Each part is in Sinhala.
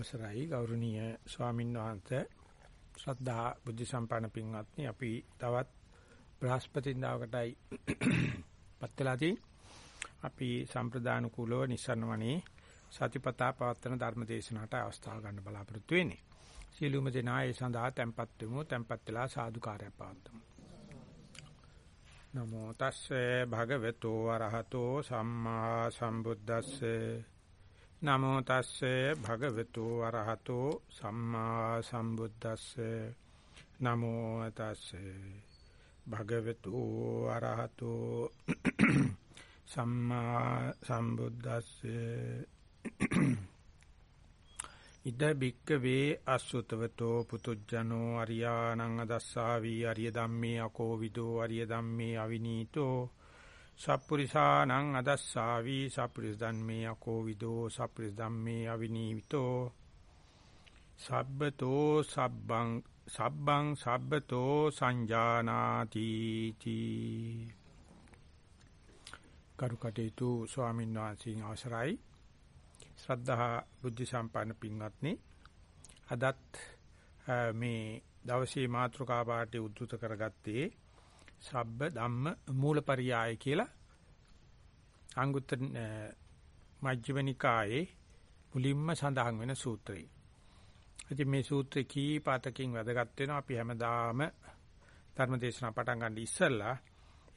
අවසරයි ගෞරවනීය ස්වාමීන් වහන්සේ ශ්‍රද්ධා බුද්ධ සම්පන්න පින්වත්නි අපි තවත් බ්‍රහස්පතින්දාවකටයි පත්ලාදී අපි සම්ප්‍රදාන කුලව නිසරණවනේ සතිපතා පවත්වන ධර්ම දේශනාවට අවස්ථාව ගන්න බලාපොරොත්තු වෙන්නේ. සියලුම දෙනා ඒ සඳහා tempත් වෙමු tempත් වෙලා සාදුකාරයක් පවත්වමු. නමෝ තස්සේ භගවතු වරහතෝ සම්මා සම්බුද්දස්සේ නමෝ තස්සේ භගවතු වරහතෝ සම්මා සම්බුද්දස්සේ. නමෝ තස්සේ භගවතු වරහතෝ සම්මා සම්බුද්දස්සේ. ඉද බික්ක වේ අසුතවතෝ පුතුජනෝ අරියානං අදස්සාවි අරිය ධම්මේ අකෝ විදෝ අරිය ධම්මේ අවිනීතෝ. සප්පුරිසානං අදස්සාවි සප්පුරිස ධම්මේ අකෝ විදෝ සප්පුරිස ධම්මේ අවිනීතෝ සබ්බතෝ සබ්බං සබ්බං සබ්බතෝ සංජානාති තී කරුකටේතු ස්වාමීන් වහන්සේගේ අවසරයි. ශ්‍රද්ධා බුද්ධ සම්පන්න පින්වත්නි අදත් මේ දවසේ මාතෘකා පාඩේ උද්දුත කරගත්තේ සබ්බ ධම්ම මූලපරියාය කියලා අංගුත්තර මජ්ක්‍ධිම නිකායේ මුලින්ම සඳහන් වෙන සූත්‍රය. ඉතින් මේ සූත්‍රේ කීපතකින් වැදගත් වෙනවා අපි හැමදාම ධර්මදේශනා පටන් ගන්න ඉස්සෙල්ලා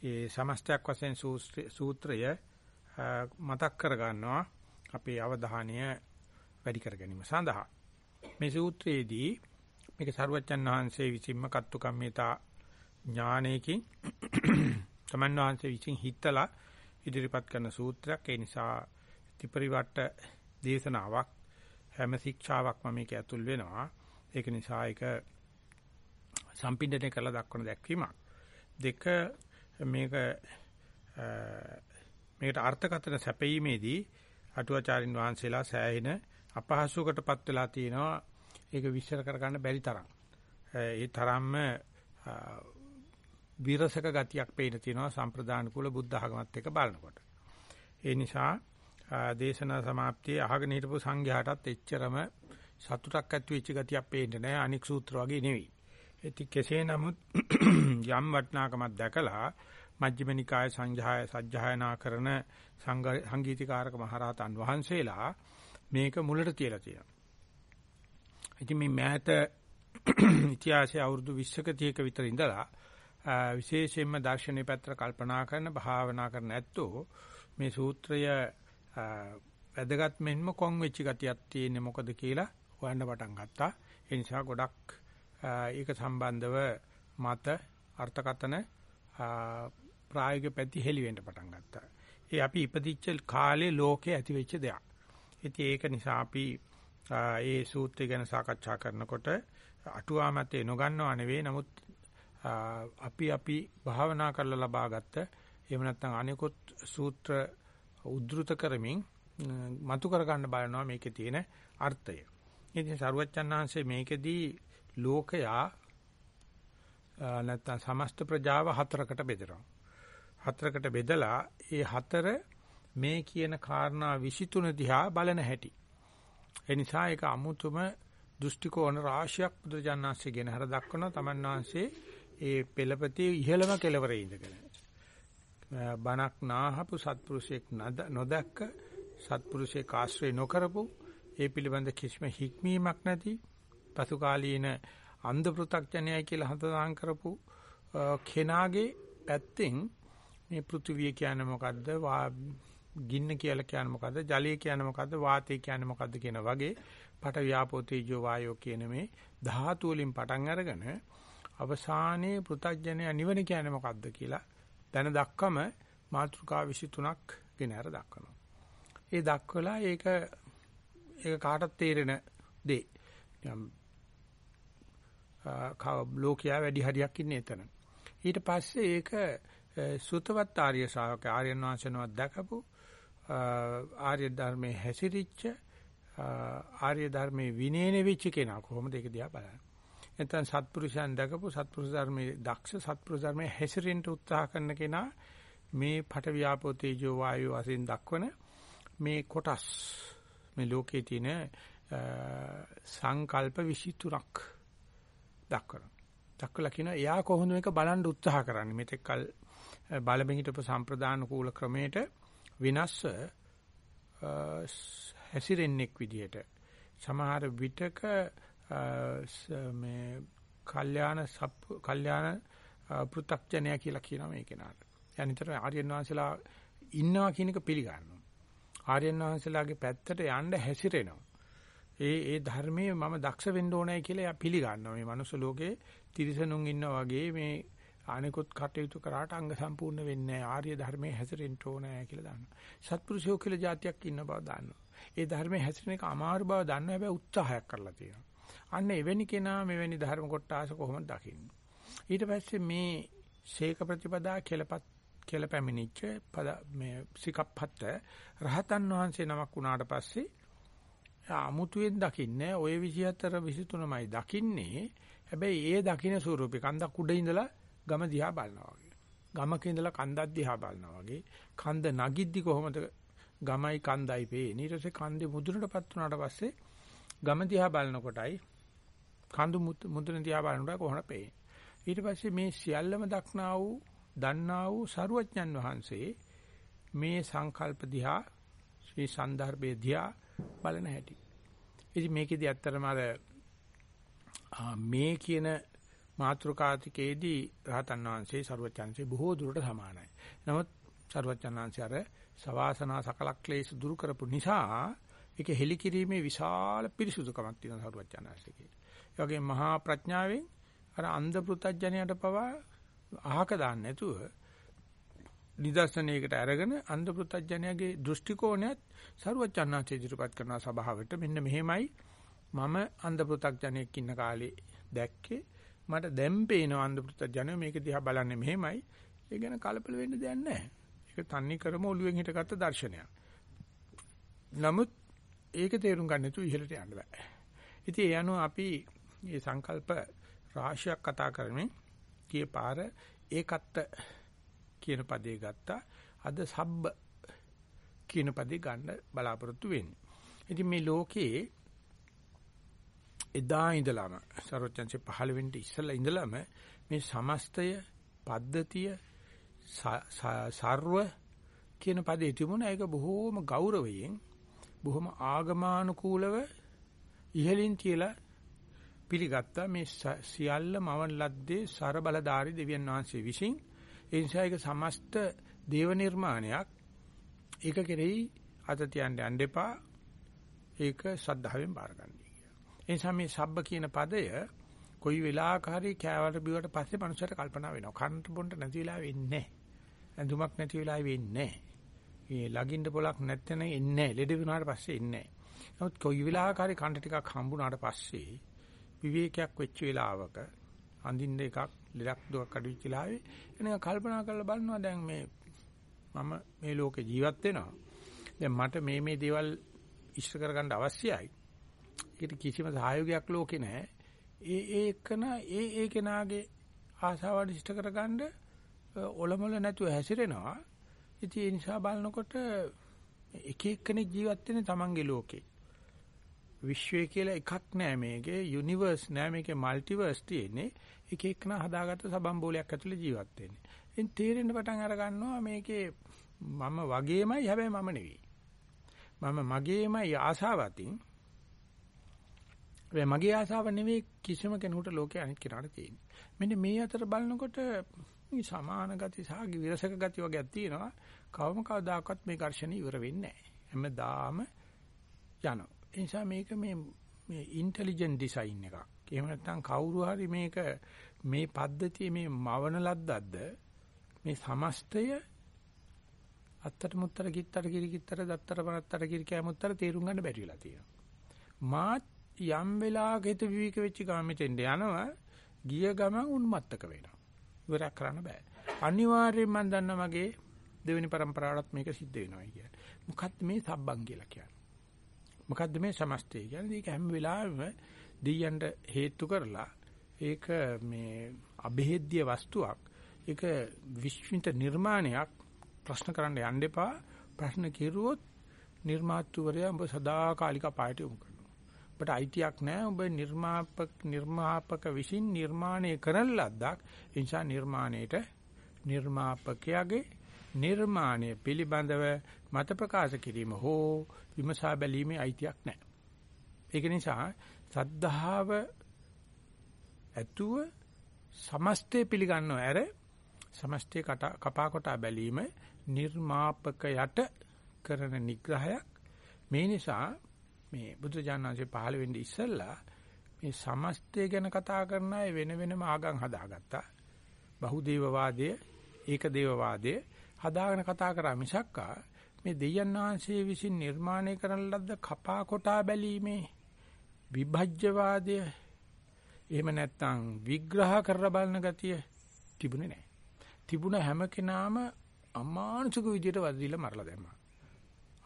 ඒ සමස්තයක් වශයෙන් සූත්‍රය මතක් කර ගන්නවා අපේ අවධානය වැඩි කර ගැනීම සඳහා මේ සූත්‍රයේදී මේක සරුවච්චන් වහන්සේ විසින්ම කත්තු කම්මිතා ඥානයකින් තමන් වහන්සේ විසින් හිතලා ඉදිරිපත් කරන සූත්‍රයක්. ඒ නිසා ත්‍රිපරිවට්ට දේශනාවක් හැම ශික්ෂාවක්ම මේක ඇතුල් වෙනවා. ඒක නිසා ඒක සම්පින්දනය කරලා දක්වන දැක්වීමක්. දෙක මේක මේකට අර්ථකථන සැපීමේදී අටුවාචාරින් වහන්සේලා සෑහෙන අපහසුකටපත් වෙලා තියෙනවා. ඒක විශ්සර කරගන්න බැරි තරම්. ඒ තරම්ම විරසක ගතියක් පේන තියෙනවා සම්ප්‍රදාන කුල බුද්ධ ආගමත් එක්ක බලනකොට. ඒ නිසා දේශනා સમાප්තියේ අහගෙන හිටපු සංඝයාටත් එච්චරම සතුටක් ඇති වෙච්ච ගතියක් පේන්නේ නැහැ අනික් සූත්‍ර වගේ නෙවෙයි. ඉතින් කෙසේ නමුත් යම් වටිනාකමක් දැකලා මජ්ක්‍ධිම නිකාය සංඝාය සජ්ජායනා කරන සංගීතීකාරක මහරහතන් වහන්සේලා මේක මුලට තියලා තියෙනවා. ඉතින් මේ මෑත ඉතිහාසයේ අවුරුදු 20ක 30ක විතර ඉඳලා විශේෂයෙන්ම දාර්ශනික පැත්තට කල්පනා කරන භාවනා කරන ඇත්තෝ මේ සූත්‍රය වැදගත් මෙන්ම කොන් වෙච්ච ගතියක් තියෙන්නේ මොකද කියලා හොයන්න පටන් ගත්තා. ඒ නිසා ගොඩක් ඒක සම්බන්ධව මත අර්ථකතන ප්‍රායෝගික පැති හෙලි වෙන්න පටන් ගත්තා. ඒ අපි ඉපදිච්ච කාලේ ලෝකේ ඇති වෙච්ච දෙයක්. ඉතින් ඒක නිසා අපි ඒ සූත්‍රය ගැන සාකච්ඡා කරනකොට අටුවා මතේ නොගන්නව නෙවෙයි නමුත් අපි අපි භාවනා කරලා ලබාගත්ත එහෙම නැත්නම් අනිකුත් සූත්‍ර උද්දෘත කරමින් මතු කර ගන්න බලනවා මේකේ තියෙන අර්ථය. ඉතින් සරුවච්චන්හන්සේ මේකෙදී ලෝකයා නැත්නම් සමස්ත ප්‍රජාව හතරකට බෙදනවා. හතරකට බෙදලා ඒ හතර මේ කියන කාරණා 23 දිහා බලන හැටි. ඒ නිසා ඒක අමුතුම දෘෂ්ටි කෝණ රාශියක් බුදුජානනාංශය ගෙන හර දක්වනවා තමන් වහන්සේ ඒ පෙළපතේ ඉහළම කෙළවරේ ඉඳගෙන. බණක් නාහපු සත්පුරුෂයෙක් නොදැක්ක සත්පුරුෂයෙක් ආශ්‍රය නොකරපු ඒ පිළිබඳ කිසිම හික්මීමක් නැති පසු කාලීන අන්ධ පෘ탁ජනයයි කියලා හඳුනාන් කරපු කෙනාගේ පැත්තෙන් මේ පෘථිවිය කියන්නේ මොකද්ද ගින්න කියලා කියන්නේ මොකද්ද ජලය කියන්නේ මොකද්ද වාතය කියන්නේ මොකද්ද කියන වගේ පට ව්‍යාපෝ තේජෝ වායෝ කියන මේ ධාතු වලින් පටන් අරගෙන අවසානයේ පෘථග්ජනය නිවන කියන්නේ මොකද්ද කියලා දැන දක්වම මාතෘකා 23ක් ගෙන අර දක්වනවා. ඒ දක්වලා ඒක ඒක කාටත් තේරෙන දේ. ලෝකයා වැඩි හරියක් ඉන්නේ එතන. ඊට පස්සේ ඒක සුතවත් ආර්ය ශ්‍රාවක ආර්යයන් වහන්සේනවත් දැකපු ආර්ය ධර්මයේ හැසිරිච්ච ආර්ය ධර්මයේ විනේන වෙච්ච කෙනා කොහොමද ඒක දිහා බලන්නේ. නැත්නම් සත්පුරුෂයන් දැකපු සත්පුරුෂ ධර්මයේ දක්ෂ සත්පුරුෂ ධර්මයේ හැසිරෙන්න උත්සාහ කරන කෙනා මේ පට ව්‍යාපෝ තේජෝ වායෝ වශයෙන් දක්වන මේ කොටස් මේ ලෝකයේ තියෙන සංකල්ප 23ක් දක්වනවා. දක්වලා කියන එයා කොහොමද මේක බලන්න උත්සාහ කරන්නේ මෙතෙක් කල බලමින් හිටපු සම්ප්‍රදාන කූල ක්‍රමයට විනස්ව හැසිරෙන්නෙක් විදියට සමහර විටක මේ කල්යාණ කල්යාණ පෘ탁ජනය කියලා කියනවා මේ කෙනාට. එයා නිතර ආර්යයන් වහන්සේලා ඉන්නවා කියන එක පිළිගන්නවා. ආර්යයන් වහන්සේලාගේ පැත්තට යන්න හැසිරෙනවා. ඒ ඒ ධර්මයේ මම දක්ෂ වෙන්න ඕනයි කියලා එයා පිළිගන්නවා. මේ මනුස්ස ලෝකේ තිරිසනුන් ඉන්නා වගේ මේ අනිකුත් කටයුතු කරාට අංග සම්පූර්ණ වෙන්නේ නැහැ. ආර්ය ධර්මයේ හැසිරෙන්න ඕනේ කියලා දන්නවා. සත්පුරුෂයෝ කියලා જાතියක් ඉන්න බව දන්නවා. ඒ ධර්මයේ හැසිරෙන එක අමාරු බව දන්නවා. හැබැයි උත්සාහයක් කරලා තියෙනවා. අන්න එවැනි කෙනා මෙවැනි ධර්ම කොටාස කොහොමද දකින්නේ? ඊට පස්සේ මේ ශේක ප්‍රතිපදා කෙලපත් කෙල පැමිණිච්ච පද මේ සිකප්පත්ත රහතන් වහන්සේ නමක් වුණාට පස්සේ අමුතුවෙන් දකින්නේ ඔය 24 23මයි දකින්නේ හැබැයි ඒ දකින්න ස්වරූපේ කන්දක් උඩ ඉඳලා ගම දිහා බලනවා වගේ. ගමක ඉඳලා කන්දක් දිහා බලනවා වගේ. කන්ද නගිද්දි කොහොමද ගමයි කන්දයි පේන්නේ. ඊට පස්සේ කන්දේ මුදුනටපත් වුණාට පස්සේ ගම දිහා බලනකොටයි කඳු මුදුන දිහා බලනකොට කොහොමද පේන්නේ. ඊට පස්සේ මේ සියල්ලම දක්නා වූ දන්නා වූ සරුවඥන් වහන්සේ මේ සංකල්ප දිහා මේ સંદર્ભයේ දිහා බලන හැටි. ඉතින් මේකෙදි ඇත්තටම අර මේ කියන මාත්‍රකාතිකේදී රහතන් වහන්සේ සරුවචන්සේ බොහෝ දුරට සමානයි. නමුත් සරුවචන්හන්සේ අර සවාසනා සකලක්ලේශ දුරු කරපු නිසා ඒක හෙලිකිරීමේ විශාල පිරිසුදුකමක් තියෙනවා සරුවචන්හන්සේ කියලා. ඒ වගේම මහා ප්‍රඥාවෙන් අර අන්ධ පෘතජ්ජනයට පවා අහක දාන්න නැතුව නිදර්ශනයකට අරගෙන අන්ධ පෘතජ්ජනයාගේ දෘෂ්ටි කෝණයත් ਸਰවචන්හන්සේ ඉදිරිපත් කරන සභාවට මෙන්න මෙහෙමයි මම අන්ධ පෘතජ්ජනෙක් ඉන්න කාලේ දැක්කේ මට දැන් පේනවා අන්ධ පුත්‍ජනය මේක දිහා බලන්නේ මෙහෙමයි. ඒ ගැන කලබල වෙන්න දෙයක් නැහැ. ඒක තන්නේ කරම ඔළුවෙන් හිටගත්ත දර්ශනයක්. නමුත් ඒක තේරුම් ගන්න නැතුව ඉහළට යන්න බෑ. ඉතින් ඒ අනුව අපි මේ සංකල්ප රාශියක් කතා කරමින් කී පාර ඒකත්ත කියන පදේ ගත්තා. අද සබ්බ කියන පදේ ගන්න බලාපොරොත්තු වෙන්නේ. ඉතින් මේ ලෝකේ එදා ඉඳලම සරෝජන්සේ පහළ වෙන්න ඉස්සලා ඉඳලම මේ සමස්තය පද්ධතිය සර්ව කියන පදේ තිබුණා ඒක බොහෝම ගෞරවයෙන් බොහොම ආගමානුකූලව ඉහලින් කියලා පිළිගත්තා මේ සියල්ල මවන් ලද්දේ සරබලධාරි දෙවියන් වහන්සේ විසින්. ඒ නිසා ඒක සමස්ත දේව නිර්මාණයක්. ඒක කෙරෙහි අත තියන්න යන්න එපා. ඒක සද්ධාවෙන් බාර ගන්න. ඒ නිසා මේ සබ්බ කියන පදය කොයි වෙලාවක හරි කෑවට බිවට පස්සේ මනුස්සයට කල්පනා වෙනවා. කන්ට බොන්ට නැති වෙලා වෙන්නේ ඇඳුමක් නැති වෙලා වෙන්නේ මේ ලගින්න පොලක් නැත්නම් එන්නේ ලෙඩ වුණාට පස්සේ එන්නේ නමුත් කොයි වෙලාවක හරි කන්ට ටිකක් හම්බුණාට පස්සේ විවේකයක් වෙච්ච වෙලාවක අඳින්න එකක් ලෙඩක් දුක් අඩුවෙච්ච වෙලාවේ එනවා කල්පනා කරලා බලනවා දැන් මේ මම මේ ලෝකේ ජීවත් වෙනවා. දැන් මට මේ මේ දේවල් ඉෂ්ට කරගන්න අවශ්‍යයි. ඒකට කිසිම සහයෝගයක් ලෝකේ නැහැ. ඒ ඒ එකන ඒ ඒ කෙනාගේ ආසාවන් ඉෂ්ට කරගන්න ඔලොමල නැතුව හැසිරෙනවා. ඉතින් ඒ නිසා බලනකොට එක එක්කෙනෙක් ජීවත් වෙන්නේ Tamange ලෝකේ. විශ්වය කියලා එකක් නෑ මේකේ යුනිවර්ස් නෑ මේකේ মালටිවර්ස් තියෙන්නේ එක එක්කන හදාගත්ත සබම් බෝලයක් ඇතුලේ ජීවත් වෙන්නේ. එන් තේරෙන්න පටන් අර ගන්නවා මේකේ මම වගේමයි හැබැයි මම නෙවෙයි. මම මගේමයි ආසාවතින් හැබැයි මගේ ආසාව නෙවෙයි කිසිම කෙනෙකුට ලෝකේ අනිත් කෙනාට තියෙන්නේ. මෙන්න මේ අතර බලනකොට මේ සමාන ගති සහ විරසක ගති වගේක් තියෙනවා. කවම කවදාකවත් මේ ඝර්ෂණ ඉවර වෙන්නේ නැහැ. හැමදාම යනවා. ඒ නිසා මේක මේ මේ ඉන්ටෙලිජන්ට් ඩිසයින් එකක්. එහෙම නැත්නම් කවුරු හරි මේක මේ පද්ධතිය මේ මවන ලද්දක්ද මේ සමස්තය අත්තර මුත්තර කිත්තර කිරි කිත්තර දත්තර පනත්තර කිරි කැමුත්තර තේරුම් ගන්න බැරි වෙලා තියෙනවා. මාත් යම් වෙලාවක හිත විවික වෙච්ච ගමන් මෙතෙන්ට යනවා ගිය ගමන් උන්මත්තක වෙනවා ඉවරක් කරන්න බෑ අනිවාර්යයෙන් මම දන්නවා මගේ දෙවෙනි પરම්පරාවටත් මේක සිද්ධ වෙනවා කියන්නේ මොකද්ද මේ සබ්බන් කියලා කියන්නේ මොකද්ද මේ සමස්තය කියන්නේ ඒක හැම වෙලාවෙම දෙයයන්ට හේතු කරලා ඒක මේ અભේද්‍ය වස්තුවක් ඒක විශ්විත නිර්මාණයක් ප්‍රශ්න කරන්න යන්න එපා ප්‍රශ්න කෙරුවොත් නිර්මාතෘවරයා ඔබ සදාකාලික පායට යොමු කරනවා ඔබට අයිතියක් නැහැ. ඔබ නිර්මාපක නිර්මාපක විසින් නිර්මාණය කරන ලද්දක්. ඒ නිසා නිර්මාණයට නිර්මාපකයාගේ නිර්මාණය පිළිබඳව මත ප්‍රකාශ කිරීම හෝ විමසා බැලීමේ අයිතියක් නැහැ. ඒක නිසා සද්ධාව ඇතුව සමස්තය පිළිගන්නව ඇර සමස්තය කපා කොටා බැලීම නිර්මාපකයට කරන නිග්‍රහයක් මේ නිසා මේ බුදුජානනාංශේ පහළ වෙන්නේ ඉස්සෙල්ලා මේ සමස්තය ගැන කතා කරන අය වෙන වෙනම ආගම් හදාගත්තා බහුදේවවාදය ඒකදේවවාදය හදාගෙන කතා කරා මිසක්කා මේ දෙයයන් වහන්සේ විසින් නිර්මාණය කරන ලද්ද කපා කොටා බැලීමේ විභජ්‍යවාදය එහෙම නැත්නම් විග්‍රහ කරලා බලන ගතිය තිබුණේ නැහැ. තිබුණ හැම කෙනාම අමානුෂික විදියට වදිලා මරලා දැම්මා.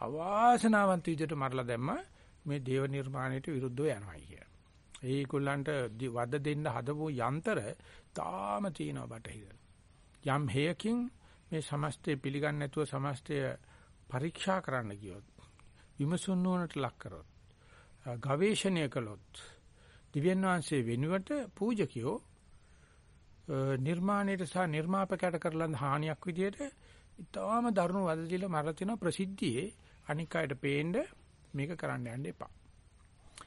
අවාසනාවන්ත විදියට මරලා දැම්මා මේ දේව නිර්මාණයට විරුද්ධව යනවා කිය. ඒගොල්ලන්ට වද දෙන්න හදපු යන්ත්‍ර තාම තියෙනවා බටහිර. යම් හේයකින් මේ සමස්තය පිළිගන්නේ නැතුව සමස්තය පරීක්ෂා කරන්න ගියොත් විමසුන් නුවණට ලක් කරොත් ගවේෂණය කළොත් දිව්‍යන් වහන්සේ වෙනුවට පූජකයෝ නිර්මාණයට සහ නිර්මාපකයට කරලන හානියක් විදියට ඊටාම දරුණු වද දීලා මරලා තියෙන ප්‍රසිද්ධියේ අනික් අයට පේන්න මේක කරන්න යන්න එපා.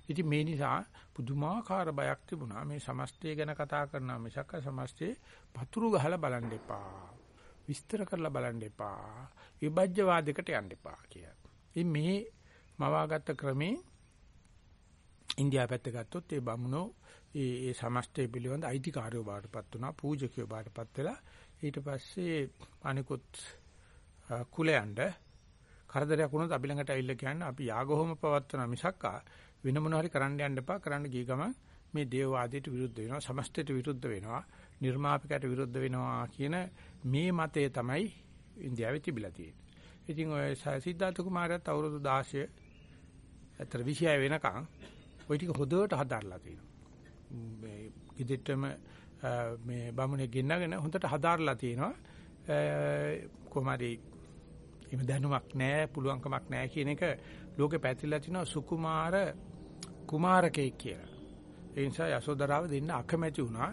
ඉතින් මේ නිසා පුදුමාකාර බයක් තිබුණා මේ සමස්තය ගැන කතා කරනවා මිසක් සමස්තේ පතුරු ගහලා බලන්න එපා. විස්තර කරලා බලන්න එපා. විභජ්‍යවාදයකට යන්න එපා කියලා. ඉතින් මේ මවාගත්ත ක්‍රමේ ඉන්දියාව පැත්ත ගත්තොත් ඒ බමුණෝ ඒ ඒ සමස්තය පිළිබඳ අයිතිකාරයෝ බාටපත් වුණා පූජකයෝ බාටපත් වෙලා ඊට පස්සේ අනිකුත් කුලයන්ට කරදරයක් වුණොත් අපි ළඟට ඇවිල්ලා කියන්නේ අපි යාගහෝම පවත්වන මිසක්කා වෙන මොන හරි කරන්න යන්න එපා කරන්න ගිය ගමන් මේ දේවවාදයට විරුද්ධ වෙනවා සමස්තයට විරුද්ධ වෙනවා නිර්මාපකයට විරුද්ධ වෙනවා කියන මේ මතය තමයි ඉන්දියාවේ තිබිලා තියෙන්නේ. ඉතින් ඔය සිද්ධාර්ථ කුමාරයාත් අවුරුදු 16 අතර 26 වෙනකන් ওই ටික හොදට හදාarලා තියෙනවා. මේ ගෙදෙට්ටම මේ බමුණේ ගෙන්නගෙන හොඳට හදාarලා තියෙනවා. කොමාරි එහෙම දැනුමක් නැහැ, පුළුවන්කමක් නැහැ කියන එක ලෝකේ පැතිරලා තිනවා සුකුමාර කුමාරකෙක් කියලා. ඒ නිසා යසෝදරාව දෙන්න අකමැති වුණා.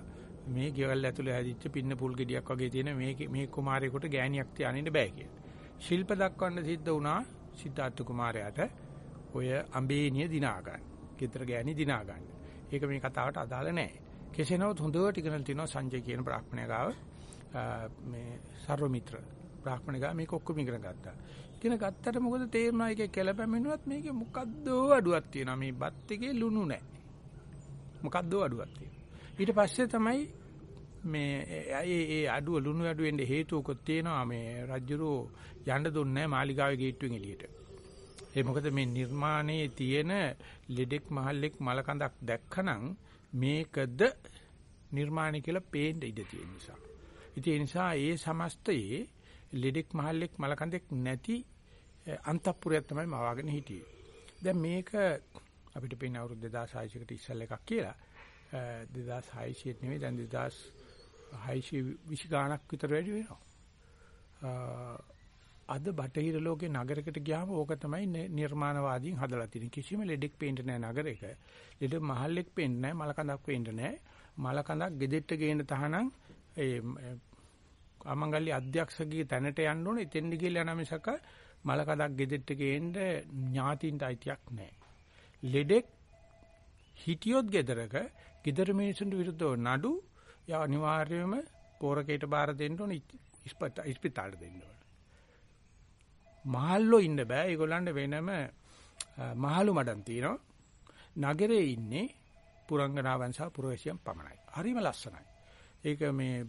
මේ ගෙවල් ඇතුලේ හැදිච්ච පින්න පුල් ගෙඩියක් වගේ තියෙන මේ මේ කුමාරයෙකුට ගෑණියක් තියානින්න බෑ කියලා. ශිල්ප දක්වන්න සිද්ධ වුණා සිද්ධාර්ථ කුමාරයාට ඔය අඹේනිය දිනා ගන්න. ගෙදර ගෑණි දිනා ගන්න. ඒක මේ කතාවට අදාළ නැහැ. කෙසේ නමුත් හොඳට ඉගෙන තිනවා සංජය කියන බ්‍රාහ්මණය ගාව මේ සර්වමිත්‍ර බ්‍රාහ්මණය ගාව මේක ඔක්කොම ඉගෙන ගත්තා. ඉගෙන ගත්තට මොකද තේරුණා ඒකේ කෙලපැමිණුවත් මේකේ මොකද්ද අඩුවක් තියෙනවා. මේ බත් එකේ ලුණු නැහැ. මොකද්ද අඩුවක් තියෙනවා. ඊට පස්සේ තමයි මේ ඒ ඒ අඩුව ලුණු අඩු වෙන්න හේතුවකුත් තියෙනවා මේ රජුරෝ යන්න දුන්නේ නැහැ මාලිගාවේ ගේට්ටුවෙන් එළියට. ඒ මොකද මේ නිර්මාණයේ තියෙන ලෙඩෙක් මහල්ලෙක් මලකඳක් දැක්කනම් මේකද නිර්මාණය කියලා පේන්න ඉඩ තියෙන නිසා. ඉතින් ඒ නිසා ඒ සමස්තයේ ලෙඩෙක් මහල්ලෙක් මලකඳෙක් නැති අන්තපුරයක් තමයි මවාගෙන හිටියේ. දැන් මේක අපිට පේන අවුරුදු 2600කට ඉස්සෙල් එකක් කියලා. 2600 නෙවෙයි දැන් 2620 ගාණක් විතර වැඩි වෙනවා. අද බටහිර ලෝකේ නගරයකට ගියාම ඕක තමයි නිර්මාණවාදීන් හදලා තියෙන්නේ. කිසිම ලෙඩෙක් පේන්න නැහැ නගරයක. ලෙඩ මහල්ලෙක් පේන්න නැහැ, මලකඳක් පේන්න නැහැ. මලකඳක් ගෙදෙට්ට ගේන්න තහනම් ඒ අමංගල්‍ය අධ්‍යක්ෂකගේ තැනට යන්න ඕනේ. එතෙන්ද ගිහලා යන මිසක මලකඳක් ගෙදෙට්ට ගේන්න ඥාතින්ට අයිතියක් නැහැ. ලෙඩෙක් හිටියොත් ගෙදරක ගෙදර මිනිසුන්ට විරුද්ධව නඩු යා අනිවාර්යයෙන්ම පෝරකේට බාර දෙන්න ඕනේ ඉස්පිතාලට දෙන්න ඕනේ. මහල්ලෝ ඉන්න බෑ. ඒගොල්ලන්ට වෙනම මහලු මඩම් තියෙනවා. නගරේ ඉන්නේ පුරංගනාවන් සහ පුරවැසියන් පමණයි. හරිම ලස්සනයි. ඒක මේ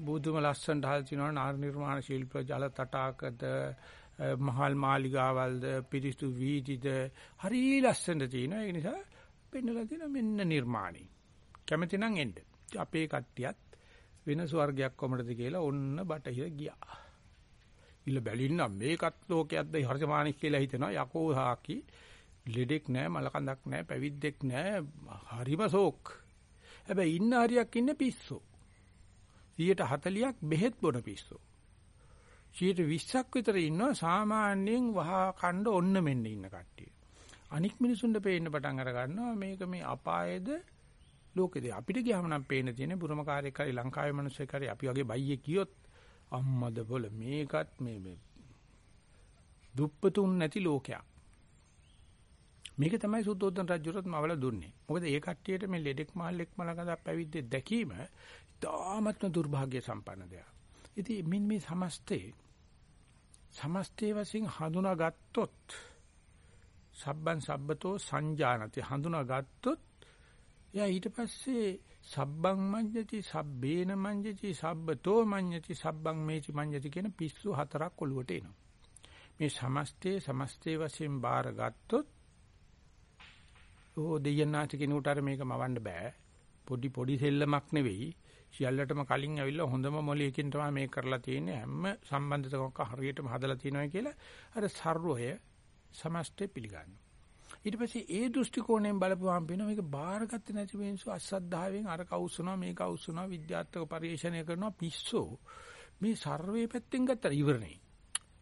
බුදුම ලස්සනට හදලා තිනවා නාර නිර්මාණ ශිල්ප ජල තටාකද මහල් මාලිගාවල්ද පිරිසුදු වීදිද හරි ලස්සනට තියෙනවා. ඒ නිසා පෙන්නලා තියෙන මෙන්න නිර්මාණي. කැමති නම් එන්න. අපේ කට්ටියත් වෙන ස්වර්ගයක් කොමඩද කියලා ඔන්න බටහිර ගියා. ඉල්ල බැලින්නම් මේකත් ලෝකයක්ද හර්ෂමානික කියලා හිතනවා. යකෝ හාකි. ලෙඩෙක් නැහැ මලකඳක් නැහැ පැවිද්දෙක් නැහැ හරිම ශෝක්. හැබැයි ඉන්න හරියක් ඉන්නේ පිස්සෝ. 140ක් බෙහෙත් බොන පිස්සෝ. 120ක් විතර ඉන්නවා සාමාන්‍යයෙන් වහා කණ්ඩ ඔන්න මෙන්න ඉන්න කට්ටිය. අනික් මිනිසුන්ට පේන්න පටන් අර ගන්නවා මේක මේ අපායේද ලෝකෙද අපිට ගියාම නම් පේන්න තියෙන්නේ බුරුමකාරයෙක් හරි ලංකාවේ මිනිස්සෙක් හරි අපි වගේ බයියේ කියොත් අම්මද බොල මේකත් මේ මේ දුප්පතුන් නැති ලෝකයක්. මේක තමයි සුද්ධෝදන රජුරත් මවල දුන්නේ. මොකද ඒ කට්ටියට මේ ලෙඩෙක් මහල්ලෙක් මලකඳ පැවිද්දේ දැකීම ඉතාමත්ම දුර්භාග්‍ය සම්පන්න දෙයක්. ඉතින් මින් මේ සමස්තේ සමස්තේ වශයෙන් හඳුනාගත්තොත් සබ්බන් සබ්බතෝ සංජානති. හඳුනාගත්තොත් එයා ඊට පස්සේ සබ්බං මඤ්ඤති සබ්බේන මඤ්ඤති සබ්බතෝ මඤ්ඤති සබ්බං මේචි මඤ්ඤති කියන පිස්සු හතරක් ඔලුවට එනවා. මේ සමස්තේ සමස්තේ වශයෙන් බාරගත්තොත් ඕ දෙයනාට කෙනෙකුට අර මේක මවන්න බෑ. පොඩි පොඩි සෙල්ලමක් නෙවෙයි. සියල්ලටම කලින් ඇවිල්ලා හොඳම මොලේකින් තමයි මේක කරලා තියෙන්නේ. හැම සම්බන්ධතාවක හරියටම හදලා තියෙනවා කියලා අර සර්වය සමස්තේ පිළිගන්නවා. ඊට පස්සේ ඒ දෘෂ්ටි කෝණයෙන් බලපුවාම පේනවා මේක බාරගත්තේ නැති මිනිස්සු අසද්ධාවෙන් අර කවුස්සනවා මේක කවුස්සනවා විද්‍යාත්මක පරිශ්‍රණය කරනවා පිස්සෝ. මේ සර්වේ පැත්තෙන් ගත්තා ඉවරනේ.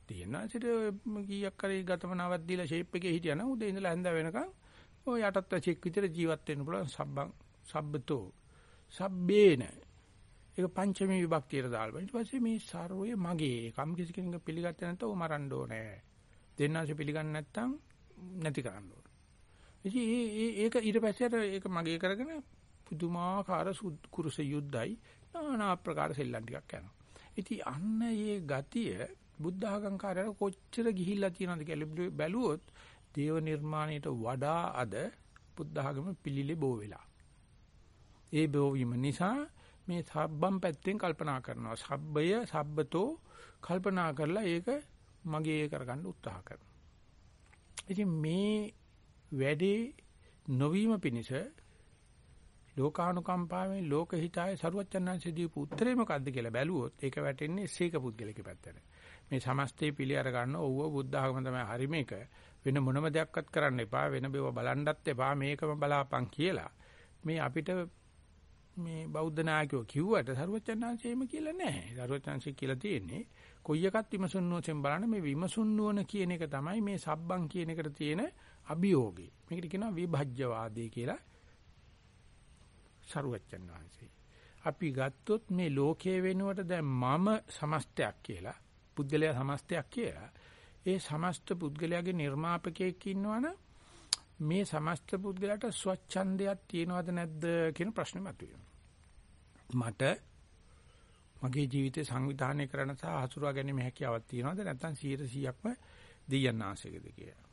තියෙනාසිට කීයක් කරේ ගතමනාවක් දීලා ෂේප් එකේ හිටියනම් උදේ ඉඳලා හැන්ද වෙනකන් ඔය යටත් චෙක් විතර ජීවත් වෙන්න පුළුවන්. සබ්බං සබ්බතෝ සබ්බේන. ඒක පංචමී විභක්තියට දාලා ඊට පස්සේ මේ සර්වය මගේ. කම් කිසි කෙනෙක් පිළිගත්තේ නැත්නම් ਉਹ මරන්න ඕනේ. දෙන්නාසේ පිළිගන්නේ නැත්නම් නැති කරන්න ඕනේ. ඉතින් ඒ ඒක ඊට පස්සේ ඒක මගේ කරගෙන පුදුමාකාර කුරුස යුද්ධයි নানা ආකාර සෙල්ලම් ටිකක් යනවා. ඉතින් අන්න මේ ගතිය බුද්ධ ආගම්කාරයට කොච්චර ගිහිල්ලා තියෙනවද කියලා බැලුවොත් දේව නිර්මාණයට වඩා අද බුද්ධ ආගම පිළිලේ බෝ වෙලා. ඒ බෝවීම නිසා මේ සබ්බම් පැත්තෙන් කල්පනා කරනවා. සබ්බය සබ්බතෝ කල්පනා කරලා ඒක මගේ කරගන්න උත්සාහ කරනවා. ඉතින් මේ වැඩේ නොවීම පිණිස ලෝකානුකම්පාවෙන් ලෝකහිතාය සරුවච්චන්හන්සේ දීපු උත්තරේ මොකද්ද කියලා බැලුවොත් ඒක වැටෙන්නේ සීක පුද්ගලකේ පැත්තට. මේ සමස්තේ පිළි අර ගන්න ඕව බුද්ධ ආගම තමයි හරි මේක. වෙන මොනම දෙයක්වත් කරන්න එපා. වෙන බේව බලන්නත් එපා. මේකම බලාපන් කියලා. මේ අපිට මේ බෞද්ධ නායකයෝ කිව්වට සරුවච්චන්හන්සේ එහෙම කියලා නැහැ. සරුවච්චන්හන්සේ කියලා තියෙන්නේ කොයි එකත් විමසුන්නුවසෙන් බලන්න මේ විමසුන්නුවන කියන එක තමයි මේ සබ්බන් කියන එකට තියෙන අභියෝගේ. මේකට කියනවා විභජ්‍යවාදී කියලා. සරුවච්චන් වහන්සේ. අපි ගත්තොත් මේ ලෝකයේ වෙනුවට දැන් මම සමස්තයක් කියලා, පුද්ගලයා සමස්තයක් කියලා. ඒ සමස්ත පුද්ගලයාගේ නිර්මාපකයෙක් ඉන්නවනම් මේ සමස්ත පුද්ගලයාට ස්වච්ඡන්දයක් තියෙනවද නැද්ද කියන ප්‍රශ්නේ මතුවෙනවා. මට මගේ ජීවිතේ සංවිධානය කරන සහ හසුරුවා ගැනීම හැකියාවක් තියෙනවද නැත්නම් 100%ක්ම දෙයයන් ආශයකද කියලා.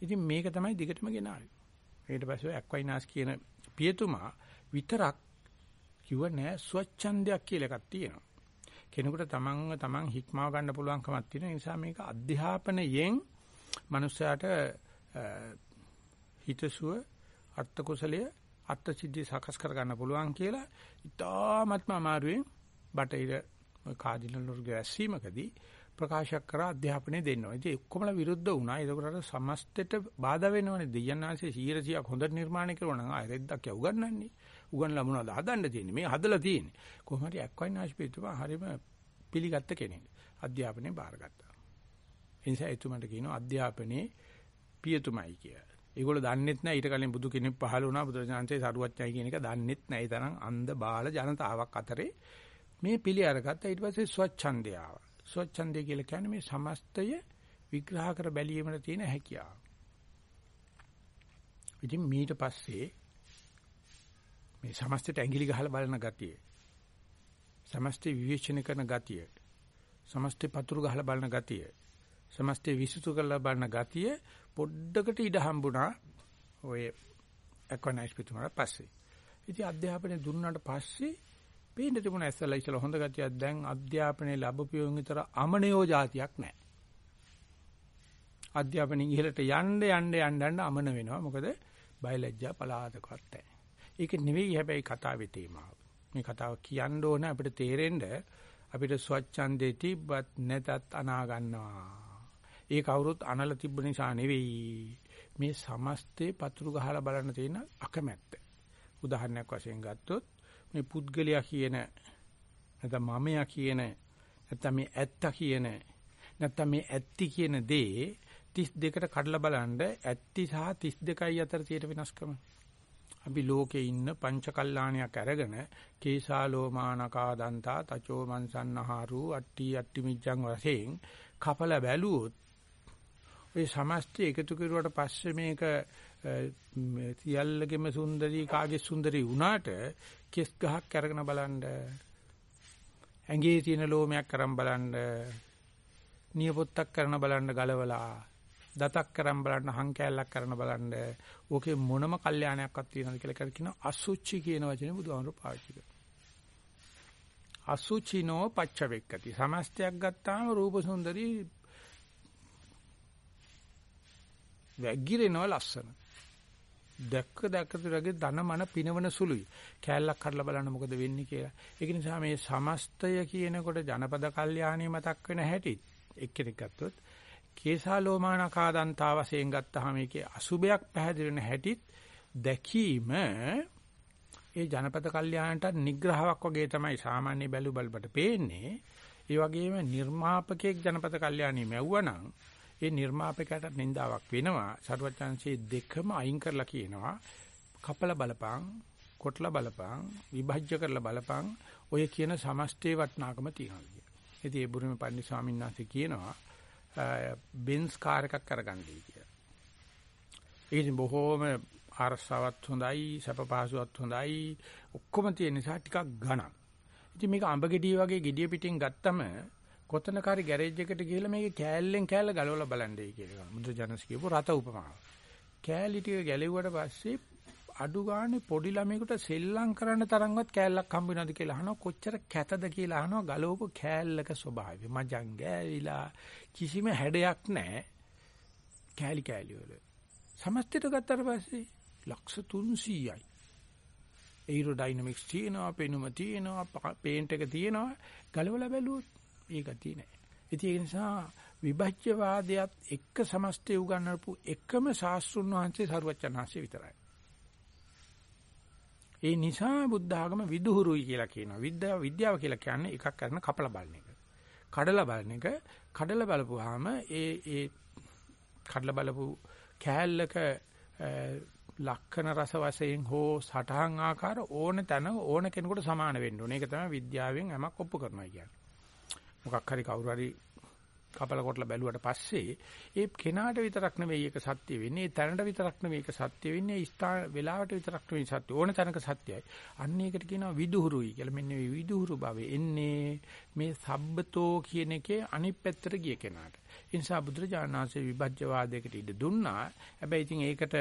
ඉතින් මේක තමයි දිගටම ගෙනාවේ. ඊට පස්සේ ඇක්වයිනාස් කියන පියතුමා විතරක් කිව්ව නෑ ස්වච්ඡන්දයක් කියලා එකක් තියෙනවා. කෙනෙකුට තමන්ව තමන් හික්මව ගන්න පුළුවන්කමක් තියෙන නිසා මේක අධ්‍යාපනයෙන් මනුස්සයාට හිතසුව අර්ථ කුසලයේ අර්ථ සිද්ධි සකස් කර ගන්න පුළුවන් කියලා ඉතාමත්ම අමාරුවෙන් බටහිර කාදිනලුරුගේ ඇසීමකදී ප්‍රකාශයක් කරා අධ්‍යාපනය දෙන්නවා. ඉතින් ඔක්කොමලා විරුද්ධ වුණා. ඒකට අර සමස්තයට බාධා වෙනවනේ. දෙයයන්ාංශේ 100ක් හොඳ නිර්මාණය කරුවා නම් ආයෙ රෙද්දක් උගන්වන්නේ. උගන්ලා මොනවද හදන්න තියෙන්නේ? මේ හදලා තියෙන්නේ. කොහොම හරි ඇක්වයින් ආශිපිතුමා හරිම පිළිගත්ත කෙනෙක්. අධ්‍යාපනය බාරගත්තා. ඒ නිසා එතුමන්ට කියනවා අධ්‍යාපනයේ පියතුමයි කියලා. ඒගොල්ලෝ දන්නෙත් නැහැ ඊට කලින් බුදු කෙනෙක් පහළ වුණා බුදුරජාණන්සේ සරුවච්චයි කියන එක දන්නෙත් නැහැ. ඒ තරම් අන්ධ බාල ජනතාවක් අතරේ මේ පිළි අරගත්තා. ඊට පස්සේ ස්වච්ඡන්දය ආවා. ස්වච්ඡන්දය කියලා කියන්නේ මේ සමස්තය විග්‍රහ කර බැලීමට තියෙන හැකියාව. ඉතින් මීට පස්සේ මේ සමස්තයට ඇඟිලි ගහලා බලන ගතිය. සමස්තය විවේචනය කරන ගතිය. සමස්තය පතුරු ගහලා බලන ගතිය. සමස්තය විසුතු කරලා බලන ගතිය පොඩ්ඩකට ඉඩ හම්බුණා. ඔය එකොනයිස් පිටුමකට පස්සේ. ඉතින් අධ්‍යාපනය දුන්නාට පස්සේ පේන්න තිබුණ ඇස්සලා ඉස්සලා හොඳ ගතියක් දැන් අධ්‍යාපනයේ ලැබපියුන් විතර අමනයෝ જાතියක් නැහැ. අධ්‍යාපනයේ ඉහළට යන්න යන්න යන්න යන්න අමන වෙනවා. මොකද බයලජ්ජා පලාතකවත් නැහැ. ඒක නෙවෙයි හැබැයි කතාවේ තේමාව. මේ කතාව කියන්න ඕන අපිට තේරෙන්න අපිට ස්වච්ඡන්දේ තිබ්බත් නැතත් අනා ගන්නවා. ඒ කවුරුත් අනල තිබ්බ නිසා නෙවෙයි. මේ සමස්තේ පතුරු ගහලා බලන්න තියෙන අකමැත්ත. උදාහරණයක් වශයෙන් ගත්තොත් මේ පුද්ගලයා කියන නැත්නම් මමයා කියන නැත්නම් මේ ඇත්ත කියන නැත්නම් මේ ඇත්ති කියන දේ 32ට කඩලා බලන්න ඇත්ති සහ 32යි අතර තියෙන වෙනස්කම. අපි ලෝකේ ඉන්න පංචකල්ලාණයක් අරගෙන කේසා ලෝමානකා දන්තා තචෝ මන්සන්නහාරු අට්ටි අට්ටි මිච්ඡං වශයෙන් කපල බැලුවොත් ඔය සමස්තය එකතු කරුවට පස්සේ මේක සියල්ලගෙම සුන්දරී කාගේ සුන්දරී වුණාට කෙස් ගහක් අරගෙන බලන්න ඇඟේ තියෙන ලෝමයක් අරන් බලන්න නියපොත්තක් කරන බලන්න ගලවලා දතක් කරන් බලන්න හං කෑල්ලක් කරන බලන්න ඕකේ මොනම කල්යාණයක්වත් තියෙනවද කියලා කර කියන අසුචි කියන වචනේ බුදුහාමුදුරුවෝ පාවිච්චි කරනවා. අසුචිනෝ පච්චවෙක්කති. සමස්තයක් ගත්තාම රූප සුන්දරී වැගිරෙනවා ලස්සන. දැක්ක දැක්ක තුරගේ ධන මන පිනවන සුළුයි. කෑල්ලක් කඩලා බලන්න මොකද වෙන්නේ කියලා. ඒක නිසා මේ සමස්තය කියනකොට ජනපද කල්යාණී මතක් වෙන හැටි එක්කෙනෙක් ගත්තොත් කේසා ලෝමානකා දන්තා වශයෙන් ගත්තාම මේකේ අසුබයක් පැහැදිලි වෙන හැටිත් දැකීම ඒ ජනපද කල්යාණට නිග්‍රහයක් වගේ තමයි සාමාන්‍ය බැලු බලපට පේන්නේ. ඒ වගේම නිර්මාපකයෙක් ජනපද කල්යාණී මැව්වනම් ඒ නිර්මාපකයට නින්දාවක් වෙනවා. සරුවචාන්සේ දෙකම අයින් කරලා කියනවා. කපල බලපං, කොටලා බලපං, විභජ්‍ය කරලා බලපං ඔය කියන සමස්තේ වටනාකම තියෙනවා කියලා. ඉතින් ඒ බුරුමේ පන්දි ස්වාමීන් වහන්සේ කියනවා බෙන්ස් කාර් එකක් අරගන්නයි කියලා. ඒකින් බොහෝම ආරස්සාවත් හොඳයි, සැප පහසුවත් හොඳයි, ඔක්කොම තියෙන නිසා ටිකක් ඝනක්. ඉතින් මේක අඹ ගෙඩිය වගේ ගෙඩිය පිටින් ගත්තම කොතනකාරි ගෑරේජ් එකට ගිහලා මේක කෑල්ලෙන් කෑල්ල ගලවලා බලන්නයි කියලා. මුද්‍ර ජනස් කියපු රත උපමාව. කෑලි ටික ගැලෙව්වට පස්සේ අඩු ගානේ පොඩි ළමයෙකුට සෙල්ලම් කරන්න තරම්වත් කෑල්ලක් හම්බ වෙනවද කියලා අහනවා. කොච්චර කැතද කියලා අහනවා. ගලවපු කෑල්ලක ස්වභාවය. මජං ගෑවිලා කිසිම හැඩයක් නැහැ. කෑලි කෑලි වල. සමස්තයට ගත්තට පස්සේ ලක්ෂ 300යි ඒරෝඩයිනමික්ස් තියෙනවා පෙනුම තියෙනවා පේන්ට් එක තියෙනවා. ගලවලා බැලුවොත් ඒක තියෙන්නේ ඉතින් ඒ නිසා විභජ්‍යවාදයත් එක්ක සමස්තය උගන්වපු එකම ශාස්ත්‍රුන් වහන්සේ සරුවචනාංශය විතරයි ඒ නිසා බුද්ධ ආගම විදුහුරුයි කියලා කියනවා. විද්‍යාව විද්‍යාව කියලා කියන්නේ එකක් කරන කපලා බලන එක. කඩලා බලන එක. කඩලා බලපුවාම ඒ ඒ කඩලා බලපු කෑල්ලක ලක්ෂණ රස වශයෙන් හෝ සටහන් ආකාර ඕන තැන ඕන කෙනෙකුට සමාන වෙන්න ඕනේ. ඒක තමයි විද්‍යාවෙන් යමක් ඔප්පු කරනවා කියන්නේ. මොකක් හරි කවුරු හරි කපල කොටලා බැලුවට පස්සේ ඒ කෙනාට විතරක් නෙවෙයි ඒක සත්‍ය වෙන්නේ ඒ තැනට විතරක් නෙවෙයි ඒක සත්‍ය වෙන්නේ ස්ථාන වෙලාවට විතරක් නෙවෙයි සත්‍ය ඕන තැනක සත්‍යයි. අන්න ඒකට කියනවා විදුහුරුයි කියලා. මෙන්න මේ විදුහුරු භාවය එන්නේ මේ සබ්බතෝ කියන එකේ අනිත් පැත්තට ගිය කෙනාට. ඒ නිසා බුදුරජාණන් වහන්සේ විභජ්‍යවාදයකට ඉඩ දුන්නා. හැබැයි ඉතින් ඒකට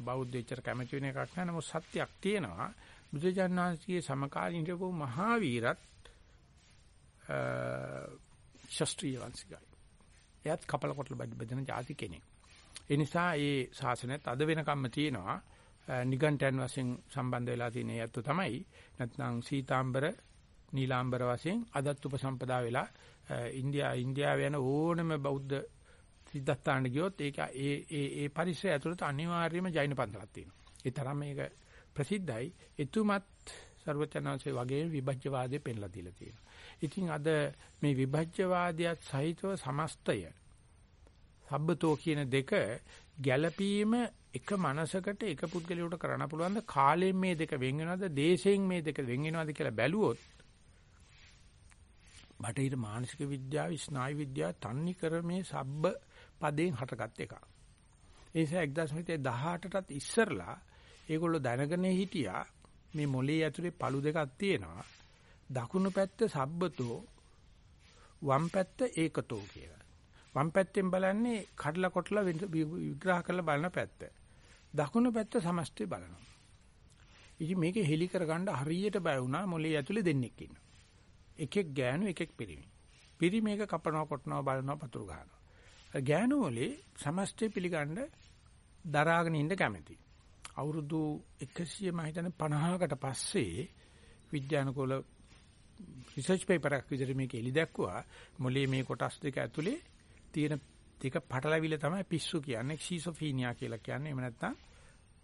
බෞද්ධ එච්චර කැමති වෙන එකක් නෑ. නමුත් සත්‍යයක් තියෙනවා. බුදුරජාණන් වහන්සේගේ සමකාලීන ඉඳපු මහාවීරත් ශාස්ත්‍රීය වංශිකයි. එයත් කපල කොටල බෙදෙන જાති කෙනෙක්. ඒ නිසා ඒ ශාසනයත් අද වෙනකම්ම තියෙනවා. නිගණ්ඨයන් වශයෙන් සම්බන්ධ වෙලා තියෙන ඇත්ත තමයි. නැත්නම් සීතාම්බර නීලාම්බර වශයෙන් අදත් උපසම්පදා වෙලා ඉන්දියා ඉන්දියාව යන ඕනම බෞද්ධ සිද්ධාස්ථානට ගියොත් ඒක ඒ ඒ ඒ පරිසරය ඇතුළත අනිවාර්යයෙන්ම ජෛන පන්සලක් තියෙනවා. ඒ තරම් මේක ප්‍රසිද්ධයි. එතුමත් ਸਰවචනාංශේ වගේ විභජ්‍යවාදය පෙන්ලා දීලා තියෙනවා. ඉතින් අද මේ විභජ්‍යවාදයත් සහිතව සමස්තය සබ්බතෝ කියන දෙක ගැළපීම එක මනසකට එක පුද්ගලයාට කරන්න පුළුවන් ද කාලයෙන් මේ දෙක වෙන් වෙනවද දේශයෙන් මේ දෙක වෙන් වෙනවද කියලා බැලුවොත් බටහිර මානසික විද්‍යාව ස්නායු විද්‍යාව තන්නේ කර මේ සබ්බ පදයෙන් හටගත් එකක්. ඒ නිසා 1918ටත් ඉස්සරලා ඒගොල්ලෝ දැනගෙන හිටියා මේ මොලේ ඇතුලේ පළු දෙකක් තියෙනවා. දකුණු පැත්ත සබ්බතෝ වම් පැත්ත ඒකතෝ කියලා. වම් පැත්තෙන් බලන්නේ කඩලා කොටලා විග්‍රහ කරලා බලන පැත්ත. දකුණු පැත්ත සමස්තය බලනවා. ඉතින් මේක හෙලි කරගන්න හරියට බය වුණා මොලේ ඇතුලේ දෙන්නෙක් ඉන්නවා. එකෙක් ගෑනු එකෙක් පිරිමි. පිරිමි එක කපනවා කොටනවා බලනවා පතුරු ගන්නවා. ගෑනු මොලේ සමස්තය පිළිගන්න දරාගෙන ඉන්න කැමති. අවුරුදු 100 මම හිතන්නේ 50කට පස්සේ විද්‍යානුකූල රිසර්ච් පේපර් එකක් විදිහට මේක එලි දැක්කුවා මොලේ මේ කොටස් දෙක ඇතුලේ තියෙන ටික පටලවිල තමයි පිස්සු කියන්නේ ෂීසොෆීනියා කියලා කියන්නේ එහෙම නැත්නම්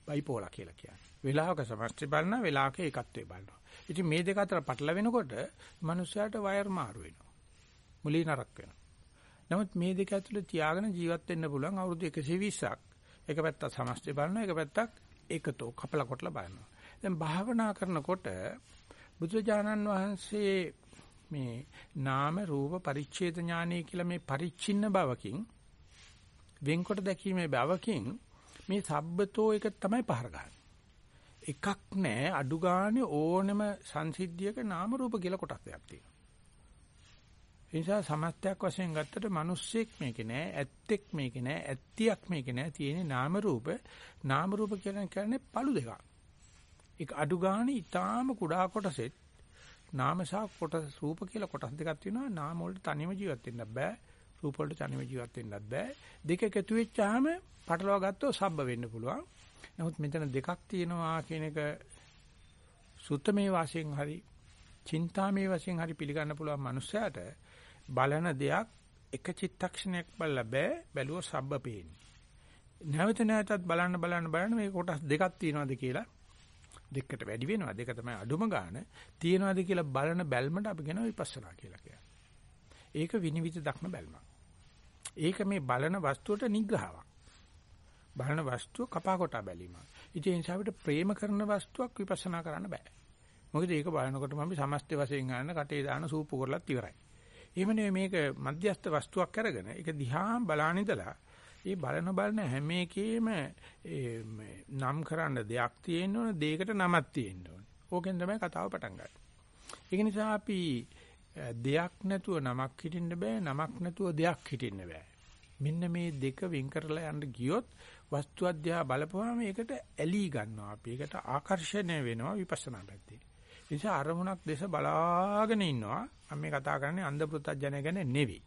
බයිපෝලා කියලා කියන්නේ. වෙලාවක සමස්ත බලන වෙලාවක ඒකත්වේ බලනවා. ඉතින් මේ දෙක අතර පටලවෙනකොට මනුස්සයාට වයර් මාරු වෙනවා. මුලී නරක් වෙනවා. නමුත් මේ දෙක ඇතුළේ තියාගෙන ජීවත් වෙන්න පුළුවන් අවුරුදු 120ක්. එක පැත්තක් සමස්තය බලනවා, එක පැත්තක් ඒකතෝ කපලා කොටලා බලනවා. දැන් භාවනා කරනකොට බුදුජානන් වහන්සේ මේ නාම රූප පරිච්ඡේද ඥානය කියලා මේ පරිච්ඡින්න බවකින් වෙන්කොට දැකීමේ බවකින් මේ සබ්බතෝ එක තමයි පහර ගන්න. එකක් නෑ අඩු ගානේ ඕනෙම සංසිද්ධියක නාම රූප කියලා කොටස් දෙකක් තියෙනවා. ඒ නිසා සමස්තයක් වශයෙන් ගත්තට මිනිස්සෙක් මේකේ නෑ, ඇත්තෙක් මේකේ නෑ, ඇත්තියක් මේකේ නෑ. තියෙන්නේ නාම රූප. නාම රූප කියලා කියන්නේ පළු දෙකක්. ඒක අඩු ගානේ ඊටාම කුඩා කොටසෙත් නාම සහ කොටස් රූප කියලා කොටස් දෙකක් තියෙනවා. නාම වලට තනියම ජීවත් වෙන්න බෑ. රූප වලට තනියම ජීවත් වෙන්නත් බෑ. දෙක එකතු වෙච්චාම පටලවා ගත්තොත් සබ්බ වෙන්න පුළුවන්. නමුත් මෙතන දෙකක් තියෙනවා කියන එක සුත්තමේ වශයෙන් හරි චින්තාමේ වශයෙන් හරි පිළිගන්න පුළුවන් මනුස්සයාට බලන දෙයක් එක චිත්තක්ෂණයක් බලලා බෑ බැලුව සබ්බ පේන්නේ. නැවත නැවතත් බලන්න බලන්න බලන්න මේ කොටස් දෙකක් තියෙනවද කියලා දෙකට වැඩි වෙනවා දෙක තමයි අඩුම ගාන තියෙනවද කියලා බලන බැල්මට අපි කියනවා විපස්සනා කියලා කියනවා. ඒක විනිවිද දක්න බැල්මක්. ඒක මේ බලන වස්තුවට නිග්‍රහාවක්. බලන වස්තුව කපා කොටා බැලීමක්. ඉතින් ඒ නිසා අපිට ප්‍රේම කරන වස්තුවක් විපස්සනා කරන්න බෑ. මොකද ඒක බලනකොටම අපි සමස්ත වශයෙන් ගන්න කටේ දාන සූපු කරලත් ඉවරයි. එහෙම නෙවෙයි මේක මධ්‍යස්ත වස්තුවක් අරගෙන ඒක දිහා බලාන ඉඳලා ඒ බලන බලන හැම එකේම නම් කරන්න දෙයක් තියෙන්න ඕන දෙයකට නමක් තියෙන්න ඕන. ඕකෙන් තමයි කතාව පටන් ගන්නේ. ඒක නිසා අපි දෙයක් නැතුව නමක් හිටින්න බෑ නමක් නැතුව දෙයක් හිටින්න බෑ. මෙන්න මේ දෙක වෙන් කරලා යන්න ගියොත් වස්තු අධ්‍යා බලපුවාම ඒකට ඇලී ගන්නවා අපි. ඒකට ආකර්ෂණය වෙනවා විපස්සනා පැත්තේ. ඒ නිසා අරමුණක් දේශ බලාගෙන ඉන්නවා. මම මේ කතා කරන්නේ අන්ධ පෘථජ්ජනය ගැන නෙවෙයි.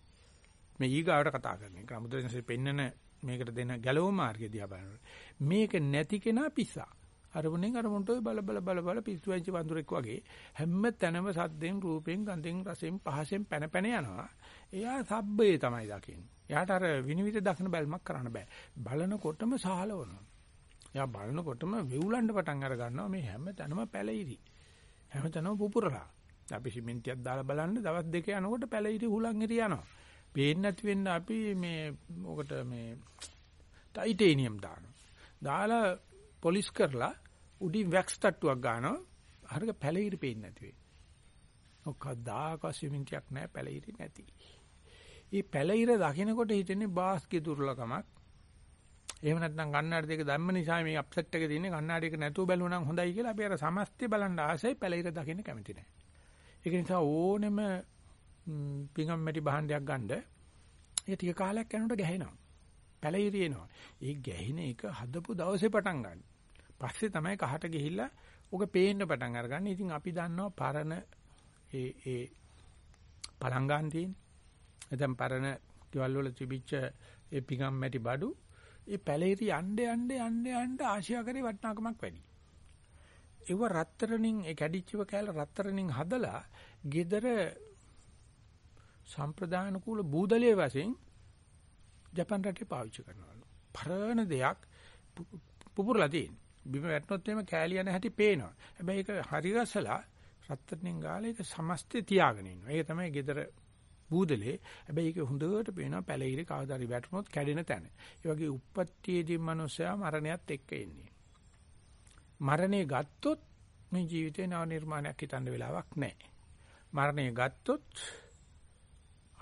මේ ඊගාවට කතා කරන්නේ. ක්‍රමදෙන්සේ පෙන්නන මේකට දෙන ගැලවුම් මාර්ගය දිහා බලනකොට. මේක නැති කෙනා පිස්සා. අරමුණෙන් අරමුණට බල බල බල බල පිස්සු වෙච්ච වඳුරෙක් වගේ හැම තැනම සද්දෙන් රූපෙන් ගඳෙන් රසෙන් පහසෙන් පැන පැන යනවා. එයා සබ්බේ තමයි දකින්නේ. එයාට අර විනිවිද දක්න බැල්මක් කරන්න බෑ. බලනකොටම සහලවනවා. එයා බලනකොටම වෙවුලන්න පටන් අර ගන්නවා මේ හැම තැනම පැලිරි. හැම තැනම පුපුරලා. අපි සිමෙන්තියක් දාලා බලන්න දවස් දෙක යනකොට පැලිරි හුලං ඉරි යනවා. පේන්නේ නැති වෙන්න අපි මේ ඔකට මේ ටයිටේනියම් දානවා. දාලා පොලිෂ් කරලා උඩින් වැක්ස් තට්ටුවක් ගන්නවා. හරියට පැලිරි පේන්නේ නැති වෙයි. මොකක්දාක සිමෙන්තියක් නැහැ පැලිරි නැති. මේ පැලිර දකින්නකොට හිතෙන්නේ බාස්ගේ දුර්ලකමක්. එහෙම නැත්නම් කන්නාඩි දෙක දැම්ම නිසා මේ අප්සෙට් එක තියෙන්නේ කන්නාඩි එක නැතුව බැලුවා නම් හොඳයි කියලා අපි අර සමස්තය බලන්න ආසයි පැලිර දකින්න කැමති නැහැ. ඒක නිසා ඕනෙම පිඟම් මැටි භාණ්ඩයක් ගන්න ඒ ටික කාලයක් යනකොට ගැහෙනවා. පැලිර එනවා. ඒ ගැහින එක හදපු දවසේ පටන් ගන්න. පස්සේ තමයි කහට ගිහිල්ලා ඔක පේන්න පටන් අරගන්නේ. ඉතින් අපි දන්නවා පරණ ඒ ඒ පළංගාන් තියෙන නැත්නම් පරණ ගෙවල් වල තිබිච්ච ඒ පිගම් මැටි බඩු ඒ පැලේරි යන්න යන්න යන්න යන්න ආශියාකරේ වටිනාකමක් වැඩි. ඒව රත්තරණින් ඒ කැඩිච්චව කෑල්ල රත්තරණින් හදලා gedara සම්ප්‍රදාන කුල බූදලයේ වශයෙන් ජපන් රටේ පාවිච්චි කරනවලු. පරණ දෙයක් පුපුරලා තියෙන. බිම වැටුනොත් එimhe කෑලි යන හැටි පේනවා. හැබැයි ඒක හරි රසලා රත්තරණින් ගාලා ඒක සමස්තය තියාගෙන ඉන්නවා. ඒක තමයි gedara බූදලේ. හැබැයි ඒක හොඳට පේනවා පැලිරි කවදාරි වැටුනොත් කැඩෙන තැන. ඒ වගේ උප්පත්තියේදී මනුස්සයා මරණයත් එක්ක එන්නේ. මරණය ගත්තොත් මේ ජීවිතේ නව නිර්මාණයක් හිතන්න වෙලාවක් නැහැ. මරණය ගත්තොත්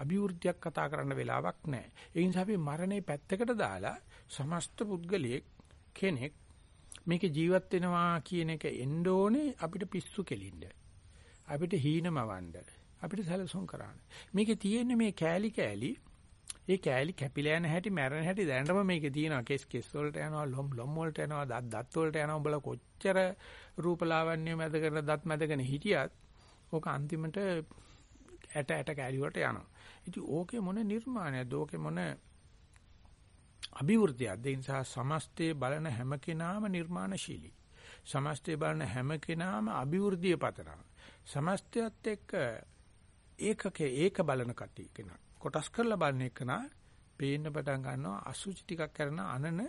අභිවෘද්ධියක් කතා කරන්න වෙලාවක් නැහැ. ඒ නිසා අපි මරණය පැත්තකට දාලා සමස්ත පුද්ගලයෙක් කෙනෙක් මේක ජීවත් වෙනවා කියන එක එන්න ඕනේ අපිට පිස්සු කෙලින්න. අපිට හීනමවන්න. අපිට සැලසුම් කරන්න. මේකේ තියෙන්නේ මේ කෑලි කෑලි ඒ කෑලි කැපිලා යන හැටි මැරෙන හැටි දැනටම මේකේ තියෙනවා කෙස් කෙස් වලට යනවා ලොම් ලොම් වලට යනවා දත් දත් වලට යනවා උඹලා කොච්චර රූපලාවන්‍ය මැද කරලා දත් මැදගෙන හිටියත් ඕක අන්තිමට ඇට ඇට කෑලි වලට යනවා. ඉතින් ඕකේ මොන නිර්මාණයක්ද ඕකේ මොන අභිවෘද්ධියක්ද ඒ නිසා සමස්තයේ බලන හැම කෙනාම නිර්මාණශීලී. සමස්තයේ බලන හැම කෙනාම අභිවෘද්ධිය පතනවා. සමස්තයත් එක්ක ඒකකේ ඒක බලන කටි කෙනා. කොටස් කරලා බලන එකනා පේන්න පටන් ගන්නවා අසුචි ටිකක් කරන අනන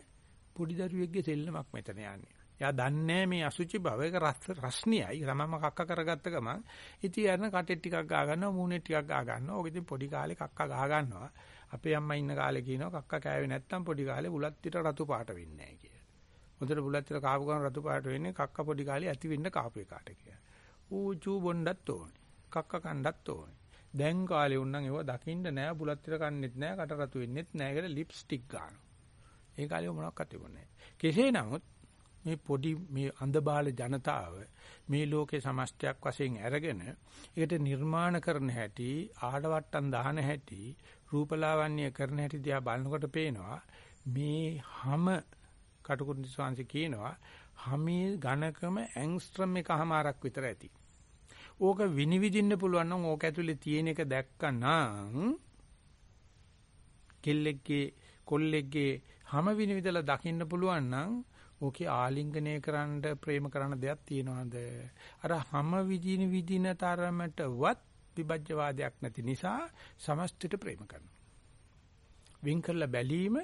පොඩි දරුවෙක්ගේ සෙල්ලමක් මෙතන යන්නේ. එයා දන්නේ මේ අසුචි බව ඒක රස්නියයි. රමම කක්ක කරගත්ත ගමන් ඉතින් යන කටේ ටිකක් ගා ගන්නවා මූණේ ටිකක් ගා ගන්නවා. ඔක ඉතින් පොඩි කාලේ කක්ක ගා ගන්නවා. අපේ අම්මා ඉන්න කාලේ කියනවා කක්ක කෑවේ නැත්තම් පොඩි කාලේ බුලත් පිට රතු පාට වෙන්නේ නැහැ කියලා. හොඳට බුලත් පිට කාපු ගමන් රතු පාට වෙන්නේ කක්ක පොඩි කාලේ ඇති වෙන්න කාපු එකාට කියලා. ඌ චූ බොණ්ඩත් ඕනේ. කක්ක කණ්ඩත් ඕනේ. දැන් කාලේ උන්නම් ඒව දකින්න නෑ බුලත් පිට කන්නෙත් නෑ කට රතු වෙන්නෙත් නෑ කියලා ලිප්ස්ටික් ගන්නවා. ඒ කාලේ මොනවක්වත් තිබුණේ නෑ. කෙසේ නමුත් මේ පොඩි මේ අන්ධබාල ජනතාව මේ ලෝකේ සමස්තයක් වශයෙන් අරගෙන ඒකට නිර්මාණ කරන හැටි ආඩවට්ටම් දාන හැටි රූපලාවන්‍ය කරන හැටි දිහා බලනකොට පේනවා මේ හැම කටුකුරුනි ස්වාංශ කියනවා හැමේ ඝනකම ඇන්ග්ස්ට්‍රම් එකමාරක් විතර ඇති. ඕක විනිවිදින්න පුළුවන් නම් ඕක ඇතුලේ තියෙන එක දැක්කනම් කෙල්ලෙක්ගේ කොල්ලෙක්ගේ හැම විනිවිදලා දකින්න පුළුවන් නම් ඕකේ ආලිංගනය කරන්න ප්‍රේම කරන්න දෙයක් තියනවාද? අර හැම විදින විදින තරමටවත් විභජ්‍යවාදයක් නැති නිසා සමස්තයට ප්‍රේම කරනවා. වින් කරලා බැලීම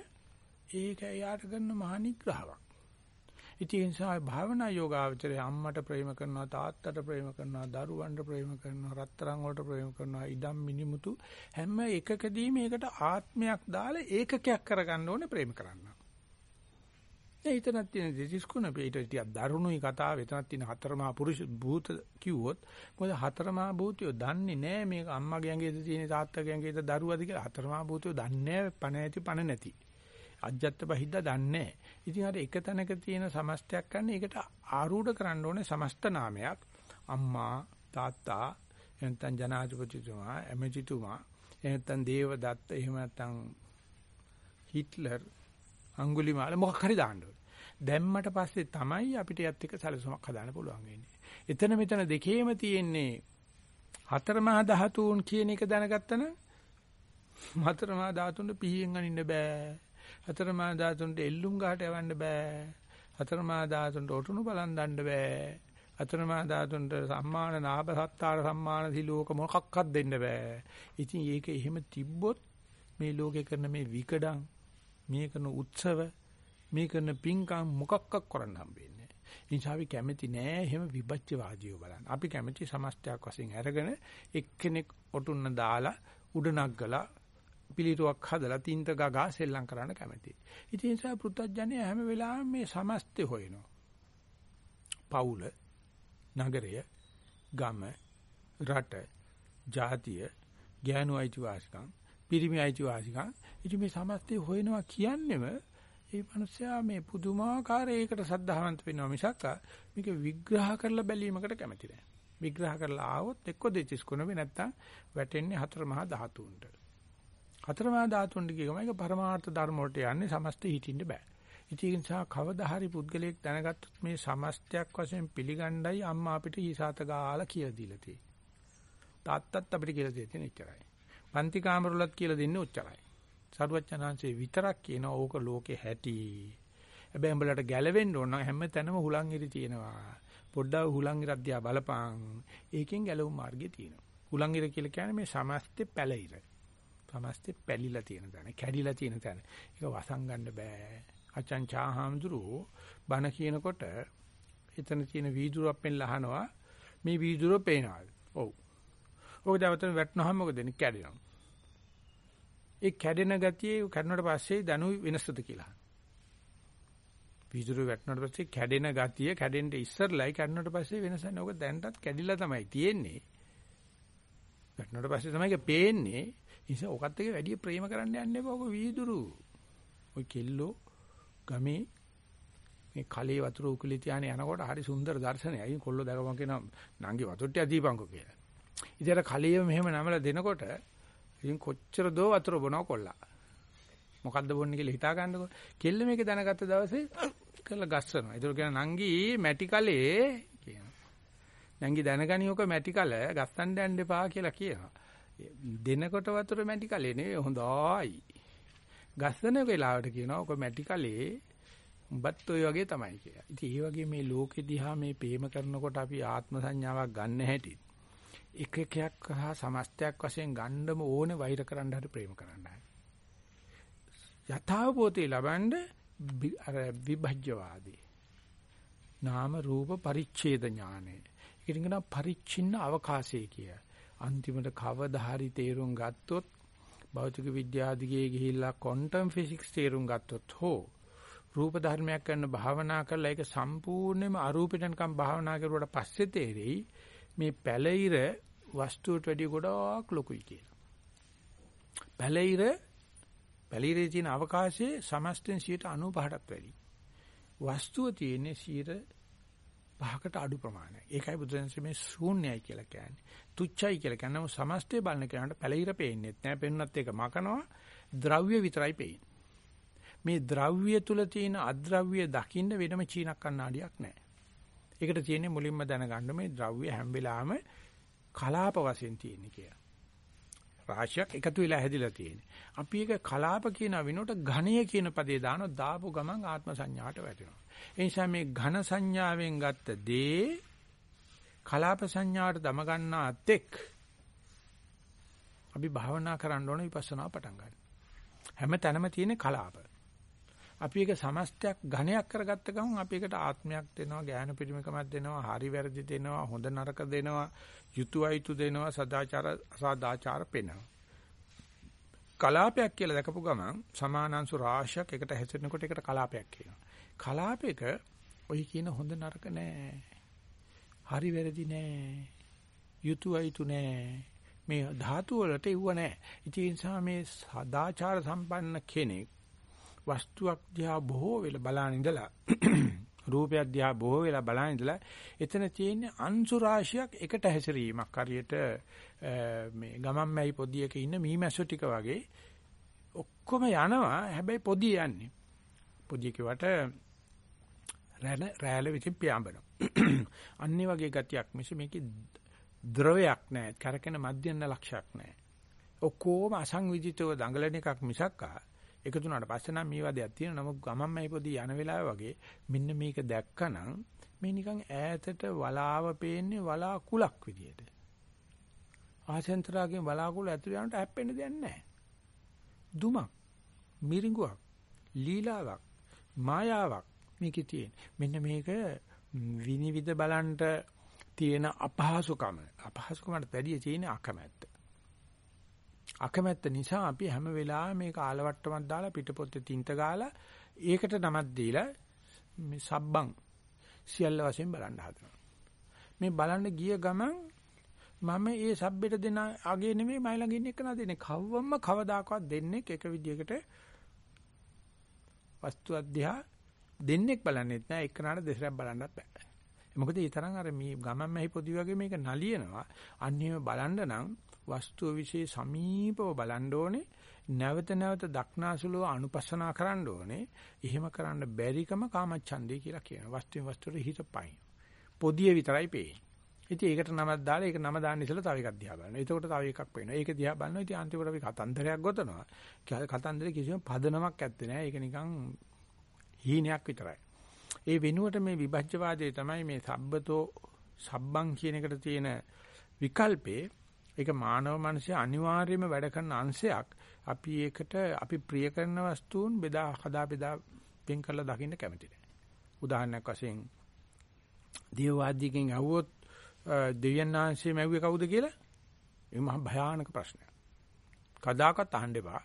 ඒක යාට කරන මහා නිග්‍රහයක්. ඉතින් ඒ නිසා භාවනා යෝගාවචරයේ අම්මට ප්‍රේම කරනවා තාත්තට ප්‍රේම කරනවා දරුවන්ට ප්‍රේම කරනවා රත්තරන් වලට ප්‍රේම කරනවා ඉදම් මිනිමුතු හැම එකකදී මේකට ආත්මයක් දාලා ඒකකයක් කරගන්න ඕනේ ප්‍රේම කරන්න. ඒ හිතනක් තියෙන දෙතිස්කුණ පිට ටිකක් දරුණුයි කතාව. එතනක් තියෙන හතරමහා පුරුෂ භූත කිව්වොත් මොකද හතරමහා භූතයෝ දන්නේ නැහැ මේක අම්මගේ ඇඟේද තියෙන තාත්තගේ ඇඟේද දරුවද කියලා. හතරමහා භූතයෝ දන්නේ නැහැ පණ ඇති පණ නැති. අජ්ජත් බහිද්දා දන්නේ ඉතින් අර එක තැනක තියෙන සමස්තයක් ගන්න ඒකට ආරූඪ කරන්න ඕනේ සමස්ත නාමයක්. අම්මා තාත්තා එහෙනම් ජනාධිපතිතුමා එමෙජිතුමා එහෙනම් දේවදත්ත එහෙම නැත්නම් හිට්ලර් අඟුලිමාල මොකක් හරි දාන්න ඕනේ. දැම්මට පස්සේ තමයි අපිට යත් එක්ක සැලසුමක් හදාන්න පුළුවන් වෙන්නේ. එතන මෙතන දෙකේම තියෙන්නේ හතරමහා ධාතුන් කියන එක දැනගත්තනම් හතරමහා ධාතුන්ට පිහියෙන් අනින්න බෑ. හතරමහා ධාතුන්ට එල්ලුම් ගහට යවන්න බෑ. හතරමහා ධාතුන්ට ඔටුනු බලන් දන්න බෑ. හතරමහා ධාතුන්ට සම්මාන නාභ සත්තාර සම්මාන සිලෝක මොකක්වත් දෙන්න බෑ. ඉතින් ඒක එහෙම තිබ්බොත් මේ ලෝකේ කරන මේ විකඩම් මේ කරන උත්සව මේ කරන පින්කම් මොකක්වත් කරන්න හම්බෙන්නේ නැහැ. ඒ නිසා අපි කැමති නෑ එහෙම විභජ්‍යවාදීව බලන්න. අපි කැමති සමස්තයක් වශයෙන් අරගෙන එක්කෙනෙක් ඔටුන්න දාලා උඩ නග්ගලා පිළිතුරක් හදලා තින්ත ගගා සෙල්ලම් කරන්න කැමතියි. ඉතින් ඒ නිසා පෘථජ්ජනය හැම වෙලාවෙම මේ සමස්තය හොයනවා. පවුල, නගරය, ගම, රට, ජාතිය, ඥාන අයිතිවාසිකම්, පිරිමි අයිතිවාසිකම් ඉතින් මේ සමස්තය හොයනවා කියන්නේම ඒ මිනිස්සයා මේ පුදුමාකාර ඒකට සද්ධාවන්ත වෙනවා මිසක් මේක විග්‍රහ කරලා බැලීමකට කැමති නැහැ. විග්‍රහ කරලා ආවොත් එක්ක දෙතිස් කුණේ නැත්තම් වැටෙන්නේ හතර මහා ධාතුන්ට. හතර මහා ධාතුන්ට කියගම ඒක පරමාර්ථ ධර්ම වලට යන්නේ සමස්තය හිටින්න බෑ. ඉතින් ඒ නිසා කවදා හරි පුද්ගලයෙක් දැනගත්තොත් මේ සමස්තයක් වශයෙන් පිළිගණ්ඩයි අම්මා අපිට හිසాత ගාලා කියලා දීලා තියෙන්නේ. තාත්තත් අපිට කියලා දෙන්නේ එච්චරයි. පන්ති කාමරවලත් කියලා දෙන්නේ ඔච්චරයි. සරුවච්චනාංශේ විතරක් කියන ඕක ලෝකේ හැටි. හැබැයි උඹලට ගැලවෙන්න ඕන නම් හැම තැනම හුලං ඉරි තියෙනවා. පොඩ්ඩක් හුලං ඉරක් දිහා බලපං. ඒකෙන් ගැලවුම් මාර්ගය තියෙනවා. හුලං ඉර කියලා කියන්නේ මේ සමස්තේ පැලිර. සමස්තේ පැලිලා තියෙන තැන, කැඩිලා තියෙන තැන. ඒක වසංගන්න බෑ. අචං චාහාම්දුරු බණ කියනකොට එතන තියෙන වීදුරුවක් පෙන් ලහනවා. මේ වීදුරුව පේනවා. ඔව්. ඔක දවතන වැටෙනවම මොකද වෙන්නේ? කැඩෙනවා. ඒ කැඩෙන ගතිය කැඩුණාට පස්සේ දනු වෙනසද කියලා. වීදුරු වැටුණාට පස්සේ කැඩෙන ගතිය කැඩෙන්න ඉස්සරලයි කැඩුණාට පස්සේ වෙනස නැහැ. ඔක දැන්ටත් කැඩිලා තමයි තියෙන්නේ. වැටුණාට පස්සේ තමයි ඒක පේන්නේ. ඉතින් ඔකත් එක වැඩි ප්‍රේම කරන්න යන්න එපා. ඔක වීදුරු. ඔය කෙල්ලෝ ගමේ මේ කලේ වතුර උකුලේ තියාන යනකොට හරි සුන්දර දර්ශනයයි. අයින් කොල්ලෝ දැකපන් කියනවා නංගි වතුරට දීපන්කෝ කියලා. ඉතින් අර කලේ මෙහෙම නමලා දෙනකොට ඉතින් කොච්චර දෝ වතුර බොනව කොල්ලා. මොකද්ද බොන්නේ කියලා හිතා ගන්නකො. කෙල්ල මේක දැනගත්ත දවසේ කරලා ගස්සනවා. ඒතර කියන නංගි මැටි කලේ කියනවා. නංගි දැනගනි ඔක මැටි කල ගස්සන්න යන්න එපා කියලා කියනවා. දෙනකොට වතුර මැටි කලේ නෙවෙයි හොඳයි. ගස්සන වෙලාවට කියනවා ඔක මැටි කලේ උඹත් ඔය වගේ තමයි කියලා. ඉතින් ඒ වගේ මේ ලෝකෙ දිහා මේ ප්‍රේම කරනකොට අපි ආත්ම සංඥාවක් ගන්න හැටි එක එකයක් හා සමස්තයක් වශයෙන් ගන්නම ඕනේ වෛර කරන්න හරි ප්‍රේම කරන්න හරි. යථාභූතේ ලබනද අර විභජ්‍යවාදී. නාම රූප පරිච්ඡේද ඥානෙ. ඒකට කියනවා පරිච්ඡින්න අවකාශය කිය. අන්තිමට කවදා හරි තේරුම් ගත්තොත් භෞතික විද්‍යාදිගේ ගිහිල්ලා ක්වොන්ටම් ෆිසික්ස් තේරුම් ගත්තොත් හෝ රූප ධර්මයක් කරන භාවනා කරලා ඒක සම්පූර්ණයෙන්ම අරූපෙටනකම් භාවනා කරුවාට පස්සේ තේරෙයි මේ පැලිර වස්තුවට වැඩිය ගොඩාක් ලොකුයි කියලා. පැලිර පැලිරේ තියෙන අවකාශයේ සමස්තෙන් 95%ටත් වැඩි. වස්තුව තියෙන්නේ 5කට අඩු ප්‍රමාණයක්. ඒකයි බුදුරජාණන්සේ මේ ශූන්‍යයි කියලා කියන්නේ. තුච්චයි කියලා කියන්නේ සමස්තය බලන කෙනාට පැලිර පේන්නේ නැහැ. පෙන්නුනත් ඒක මකනවා. ද්‍රව්‍ය විතරයි පේන්නේ. මේ ද්‍රව්‍ය තුල තියෙන අද්‍රව්‍ය දකින්න වෙනම චීනක් කණ්ණාඩියක් නැහැ. ඒකට තියෙන්නේ මුලින්ම දැනගන්න මේ ද්‍රව්‍ය හැම වෙලාවෙම කලාප වශයෙන් තියෙන්නේ කියලා. රාශියක් එකතු වෙලා හැදිලා තියෙන්නේ. අපි ඒක කලාප කියන විනෝට ඝණය කියන පදේ දානවා දාපු ගමන් ආත්ම සංඥාට වැටෙනවා. ඒ නිසා මේ ඝන සංඥාවෙන් ගත්ත දේ කලාප සංඥාවට දම ගන්නා තෙක් අපි භාවනා කරන්න ඕන විපස්සනා පටන් ගන්න. හැම තැනම තියෙන කලාප. අපි ඒක සමස්තයක් ඝණයක් කරගත්ත ගමන් අපි ඒකට ආත්මයක් දෙනවා, ඥාන පිරිමකමක් දෙනවා, හරි වැරදි දෙනවා, හොඳ නරක දෙනවා, යුතුයයිතු දෙනවා, සදාචාර අසදාචාර පෙන්වනවා. කලාපයක් කියලා දැකපු ගමන් සමානාංශු රාශියක් එකට හැසෙනකොට ඒකට කලාපයක් කියනවා. කලාපයක ඔයි කියන හොඳ නරක නෑ. හරි වැරදි නෑ. යුතුයයිතු නෑ. මේ ධාතු වලට ඉව නෑ. ඉතින් ඒ නිසා මේ සදාචාර සම්පන්න කෙනෙක් වස්තුවක් දිහා බොහෝ වෙලා බලන ඉඳලා රූපයක් දිහා බොහෝ වෙලා බලන ඉඳලා එතන තියෙන අංශු රාශියක් එකට හැසිරීමක්. හරියට මේ ගමන් මැයි පොදියක ඉන්න මීමැස්සෝ ටික වගේ ඔක්කොම යනවා. හැබැයි පොදිය යන්නේ. පොදිය කිව්වට රැළ රැළ විසින් පියාඹනවා. අන්නේ වගේ ගතියක් මිස මේකේ ද්‍රවයක් නැහැ. කරකෙන මධ්‍යන්න ලක්ෂයක් නැහැ. ඔක්කොම අසංවිධිතව දඟලන එකක් මිසක් එකතු වුණාට පස්සේ නම් මේ වදයක් තියෙනවා. නමුත් ගමන් මයිපොදී යන වෙලාව වගේ මෙන්න මේක දැක්කනම් මේ නිකන් ඈතට වලාව පේන්නේ වලා කුලක් විදියට. ආසෙන්තරාගෙන් වලා කුල ඇතුළේ යනට හැප්පෙන්න දෙයක් නැහැ. දුමක්, මිරිඟුවක්, ලීලාවක්, මායාවක් මේකේ තියෙන. මෙන්න මේක විනිවිද බලන්ට තියෙන අපහසුකම. අපහසුකමට වැඩිය තියෙන අකමැත්ත. අකමැත්ත නිසා අපි හැම වෙලාවෙම මේක ආලවට්ටමක් දාලා පිටපොත්තේ තින්ත ගාලා ඒකට නමක් දීලා මේ සබ්බං සියල්ල වශයෙන් බලන්න හදනවා. මේ බලන්න ගිය ගමන් මම ඒ සබ්බෙට දෙන අගේ නෙමෙයි මයි ළඟ ඉන්න එක නා දෙන්නේ. කවවම්ම කවදාකවත් දෙන්නේ එක විදියකට වස්තු අධ්‍යා දෙන්නෙක් බලන්නෙත් නෑ එක්කනට දෙසරක් බලන්නත් බෑ. මොකද ඒ තරම් අර මේ ගමන් මැහි පොදි වගේ මේක නලියනවා. අන්නේම බලන්න නම් වස්තුව વિશે සමීපව බලන්න ඕනේ. නැවත නැවත දක්නාසුලව අනුපස්සනා කරන්න ඕනේ. එහෙම කරන්න බැරිකම කාමච්ඡන්දේ කියලා කියනවා. වස්තුවෙන් වස්තුවට හිත පයින්. පොදිය විතරයි පේන්නේ. ඉතින් ඒකට නමක් දාලා ඒක නම දාන්න ඉස්සෙල්ලා තව එකක් දිහා බලනවා. එතකොට තව එකක් පේනවා. ඒක දිහා බලනවා. ඉතින් අන්තිමට අපි කතන්දරයක් ගොතනවා. කතන්දරේ කිසිම පදනමක් ඇත්තේ නැහැ. ඒක නිකන් හීනයක් විතරයි. ඒ වෙනුවට මේ විභජ්‍යවාදයේ තමයි මේ සබ්බතෝ සබ්බං කියන එකට තියෙන විකල්පේ ඒක මානව මනසේ අනිවාර්යයෙන්ම වැඩ කරන අංශයක්. අපි ඒකට අපි ප්‍රිය කරන වස්තුන් බෙදා හදා බෙදා වෙන් කරලා දකින්න කැමති නැහැ. උදාහරණයක් වශයෙන් දේවවාදීකින් අහුවොත් දෙවියන්ාංශයේ මැව්වේ කවුද කියලා? ඒ මහ භයානක ප්‍රශ්නයක්. කදාකත් අහන්න එපා.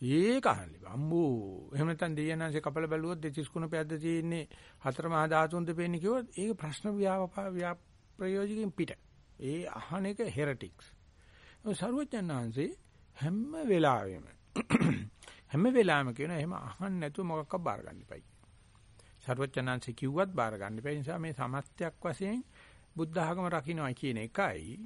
ඒක අහන්න එපා. අම්බෝ. එහෙම නැත්නම් දෙවියන්ාංශේ කපල බැලුවොත් දෙතිස් කුණ පැද්ද තියෙන්නේ හතර මහා ධාතුන්ද පේන්නේ කිව්වොත් ඒක ප්‍රශ්න ව්‍යාපා ප්‍රයෝජකින් පිට. ඒ අහන එක හෙරටික්ස්. සරුවචනාංශේ හැම වෙලාවෙම හැම වෙලාවෙම කියන එහෙම අහන්න නැතුව මොකක්වත් බාර ගන්න එපයි. සරුවචනාංශේ කිව්වත් බාර ගන්න එපා. නිසා මේ සමස්තයක් වශයෙන් බුද්ධ ආගම රකින්නයි කියන එකයි.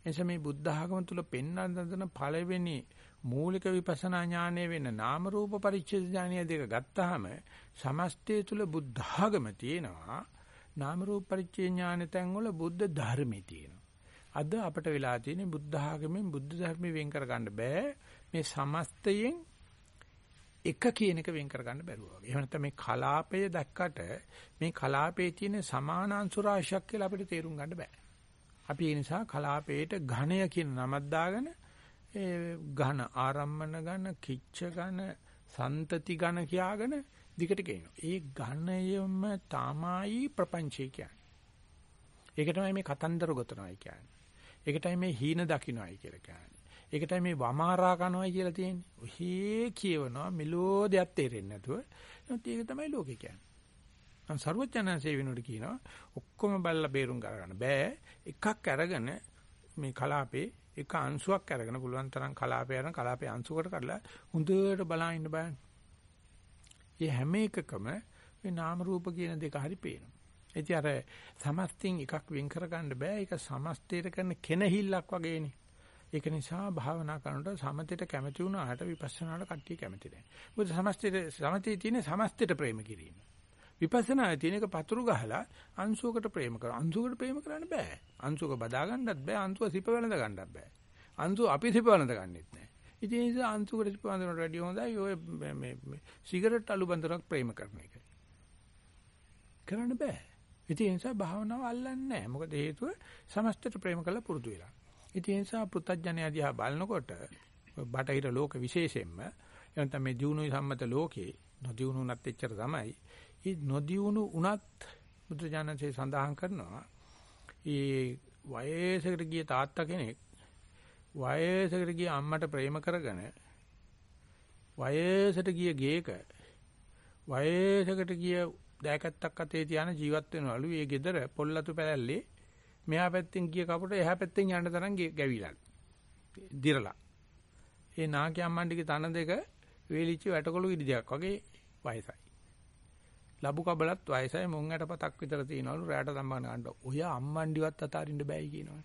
එනිසා මේ බුද්ධ ආගම තුල පෙන්වන්න දන පළවෙනි මූලික විපස්සනා ඥානය වෙන නාම රූප පරිච්ඡේද ඥානය දෙක ගත්තාම සමස්තය තුල බුද්ධ ආගම තියෙනවා. නාම රූප පරිච්ඡේද ඥාන තැන් වල බුද්ධ ධර්මයේ තියෙනවා. අද අපිට වෙලා තියෙන්නේ බුද්ධ ආගමෙන් බුද්ධ ධර්මයෙන් වෙන් කරගන්න බෑ. මේ සමස්තයෙන් එක කියන එක වෙන් කරගන්න බැරුව වගේ. එහෙම නැත්නම් මේ කලාපය දැක්කට මේ කලාපයේ තියෙන සමානාංශු රාශියක් කියලා අපිට තේරුම් ගන්න බෑ. අපි ඒ නිසා කලාපයට ඝණය කියන නමක් දාගෙන ඒ ඝන ආරම්මන ඝන කිච්ච ඝන සන්තති ඝන කියාගෙන දිගට කියනවා. ඒ ඝනයම තමයි ප්‍රපංචය කියන්නේ. ඒක තමයි මේ කතන්දර ගොතනවායි කියන්නේ. ඒකටයි මේ හීන දකින්නයි කියලා කියන්නේ. ඒකටයි මේ වමාරා කනවයි කියලා තියෙන්නේ. ඔහේ කියවනවා මෙලෝ දෙයක් තේරෙන්නේ නැතුව. ඒත් ඒක තමයි ලෝකේ කියන්නේ. මම ਸਰවඥාන්සේ වෙනුවට කියනවා ඔක්කොම බල්ලා බේරුම් ගන්න බෑ. එකක් අරගෙන මේ කලාපේ එක අංශුවක් අරගෙන පුළුවන් තරම් කලාපේ අරන් කලාපේ අංශුවකට කඩලා හොඳට බලා ඉන්න බෑ. මේ හැම එකකම මේ නාම රූප කියන දෙක හරි පේනවා. ඉතින් අර සමස්තින් එකක් වෙන් කරගන්න බෑ. ඒක සමස්තයට කරන කෙනහිල්ලක් වගේනේ. ඒක නිසා භාවනා කරනකොට සමතේට කැමති වුණාට විපස්සනාට කට්ටිය කැමති නැහැ. මොකද සමස්තයට සමතේ තියෙන සමස්තයට ප්‍රේම කිරීම. විපස්සනායේ තියෙන එක පතුරු ගහලා අංශුවකට ප්‍රේම කරනවා. අංශුවකට ප්‍රේම කරන්න බෑ. අංශුවක බදා ගන්නත් බෑ. අංශුව සිප වෙනද ගන්නත් බෑ. අංශුව අපි සිප වෙනද ගන්නෙත් නෑ. ඉතින් ඒ නිසා අංශුවකට සිප වඳනට වැඩිය හොඳයි ඔය මේ සිගරට් අලු බඳුනක් ප්‍රේම කරන එක. කරන්න බෑ. ඉතින් ඒ නිසා භාවනාව අල්ලන්නේ නැහැ. මොකද හේතුව සමස්තයට ප්‍රේම කරලා පුරුදු වෙලා. ඉතින් ඒ නිසා පෘථජ්ජනය දිහා බලනකොට බටහිර ලෝක විශේෂයෙන්ම එනතම මේ දියුණුයි සම්මත ලෝකේ නොදියුණුනත් එච්චර තමයි. ඒ නොදියුණු උනත් බුදුජානකසේ සඳහන් කරනවා ඒ වයසකට ගිය තාත්තා කෙනෙක් වයසකට ගිය අම්මට ප්‍රේම කරගෙන වයසට ගිය ගේක වයසකට ගිය දෑකත්තක් අතේ තියාන ජීවත් වෙනවලු. ඒ ගෙදර පොල්ලතු පැලැල්ලේ මෙහා පැත්තෙන් ගිය කපුට එහා පැත්තෙන් යන්න තරම් ගැවිලා. දිරලා. ඒ නාකිය අම්මන්ඩිගේ තන දෙක වේලිච්ච වැටකොළු ඉදි දෙයක් වගේ වයසයි. ලබු කබලත් වයසයි මුං ඇටපතක් විතර තියනවලු රැට සම්බන්ධ ගන්න. ඔය අම්මන්ඩිවත් අතාරින්න බෑයි කියනවනේ.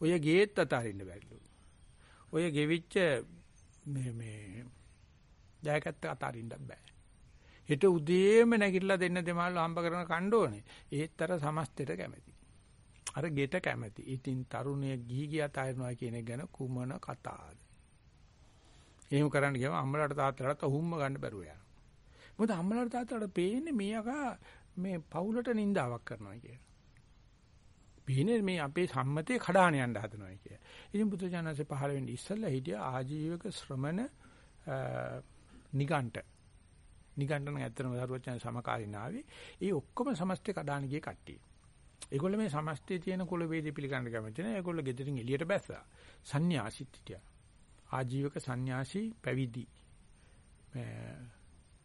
ඔය ගේත් අතාරින්න බැරිලු. ඔය ගෙවිච්ච මේ මේ දැයකත්ත අතාරින්නත් බෑ. හෙට උදේම නැගිටලා දෙන්න දෙමාල්ල හම්බ කරන කණ්ඩ ඕනේ. ඒත් අර සමස්තයට කැමති. අර ගෙට කැමති. ඉතින් තරුණිය ගිහි ගියා තයරනවා කියන එක ගැන කුමන කතාවද? එහෙම කරන්න ගියම අම්මලාට තාත්තලාට හුම්ම ගන්න බැරුව යනවා. මොකද අම්මලාට තාත්තලාට පේන්නේ මේ අකා මේ පවුලට නිඳාවක් කරනවා කියලා. පේන්නේ මේ අපේ සම්මතේ කඩාන යන්න හදනවා කියලා. ඉතින් බුදුජානසෙ පහළ වෙන්නේ ඉස්සල්ලා හිටියා ආජීවක ශ්‍රමණ නිගණ්ඨ නිගණ්ඨන ඇත්තම දරුවචන සමකාලීන ආවේ. ඒ ඔක්කොම සමස්තේ කඩාන ගිය කට්ටිය. ඒගොල්ලෝ මේ සමස්තේ තියෙන කුල වේදී පිළිගන්න කැමති නැහැ. ඒගොල්ලෝ ගෙදරින් එළියට බැස්සා. සන්‍යාසිත් හිටියා. ආජීවක සන්‍යාසී පැවිදි.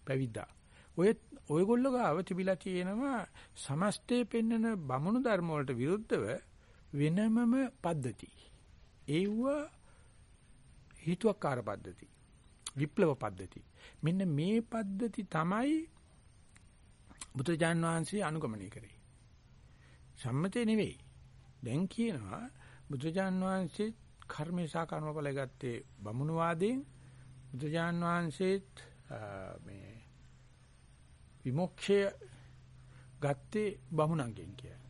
පැවිද්දා. ඔය ඔයගොල්ලෝ ගාව තිබිලා තියෙනවා සමස්තේ පෙන්නන බමුණු ධර්ම වලට විරුද්ධව වෙනමම පද්ධති. ඒව හිතුවක්කාර පද්ධති. විප්ලව පද්ධති. මෙන්න මේ පද්ධති තමයි බුදුජාන් වහන්සේ අනුගමනය කරේ. සම්මතේ නෙවෙයි. දැන් කියනවා බුදුජාන් වහන්සේ කර්මේශා කර්මඵල ගත්තේ බමුණු වාදයෙන් බුදුජාන් වහන්සේත් මේ විමුක්ෂය ගත්තේ බමුණන්ගෙන් කියලා.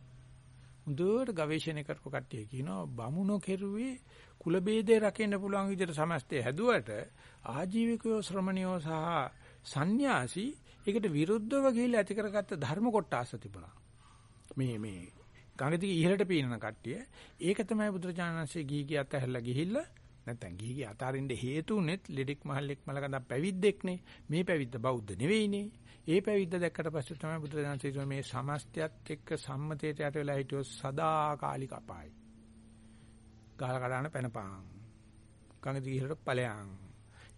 හොඳට ගවේෂණය කරපු කට්ටිය කියනවා බමුණෝ කෙරුවේ කුල ભેදේ රකින්න පුළුවන් විදිහට සමස්තය හැදුවට ආජීවිකයෝ ශ්‍රමණියෝ සහ සන්‍යාසි ඒකට විරුද්ධව ගිහිල්ලා ඇති කරගත්ත ධර්ම කොටස තිබුණා. මේ මේ ගංගදික ඉහළට පීනන කට්ටිය ඒක තමයි බුදුරජාණන්සේ ගිහි ගියත් ඇහැරලා ගිහිල්ලා නැත්නම් ගිහි ගිය අතාරින්න හේතු උනේත් ලෙඩෙක් මහල්ලෙක් මලකඳ පැවිද්දෙක්නේ මේ පැවිද්ද බෞද්ධ නෙවෙයිනේ ඒ පැවිද්ද දැක්කට පස්සේ තමයි බුදුරජාණන්සේ මේ සමස්තයත් එක්ක සම්මතයට යට වෙලා හිටියොත් සදාකාලික අපායි ගහලා කඩාන පැනපං. ගඟ දිගට ඵලයන්.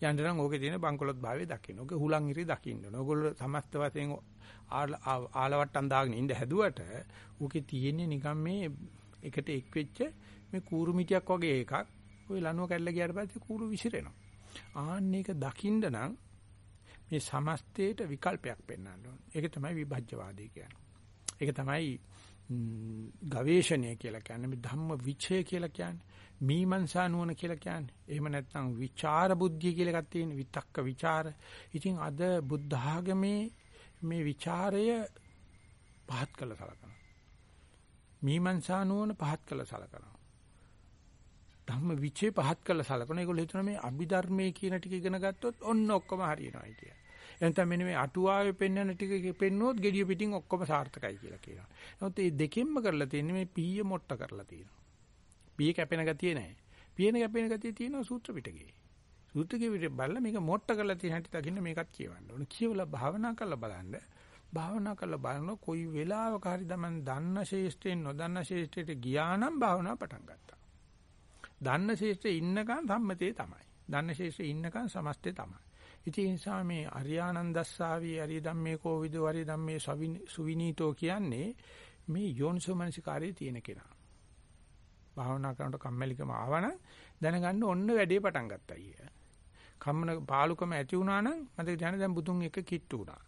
යන්න නම් ඕකේ තියෙන බංකොලොත් භාවයේ දකින්න. ඕකේ හුලං ඉරි දකින්න. ඕගොල්ලෝ සමස්ත වශයෙන් ආලවට්ටම් දාගෙන ඉඳ හැදුවට ඕකේ තියෙන්නේ නිකන් මේ එකට එක් වෙච්ච මේ කූරු මිටියක් වගේ එකක්. ওই ලනුව කැල්ල ගියාට පස්සේ කූරු විසිරෙනවා. ආන්න ඒක දකින්න නම් මේ සමස්තයට විකල්පයක් පෙන්වන්න ඕනේ. ඒක තමයි විභජ්‍යවාදී කියන්නේ. ඒක තමයි ගවේෂණය කියලා කියන්නේ මේ ධම්ම විචය කියලා කියන්නේ මීමන්සා නුවණ කියලා කියන්නේ එහෙම නැත්නම් විචාර බුද්ධිය කියලා එකක් තියෙන විතක්ක විචාර ඉතින් අද බුද්ධ ආගමේ මේ විචාරය පහත් කළ සලකනවා මීමන්සා නුවණ පහත් කළ සලකනවා ධම්ම විචේ පහත් කළ සලකනවා ඒගොල්ලෝ හිතන මේ අභිධර්මයේ කියන ටික ඉගෙන ගත්තොත් ඔන්න ඔක්කොම හරියනවා කියලා එනතම මෙන්න මේ අටුවාවේ පෙන්වන ටික පෙන්නුවොත් gediya පිටින් ඔක්කොම සාර්ථකයි කියලා කියනවා. නමුත් මේ දෙකෙන්ම කරලා තියෙන්නේ මේ පීය මොට්ට කරලා තියෙනවා. පීය කැපෙන ගතිය නැහැ. පීයන කැපෙන ගතිය තියෙනවා සූත්‍ර පිටකේ. සූත්‍ර පිටකේ බලලා මේක මොට්ට කරලා තියෙන හැටි දකින්න මේකත් කියවන්න ඕන. කියවලා භාවනා කරලා බලන්න. භාවනා කරලා බලන කොයි වෙලාවක හරි තමන් දන්න ශේෂ්ඨයෙන් නොදන්න ශේෂ්ඨයට ගියා නම් භාවනාව පටන් ගත්තා. දන්න ශේෂ්ත්‍රයේ ඉන්නකන් සම්මතේ තමයි. දන්න ශේෂ්ත්‍රයේ ඉන්නකන් සමස්තේ තමයි. ඉතින් ඒ නිසා මේ අරියානන්දස්සාවී අරිය ධම්මේ කෝවිදෝ අරිය ධම්මේ සුවිනීතෝ කියන්නේ මේ යෝනිසෝමනසිකාරයේ තියෙන කෙනා. භාවනා කරනකොට කම්මැලිකම ආවනම් දැනගන්න ඔන්න වැඩේ පටන් ගත්තා අයියා. කම්මන පාලුකම ඇති වුණා නම් මට දැන දැන් බුදුන් එක කිට්ටු වුණා.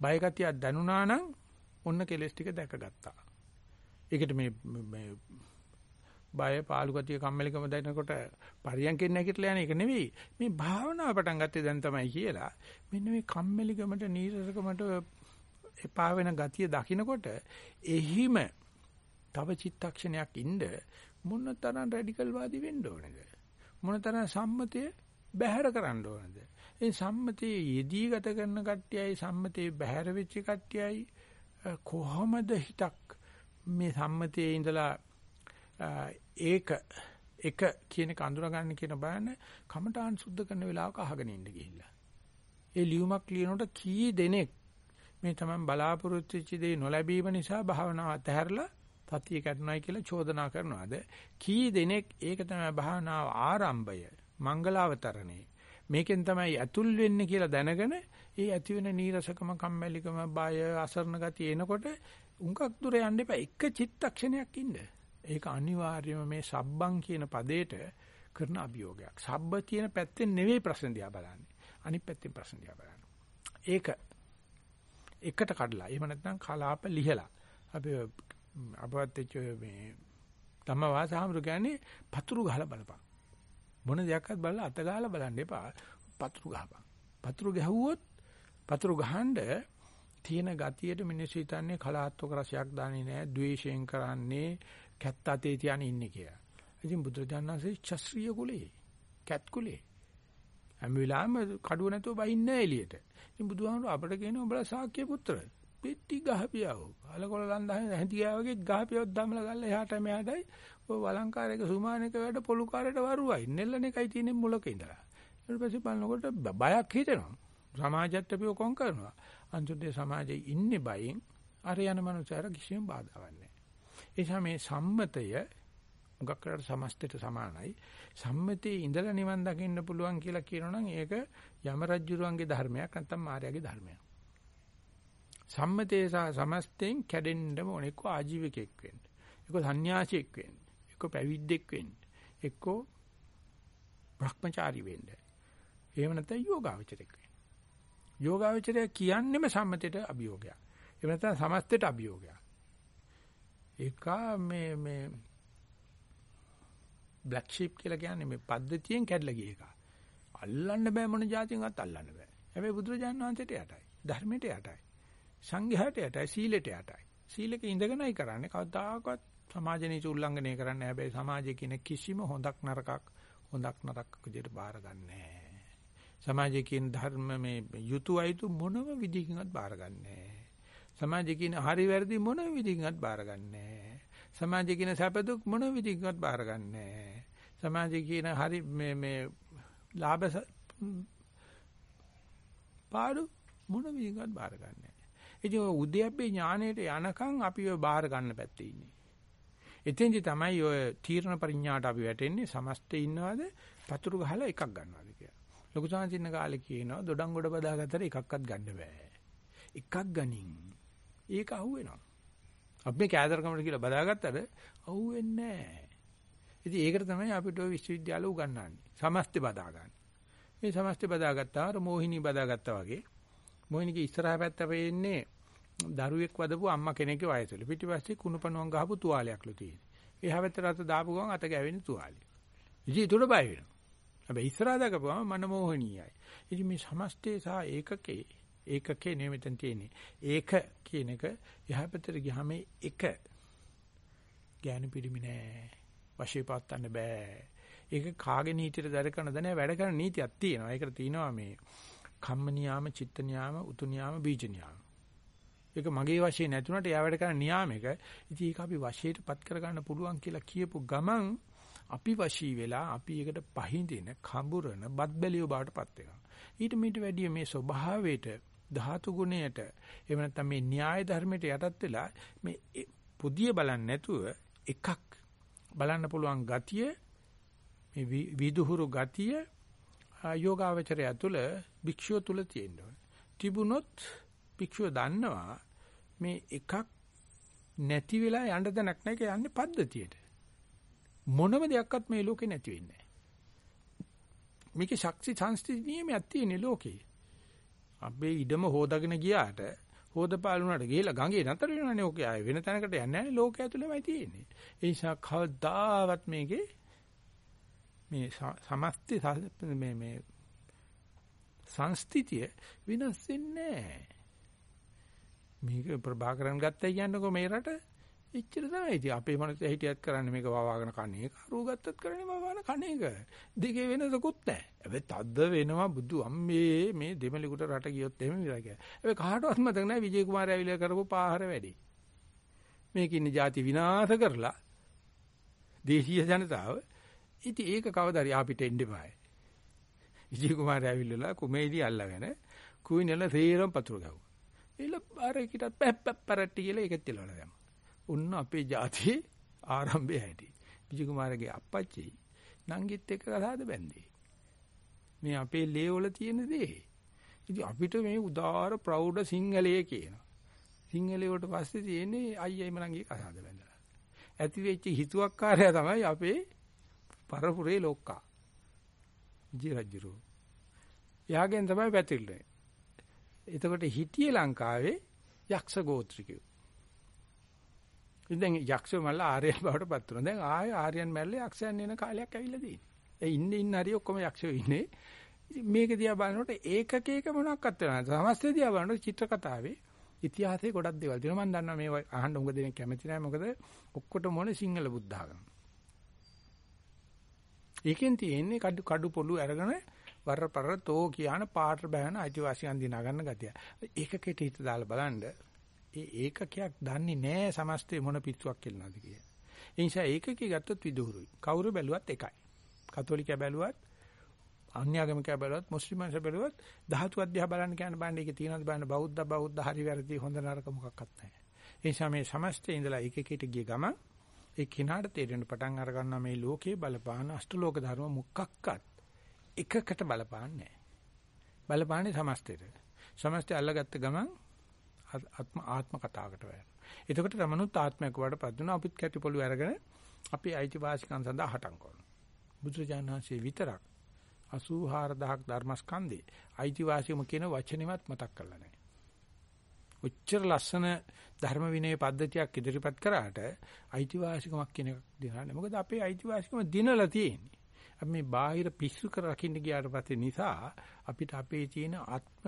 බය ගතියක් දැනුණා නම් ඔන්න කෙලස් ටික දැකගත්තා. ඒකට මේ මේ බය පාලු ගතිය කම්මැලිකම දැනනකොට පරියන්කෙන් නැගිටලා යන එක නෙවෙයි. මේ භාවනාව පටන් ගත්තේ දැන් තමයි කියලා. මෙන්න මේ කම්මැලිකමට නීරසකමට එපා වෙන ගතිය දකිනකොට එහිම තව චිත්තක්ෂණයක් ඉන්න මොනතරම් රැඩිකල් වාදී වෙන්න ඕනේද? මොනතරම් සම්මතය බැහැර කරන්න ඕනද? ඒ සම්මතයේ යෙදී ගත කරන කට්ටියයි සම්මතයේ බැහැර වෙච්ච කට්ටියයි කොහොමද හිතක් මේ සම්මතයේ ඉඳලා ඒක එක කියන එක අඳුරගන්න කියන බයන කමඨාන් සුද්ධ කරන වෙලාවක අහගෙන ඉන්න ගිහිල්ලා. ඒ ලියුමක් ලියනකොට කී දෙනෙක් මේ තමයි බලාපොරොත්තු වෙච්ච දේ නොලැබීම නිසා භාවනාව අතහැරලා තතිය කැඩුනායි කියලා චෝදනා කරනවාද? කී දෙනෙක් ඒක තමයි භාවනාව ආරම්භය මංගලාවතරණේ මේකෙන් තමයි ඇතුල් වෙන්නේ කියලා දැනගෙන ඒ ඇති වෙන නීරසකම කම්මැලිකම බය අසරණ ගතිය එනකොට උංගක් දුර යන්න එපා. එක චිත්තක්ෂණයක් ඉන්න. ඒක අනිවාර්යයෙන්ම මේ සබ්බං කියන පදේට කරන අභියෝගයක්. සබ්බ කියන පැත්තෙන් නෙවෙයි ප්‍රශ්න දිහා බලන්නේ. අනිත් පැත්තෙන් ප්‍රශ්න දිහා බලන්න. ඒක එකට කඩලා එහෙම නැත්නම් කලාප ලිහලා. අපි අපවත් වෙච්ච මේ ධම්මවාසහමරු කියන්නේ පතුරු ගහලා බලපන්. මොන දෙයක්වත් බලලා අත ගහලා බලන්න එපා. පතුරු ගහපන්. පතුරු ගැහුවොත් පතුරු ගහනද තියෙන ගතියට මිනිස්සු හිතන්නේ කලාත්මක රසයක් දාන්නේ නැහැ, ද්වේෂයෙන් කරන්නේ, කැත්ත අතේ තියාන ඉන්නේ කියලා. ඉතින් බුදුරජාණන්සේ ශාස්ත්‍රීය කුලේ, කැත් කුලේ. හැම වෙලාවෙම කඩුව නැතුව බහින්නේ එළියට. ඉතින් බුදුහාමුදුරුවෝ අපිට කියනවා උඹලා ශාක්‍ය පුත්‍ර. පෙට්ටි ගහපියව. අලකොල ලන්දා හැඳි ගියා වගේ ගහපියවත් දාමලා ගල්ලා එහාට මෙහාටයි ඔය වලංකාරයක සුමානක වැඩ පොලුකාරයට වරුවයි. නෙල්ලන එකයි තියෙන්නේ මුලක ඉඳලා. ඊට පස්සේ බලනකොට බයක් හිතෙනවා. සමාජයත් අපි කොන් කරනවා. අන්තිමට සමාජයේ ඉන්නේ බයෙන් අර යන මනුස්සයර කිසිම බාධාවක් නැහැ. ඒ නිසා මේ සම්මතය මුගක් කරලා සමස්තයට සමානයි. සම්මතයේ ඉඳලා නිවන් දකින්න පුළුවන් කියලා කියනොනම් ඒක යම රජුරුවන්ගේ ධර්මයක් නැත්නම් මාර්යාගේ ධර්මයක්. සම්මතයේ සහ සමස්තයෙන් කැඩෙන්නම ඕනේ එක්ක ආජීවකෙක් වෙන්න. එක්ක සන්‍යාසියෙක් වෙන්න. එක්ක පැවිද්දෙක් වෙන්න. එක්ක භ්‍රමචාරි වෙන්න. එහෙම නැත්නම් යෝගාවචරයක් වෙන්න. යෝගාවචරය කියන්නේම සම්මතයට අභියෝගයක්. එහෙම නැත්නම් සමස්තයට අභියෝගයක්. ඒක මේ මේ බ්ලැක් ෂීප් කියලා කියන්නේ මේ පද්ධතියෙන් කැඩලා ගිය එක. අල්ලන්න බෑ මොන જાතියෙන්වත් අල්ලන්න බෑ. හැබැයි බුදුරජාණන් වහන්සේට යටයි. ධර්මයට යටයි. සංඝයාට යටයි. සීලයට යටයි. සීලක ඉඳගෙනයි කරන්නේ. කවදාකවත් සමාජ නීති උල්ලංඝනය කරන්න හැබැයි සමාජයේ කියන කිසිම හොඳක් නරකක් හොඳක් නරකක් විදිහට බාරගන්නේ සමාජයේ කියන ධර්ම මේ යුතු අයුතු මොනම විදිහකින්වත් බාරගන්නේ සමාජයේ කියන හරි වැරදි මොන විදිහකින්වත් බාරගන්නේ සමාජයේ කියන සැප දුක් මොන විදිහකින්වත් බාරගන්නේ සමාජයේ කියන හරි මේ මේ ලාභ පාඩු මොන විදිහකින්වත් බාරගන්නේ ඉතින් උද්‍යප්පේ ඥාණයට යනකම් අපි ඔය බාර ගන්න පැත්තේ ඉන්නේ එතෙන්දි තමයි ඔය තීරණ පරිඥාට අපි වැටෙන්නේ සමස්තේ ඉන්නවද පතුරු ගහලා එකක් ගන්නවද කියලා. ලොකු සාංචින්න කාලේ කියනවා දොඩම් ගොඩ බදාගත්තට එකක්වත් ගන්න බෑ. එකක් ගනින්. ඒක අහුවෙනවා. අපි මේ කෑදරකමට කියලා බදාගත්තට අහුවෙන්නේ නෑ. ඉතින් ඒකට තමයි අපිට ඔය විශ්වවිද්‍යාල උගන්වන්නේ. සමස්තේ බදා ගන්න. මේ සමස්තේ බදාගත්තා අර මොහිනී බදාගත්තා වගේ. මොහිනීගේ ඉස්සරහා පැත්ත වෙන්නේ දරුවෙක් වදපු අම්මා කෙනෙක්ගේ වයසල. පිටිපස්සේ කුණුපණුවන් ගහපු තුවාලයක්ලු තියෙන. එහා පැත්තට අත දාපු ගමන් අත ගැවෙන තුවාලය. ඉතින් ඒකට බය වෙනවා. හැබැයි ඉස්සරහා දකපුවම මනමෝහණීයයි. ඉතින් මේ සමස්තේ සහ ඒකකේ ඒකකේ නෙමෙතන් තියෙන්නේ. ඒක කියන එක එහා පැත්තට ගියාම එක ඥාන පිරිමි නෑ. වශී පාත්තන්න බෑ. ඒක කාගේ නීතියට දර කරන දන්නේ වැඩ කරන නීතියක් තියෙනවා. ඒකට තියෙනවා මේ කම්ම නියාම, චිත්ත නියාම, උතු නියාම, බීජ නියාම. ඒක මගේ වශයෙන් නැතුණට එයා වැඩ කරන නියාමයක. ඉතින් ඒක අපි වශයෙන්පත් කරගන්න පුළුවන් කියලා කියපු ගමන් අපි වශී වෙලා අපි ඒකට පහඳින කඹුරන බත්බැලිය බාටපත් වෙනවා. ඊට මීට වැඩිය මේ ස්වභාවයට ධාතු ගුණයට එහෙම නැත්නම් මේ න්‍යාය ධර්මයට යටත් වෙලා මේ පුදිය බලන්නේ නැතුව එකක් බලන්න පුළුවන් ගතිය මේ විදුහුරු ගතිය යෝගාවචරය තුළ භික්ෂුව තුළ තියෙන්න ඕනේ. තිබුණොත් භික්ෂුව දන්නවා මේ එකක් නැති වෙලා යන්න දණක් නැහැ යන්නේ පද්ධතියට. මොනම දෙයක්වත් මේ ලෝකේ නැති වෙන්නේ නැහැ. මේකේ ශක්ති සංස්කෘති නියමයක් තියෙන ලෝකේ. අපේ ඉඩම හොදාගෙන ගියාට හොදපාලුණාට ගිහලා ගඟේ නතර වෙනවනේ ඕකේ ආයේ වෙන තැනකට යන්නේ නැහැ ලෝකයේ ඇතුළෙමයි තියෙන්නේ. ඒ නිසා කවදාවත් මේකේ මේ සමස්ත මේ මේ සංස්ථිතිය වෙනස් වෙන්නේ නැහැ. මේක ප්‍රභාකරන් ගත්තයි කියන්නකෝ මේ රට එච්චර තමයි. ඉතින් අපේ මනස හිටියත් කරන්නේ මේක වවාගෙන කන්නේ එක. අරූ ගත්තත් කරන්නේ වවාගෙන කන්නේ එක. දෙකේ වෙනසකුත් නැහැ. හැබැයි තද්ද වෙනවා බුදු අම්මේ මේ දෙමළෙකුට රට ගියොත් එහෙම විතරයි කියන්නේ. හැබැයි කාටවත් මතක නැහැ විජේ කුමාරය ඇවිල්ලා කරපු පාහර වැඩි. මේක ඉන්නේ ಜಾති විනාශ කරලා දේශීය ජනතාව ඉතින් ඒක කවදාරි අපිට එන්න බෑ. විජේ කුමාරය ඇවිල්ලා කුමේදී අල්ලගෙන කුයිනල සේරම පතුරු ගැහුවා. එල අර එකිටත් පැප්පැප්පරට්ටි කියලා ඒකත් තියලා දැම්මා. උන්න අපේ ජාතියේ ආරම්භය හැටි. විජය කුමාරගේ අප්පච්චි නංගිත් එක්ක කතාවද බැන්දේ. මේ අපේ ලේ වල තියෙන දේ. ඉතින් අපිට මේ උදාාර ප්‍රෞಢ සිංහලයේ කියනවා. සිංහලයේ වලට පස්සේ තියෙන්නේ අයියයි මලංගේ කතාවද බැන්දලා. ඇති වෙච්ච හිතුවක්කාරයා තමයි අපේ පරපුරේ ලෝක්කා. විජය රජුරෝ. යාගෙන් තමයි පැතිරෙන්නේ. එතකොට හිටියේ ලංකාවේ යක්ෂ ගෝත්‍රිකයෝ. ඉතින් යක්ෂ මල්ල ආර්යයන් බවට පත් වුණා. දැන් ආය ආර්යයන් මැල්ලේ යක්ෂයන් එන කාලයක් ඇවිල්ලා තියෙනවා. ඒ ඉන්නේ ඉන්න හරි ඔක්කොම යක්ෂයෝ ඉන්නේ. මේක දිහා බලනකොට ඒකක එක මොනක්වත් වෙනවා. සමස්තය දිහා බලනකොට චිත්‍ර කතාවේ ඉතිහාසයේ ගොඩක් දේවල් තියෙනවා. මම දන්නවා මේ අහන්න උඟ දෙනෙක් කැමති නැහැ. මොකද ඔක්කොටම මොන සිංහල බුද්ධ ආගම. ඒකෙන් තියෙන්නේ කඩු කඩු පොළු අරගෙන වර පර තෝ කියන පාට බෑන අයිතිවාසිකම් දිනා ගන්න ගතිය. ඒකකෙට හිත දාලා බලන්න ඒ ඒකකයක් දන්නේ නැහැ සමස්තේ මොන පිටුවක් කියලාද කියලා. ඒ නිසා ඒකකේ ගත්තොත් විදුහුරුයි. කවුරු බැලුවත් එකයි. කතෝලිකයා බැලුවත් අන්‍යාගමිකයා බැලුවත් මුස්ලිම්යන්ස බැලුවත් ධාතු අධ්‍යා බලන්න කියන බණ්ඩේ ඒකේ තියෙනවද බලන්න බෞද්ධ බෞද්ධ හරි වැරදි හොඳ නරක මොකක්වත් නැහැ. ඒ නිසා මේ සමස්තේ ඉඳලා ඒකකෙට ගිය ගමන් ඒ කිනාට තේරෙන පටන් අර ගන්නවා මේ ලෝකේ බලපාන අෂ්ටලෝක ධර්ම මොකක්වත් එකකට බලපාන්නේ නැහැ. බලපාන්නේ සමස්තයට. සමස්තය අල්ලගත්ත ගමන් ආත්ම ආත්ම කතාවකට වැටෙනවා. එතකොට තමනුත් ආත්මයක් වඩපත් වෙනවා. අපිත් කැටි පොළු අරගෙන අපි අයිතිවාසිකම් සඳහා හටන් කරනවා. බුදුරජාණන්සේ විතරක් 84000ක් ධර්මස්කන්ධේ අයිතිවාසිකම කියන වචනේවත් මතක් කරලා නැහැ. ඔච්චර ලස්සන ධර්ම විනය පද්ධතියක් ඉදිරිපත් කරාට අයිතිවාසිකමක් කියන එකක් දිනන්නේ. මොකද අපේ අයිතිවාසිකම දිනලා තියෙන්නේ. අපි මේ බාහිර පිස්සු කර රකින්න ගියාට පස්සේ නිසා අපිට අපේ තියෙන ආත්ම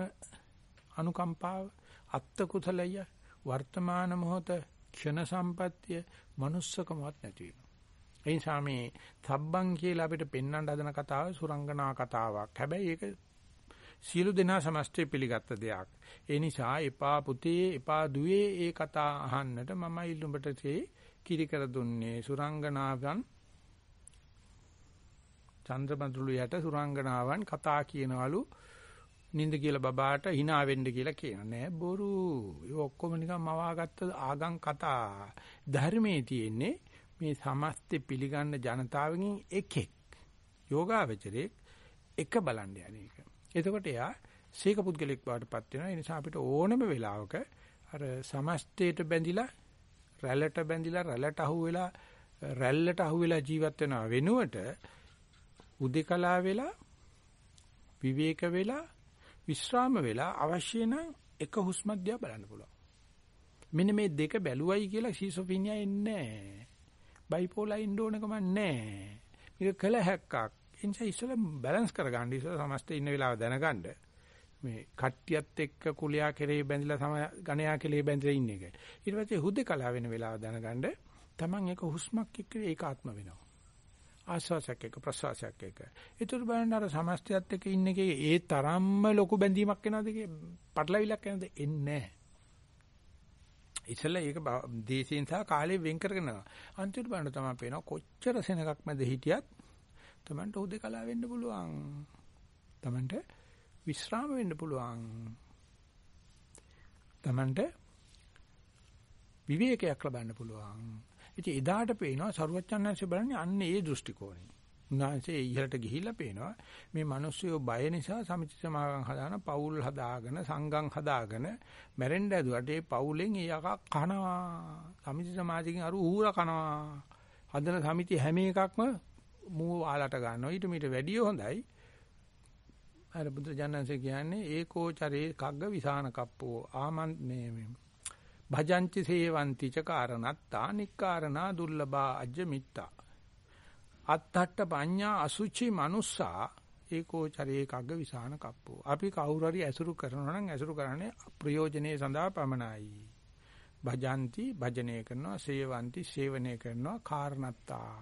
අනුකම්පාව අත්ත කුසලය වර්තමාන මොහොත ක්ෂණ සම්පත්‍ය manussකමවත් නැති වෙනවා. ඒ නිසා මේ සබ්බන් කියලා අපිට පෙන්වන්න හදන කතාව සුරංගනා කතාවක්. හැබැයි ඒක සියලු දෙනා සමස්තය පිළිගත්ත දෙයක්. ඒ නිසා එපා පුතේ එපා දුවේ ඒ කතා අහන්නට මම ඉල්ලුඹට තේ කිරි කර දුන්නේ සුරංගනාවන් චන්ද්‍රබඳුළු යට සුරංගනාවන් කතා කියනවලු නින්ද කියලා බබාට hina වෙන්න කියලා කියන නෑ බොරු. ඒ ඔක්කොම නිකන් මවාගත්ත ආගම් කතා. ධර්මයේ තියෙන්නේ මේ සමස්ත පිළිගන්න ජනතාවගෙන් එකෙක් යෝගාවචරයේ එක බලන්න යන්නේ. එතකොට එයා සීක පුද්ගලෙක් බවටපත් වෙනවා. ඒ නිසා අපිට ඕනම වෙලාවක අර සමස්තයට බැඳිලා රැල්ලට බැඳිලා රැල්ලට අහුවෙලා රැල්ලට අහුවෙලා ජීවත් වෙනවා වෙනුවට උදේකලා වෙලා විවේක වෙලා විශ්‍රාම වෙලා අවශ්‍ය නම් එක හුස්මක් දිහා බලන්න පුළුවන්. මෙන්න මේ දෙක බැලුවයි කියලා ෂීසොෆීනියා එන්නේ නැහැ. බයිපෝලා ඉන්න ඕනකම නැහැ. මේක කළ හැක්කක්. ඒ නිසා ඉස්සෙල්ලා බැලන්ස් කරගන්න ඉස්සෙල්ලා සමස්තේ ඉන්න වෙලාව දැනගන්න. මේ කට්ටියත් එක්ක කුලියා කෙරේ බැඳිලා සම ගණයා කෙරේ බැඳිලා ඉන්න එක. ඊට පස්සේ හුදේකලා වෙන වෙලාව දැනගන්න තමන් එක හුස්මක් එක්ක ඒකාත්ම වෙනවා. ආස්වාසයක් එක ප්‍රසවාසයක් එක. ඒතර බලන්න අර සමස්තයත් එක්ක ඉන්න එකේ ඒ තරම්ම ලොකු බැඳීමක් එනවද කිය පටලවිලක් එනවද එන්නේ නැහැ. ඉතල ඒක දේශයෙන් සහ කාලයෙන් වෙන් කරගෙන යනවා. අන්තිමට බලන්න තමයි පේනවා කොච්චර සෙනගක් මැද හිටියත් තමන්ට උදේකලා වෙන්න පුළුවන්. තමන්ට විශ්‍රාම වෙන්න පුළුවන්. තමන්ට විවේකයක් ලබන්න පුළුවන්. ඉතින් එදාට පේනවා සරුවච්චන්හන්සේ බලන්නේ අන්න ඒ දෘෂ්ටි කෝණය. උන්වහන්සේ ඉහළට ගිහිල්ලා පේනවා මේ මිනිස්සු බය නිසා සමිති සමාගම් හදාන පවුල් හදාගෙන සංඝම් හදාගෙන මැරෙන්න ඇදුවට ඒ පවුලෙන් ඒ යකා කනවා. සමිති සමාජිකින් අර ඌර කනවා. හදන සමිති හැම එකක්ම මූ ආලට ගන්නවා. ඊට මීට වැඩිය හොඳයි. අර බුදු ජානන්සේ කියන්නේ ඒකෝචරේ කග්ග විසාන කප්පෝ. ආමන් මේ භජංච සේවಂತಿ ච කාරණත්තා නික්කාරණා දුර්ලභා අජ්ජ මිත්තා අත්තට්ඨ පඤ්ඤා අසුචි මනුස්සා ඒකෝ චරේ කග්ග විසාන කප්පෝ. අපි කවුරු හරි ඇසුරු කරනවා නම් ඇසුරු කරන්නේ ප්‍රයෝජනේ සඳහා පමණයි. භජಂತಿ භජනය කරනවා සේවಂತಿ සේවනය කරනවා කාරණත්තා.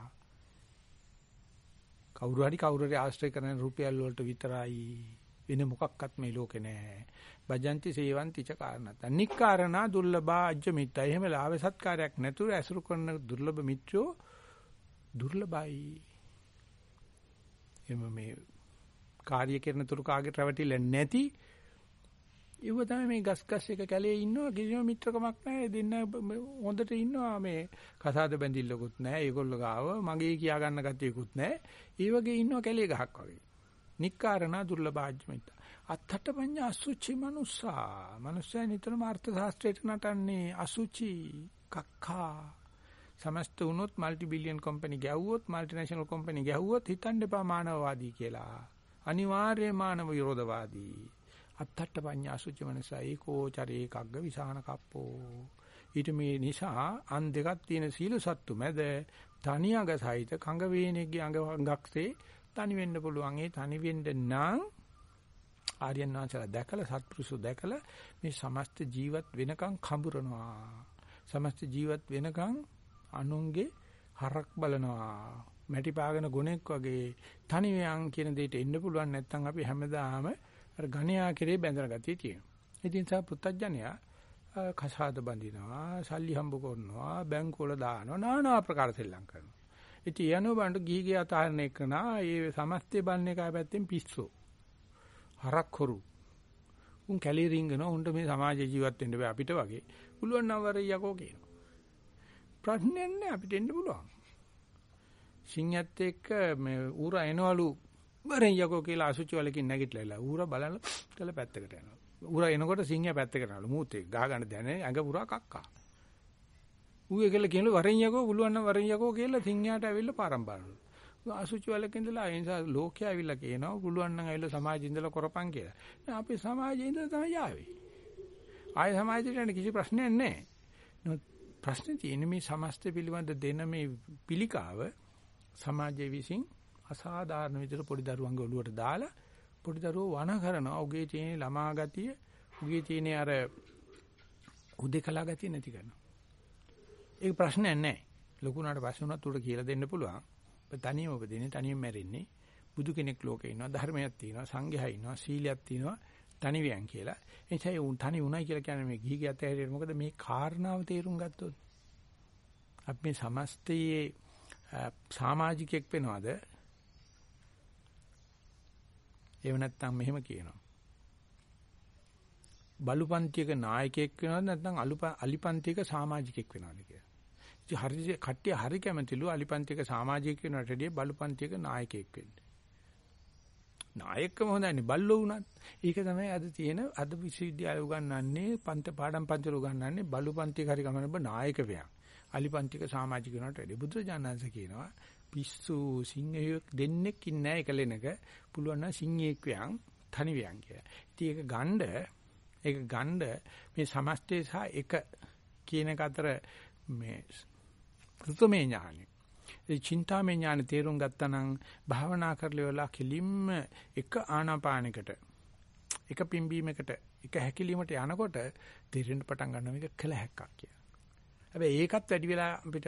කවුරු හරි කවුරු හරි ආශ්‍රය කරන රුපියල් වලට විතරයි. වෙන මොකක්වත් මේ ලෝකේ නැහැ. භජಂತಿ සේවಂತಿ ච කාරණත්. අනික්කාරණා දුර්ලභා අජ්ජ මිත්තා. එහෙම ලාභ සත්කාරයක් නැතුව ඇසුරු කරන දුර්ලභ මිත්‍රෝ දුර්ලභයි. එම මේ කාර්ය කරන තුරු කාගේ රැවටිලා නැති ඉව තමයි මේ ගස් ගස් එක කැලේ ඉන්නවා කිසිම මිත්‍රකමක් නැහැ දෙන්න හොඳට ඉන්නවා මේ කසාද බැඳිල්ලකුත් නැහැ ඒගොල්ලෝ ගාව මගේ කියා ගන්න ගතියකුත් නැහැ ඒ වගේ ඉන්නවා කැලේ ගහක් වගේ නික්කාරණා දුර්ලභාජ්‍ය මිත්තා. අත්තට පඤ්ඤා අසුචි මනුස්සා. මනුස්සයා නිතරම අර්ථ ශාස්ත්‍රයට නටන්නේ අසුචි කක්ඛා. සමස්ත වුණොත් মালටි බිලියන් කම්පැනි ගැව්වොත්, মালටිනේෂනල් කම්පැනි ගැව්වොත් හිතන්න එපා මානවවාදී කියලා. අනිවාර්ය මානව විරෝධවාදී. අත්තට පඤ්ඤා අසුචි මනුස්සා ඒකෝචරේ කග්ග විසාන කප්පෝ. ඊට මේ නිසා අන් දෙකක් තියෙන සීල සත්තු මැද තනියඟ සහිත කඟ වේනෙක්ගේ අඟ අඟක්සේ තනි වෙන්න පුළුවන් ඒ තනි වෙන්න නම් ආර්යයන් වහන්සේලා දැකලා සත්පුරුෂු දැකලා මේ සමස්ත ජීවත් වෙනකන් කඹරනවා සමස්ත ජීවත් වෙනකන් අනුන්ගේ හරක් බලනවා මැටි පාගන ගුණෙක් වගේ තනි වේයන් කියන දෙයට එන්න පුළුවන් නැත්නම් අපි හැමදාම අර ඝණයා කෙරේ බැඳලා ගතිය තියෙනවා. ඉතින් සා පුත්තජනයා කසාද බඳිනවා, සල්ලි හම්බ කරනවා, බැංකුවල දානවා, নানা ආකාර සෙල්ලම් කරනවා. ඉතින් යනෝ බණ්ඩ ගිහිගේ අතාරණ එකනා ඒ සමස්තය බන්නේ කා පැත්තෙන් පිස්සෝ. හරක් හොරු. උන් කැලේ රින්ගන උන්ට මේ සමාජ ජීවත් වෙන්න බෑ අපිට වගේ. පුළුවන් නම් වරයකෝ කියනවා. ප්‍රශ්නයක් නෑ අපිට එන්න පුළුවන්. සිංහත් එක්ක මේ ඌර එනවලු වරෙන් යකෝ කියලා අසුචි වලකින් නැගිටලා ඉලා ඌරා බලන කළ පැත්තකට යනවා. ඌරා එනකොට සිංහයා පැත්තකට යනවලු. මූත් එක්ක ගහ ගන්න දැනේ ඇඟ පුරා කක්කා. ඌ ඒකල කියනලු වරෙන් යකෝ පුළුවන් නම් වරෙන් යකෝ කියලා සිංහයාට ඇවිල්ලා පාරම් බලනලු. අසුචි වලක ඉඳලා ඒ නිසා ලෝකයා ඇවිල්ලා කියනවා පුළුවන් නම් ඇවිල්ලා සමාජෙ ඉඳලා කරපන් කියලා. දැන් අපි සමාජෙ ඉඳලා තමයි ආවේ. ආය සමාජයට යන කිසි ප්‍රශ්නයක් නැහැ. නමුත් ප්‍රශ්නේ තියෙන්නේ මේ සමස්ත පිළිබඳ දෙන මේ පිළිකාව සමාජයේ විසින් අසාධාරණ විදිහට පොඩි දරුවන්ගේ ඔළුවට දාලා පොඩි දරුවෝ වණ කරනවා. උගේ තියෙන ළමා ගතිය, උගේ තියෙන අර උදේකලා ගතිය නැති කරනවා. ඒක ප්‍රශ්නයක් නැහැ. ලොකු උනාට පස්සේ උනත් උඩ කියලා දෙන්න පුළුවන්. ඔබ තනියම උපදින්නේ, තනියම මැරෙන්නේ. බුදු කෙනෙක් ලෝකේ ඉන්නවා, ධර්මයක් තියෙනවා, සංඝයා ඉන්නවා, සීලයක් තියෙනවා, තනි වියන් කියලා. එනිසා ඒ තනි උණයි කියලා කියන්නේ මේ ගිහි ගියත් ඇහැරෙන්නේ මොකද මේ කාරණාව තේරුම් ගත්තොත්. අපි මේ සමස්තයේ සමාජිකෙක් වෙනවද එහෙම නැත්නම් මෙහෙම කියනවා. බලුපන්තියක නායකයෙක් වෙනවද නැත්නම් අලිපන්තියක සමාජිකයෙක් වෙනවද කියලා. ඉතින් හරි කට්ටිය හරි කැමතිලු අලිපන්තියක සමාජිකයෙක් වෙනවට වැඩිය බලුපන්තියක නායකයෙක් වෙන්න. නායකකම හොඳන්නේ බල්ලෝ වුණත්. ඒක තමයි අද තියෙන අද විශ්වවිද්‍යාල උගන්වන්නේ පන්ත පාඩම් පන්තිවල උගන්වන්නේ බලුපන්තියක හරි ගමන ඔබ නායක වෙයක්. අලිපන්තික සමාජික වෙනවට වැඩිය බුදුරජාණන්ස කියනවා පිස්සු සිංහයෙක් දෙන්නෙක් ඉන්නේ නැහැ එකලෙනක පුළුවන් නම් සිංහයෙක් වයන් තනි වයන් කියලා. ඉතින් ඒක ගණ්ඩ ඒක ගණ්ඩ මේ සමස්තය සහ එක කියන එක අතර මේ කෘතමේ ඥානෙ. ඒ චින්තාමේ ඥානෙ තේරුම් ගත්තා නම් භාවනා කරලා කෙලින්ම එක ආනාපානයකට එක පිම්බීමකට එක හැකිලීමට යනකොට තේරෙන්න පටන් ගන්නවා මේක කළ හැක්කක් කියලා. හැබැයි ඒකත් වැඩි වෙලා අපිට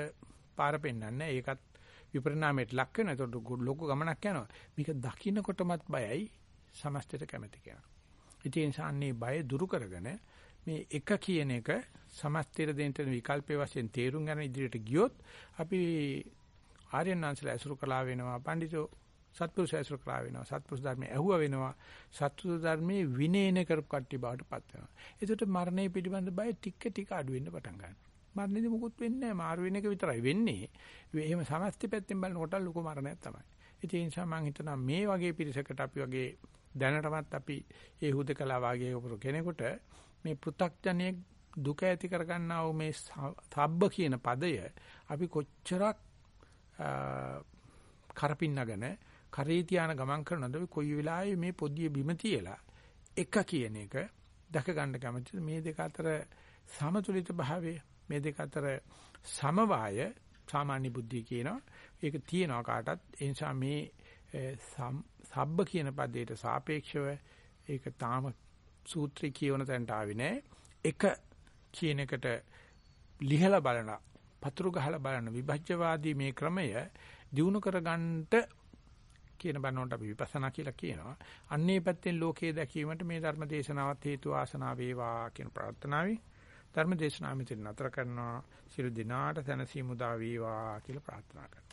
පාර පෙන්වන්නේ නැහැ. ඒකත් විපරිණාමයට ලක් වෙනවා. ඒතකොට ලොකු ගමනක් යනවා. මේක දකින්නකොටමත් බයයි සමස්තයට කැමති කෙනා. ඒ නිසාන්නේ බය දුරු කරගෙන මේ එක කියන එක සමස්තයට දෙන්න විකල්පයේ වශයෙන් තේරුම් ගන්න ඉදිරියට ගියොත් අපි ආර්යනාංශලා ඇසුරු කළා වෙනවා. පඬිතෝ සත්පුරුෂ ඇසුරු කළා වෙනවා. සත්පුරුෂ ධර්මයේ ඇහුවා වෙනවා. සත්පුරුෂ ධර්මයේ විනේන කරපු කට්ටිය බවට පත් වෙනවා. ඒකට මරණය පිළිබඳ බය ටික ටික අඩු වෙන්න පටන් ගන්නවා. මරණයදී මුකුත් වෙන්නේ නැහැ. මාරු වෙන එක විතරයි වෙන්නේ. එහෙම සමස්ත පැත්තෙන් බලනකොට ලොකු මරණයක් තමයි. ඒ නිසා මම හිතනවා මේ වගේ පිරිසකට අපි වගේ දැනටමත් අපි ඒ හුදකලා වාගේ උපර කෙනෙකුට මේ පෘ탁ජනේ දුක ඇති කරගන්නා වූ මේ සබ්බ කියන පදය අපි කොච්චරක් කරපින්නගෙන කරේ තියාන ගමන් කරනද කොයි වෙලාවෙ මේ පොදිය බිම තියලා එක කියන එක දැක ගන්න කැමතිද? මේ දෙක අතර සමතුලිත භාවය මේ දෙක අතර සමவாய සාමාන්‍ය බුද්ධිය කියනවා. ඒක තියෙනවා කාටත්. ඒ නිසා මේ සබ්බ කියන පදයට සාපේක්ෂව ඒක තාම සූත්‍රය කියවන තැනට ආවේ නැහැ එක කියන එකට ලිහලා බලන පතුරු ගහලා බලන විභජ්‍යවාදී මේ ක්‍රමය දිනු කරගන්නට කියන බණෝට අපි විපස්සනා කියලා කියනවා. අන්නේ පැත්තෙන් ලෝකයේ දැකීමට මේ ධර්ම දේශනාවත් හේතු ආසනාව වේවා කියන ප්‍රාර්ථනාවයි. ධර්ම දේශනාව මෙතන නතර කරනවා. සියලු දිනාට සැනසීම උදා වේවා කියලා ප්‍රාර්ථනා කරනවා.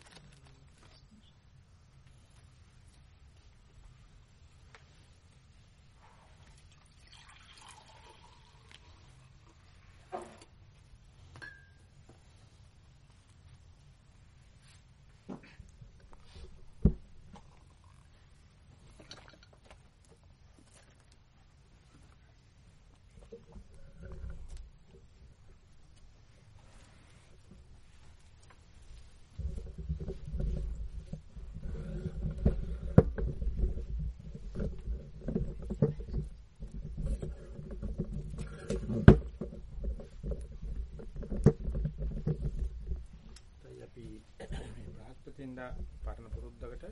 හින්දා පරණ පුරුද්දකට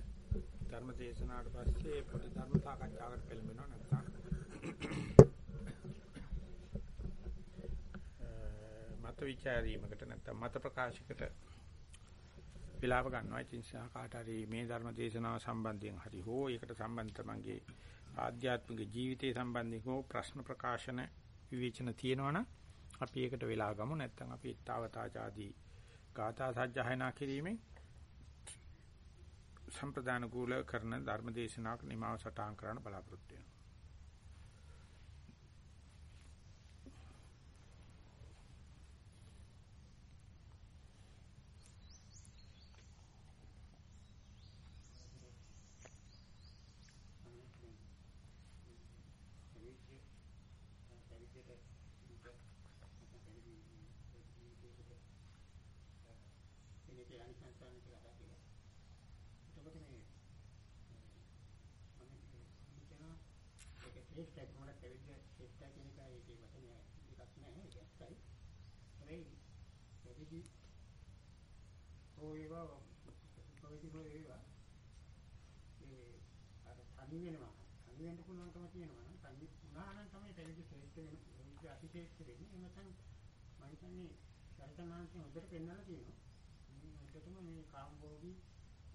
ධර්ම දේශනාවට පස්සේ පොඩි ධර්ම සාකච්ඡාවකට පෙළඹෙනවා නැත්නම්. මත විචාරීමකට නැත්නම් මත ප්‍රකාශයකට විලාප ගන්නවා. ඉතින් කාට හරි මේ ධර්ම දේශනාව සම්බන්ධයෙන් හරි හෝ ඒකට සම්බන්ධ තමන්ගේ ආධ්‍යාත්මික ජීවිතය සම්බන්ධයෙන් හෝ ප්‍රශ්න ප්‍රකාශන විවේචන තියෙනවනම් අපි ඒකට වෙලා ගමු. නැත්නම් අපි ඊතාවතාචාදී ගාථා සජ්ජායනා කිරීමෙන් සම්ප්‍රදාන කූල කරන ධර්ම දේශනාවක නිමාව සටහන් කරන්න බලාපොරොත්තු වෙනවා. හෝ ඒවා පවිති හෝ ඒවා ඒ අර තනි වෙනවා තනි වෙන්න පුළුවන්කම තියෙනවා නම් තනි වුණා නම් තමයි පැවිදි ශ්‍රේෂ්ඨ වෙන පැවිදි අතිශේෂ්ඨ වෙන්නේ එහෙම නැත්නම් මම හිතන්නේ චරිතනාංශය හොඳට පෙන්වලා තියෙනවා මේ හොඳටම මේ කාම්භෝගී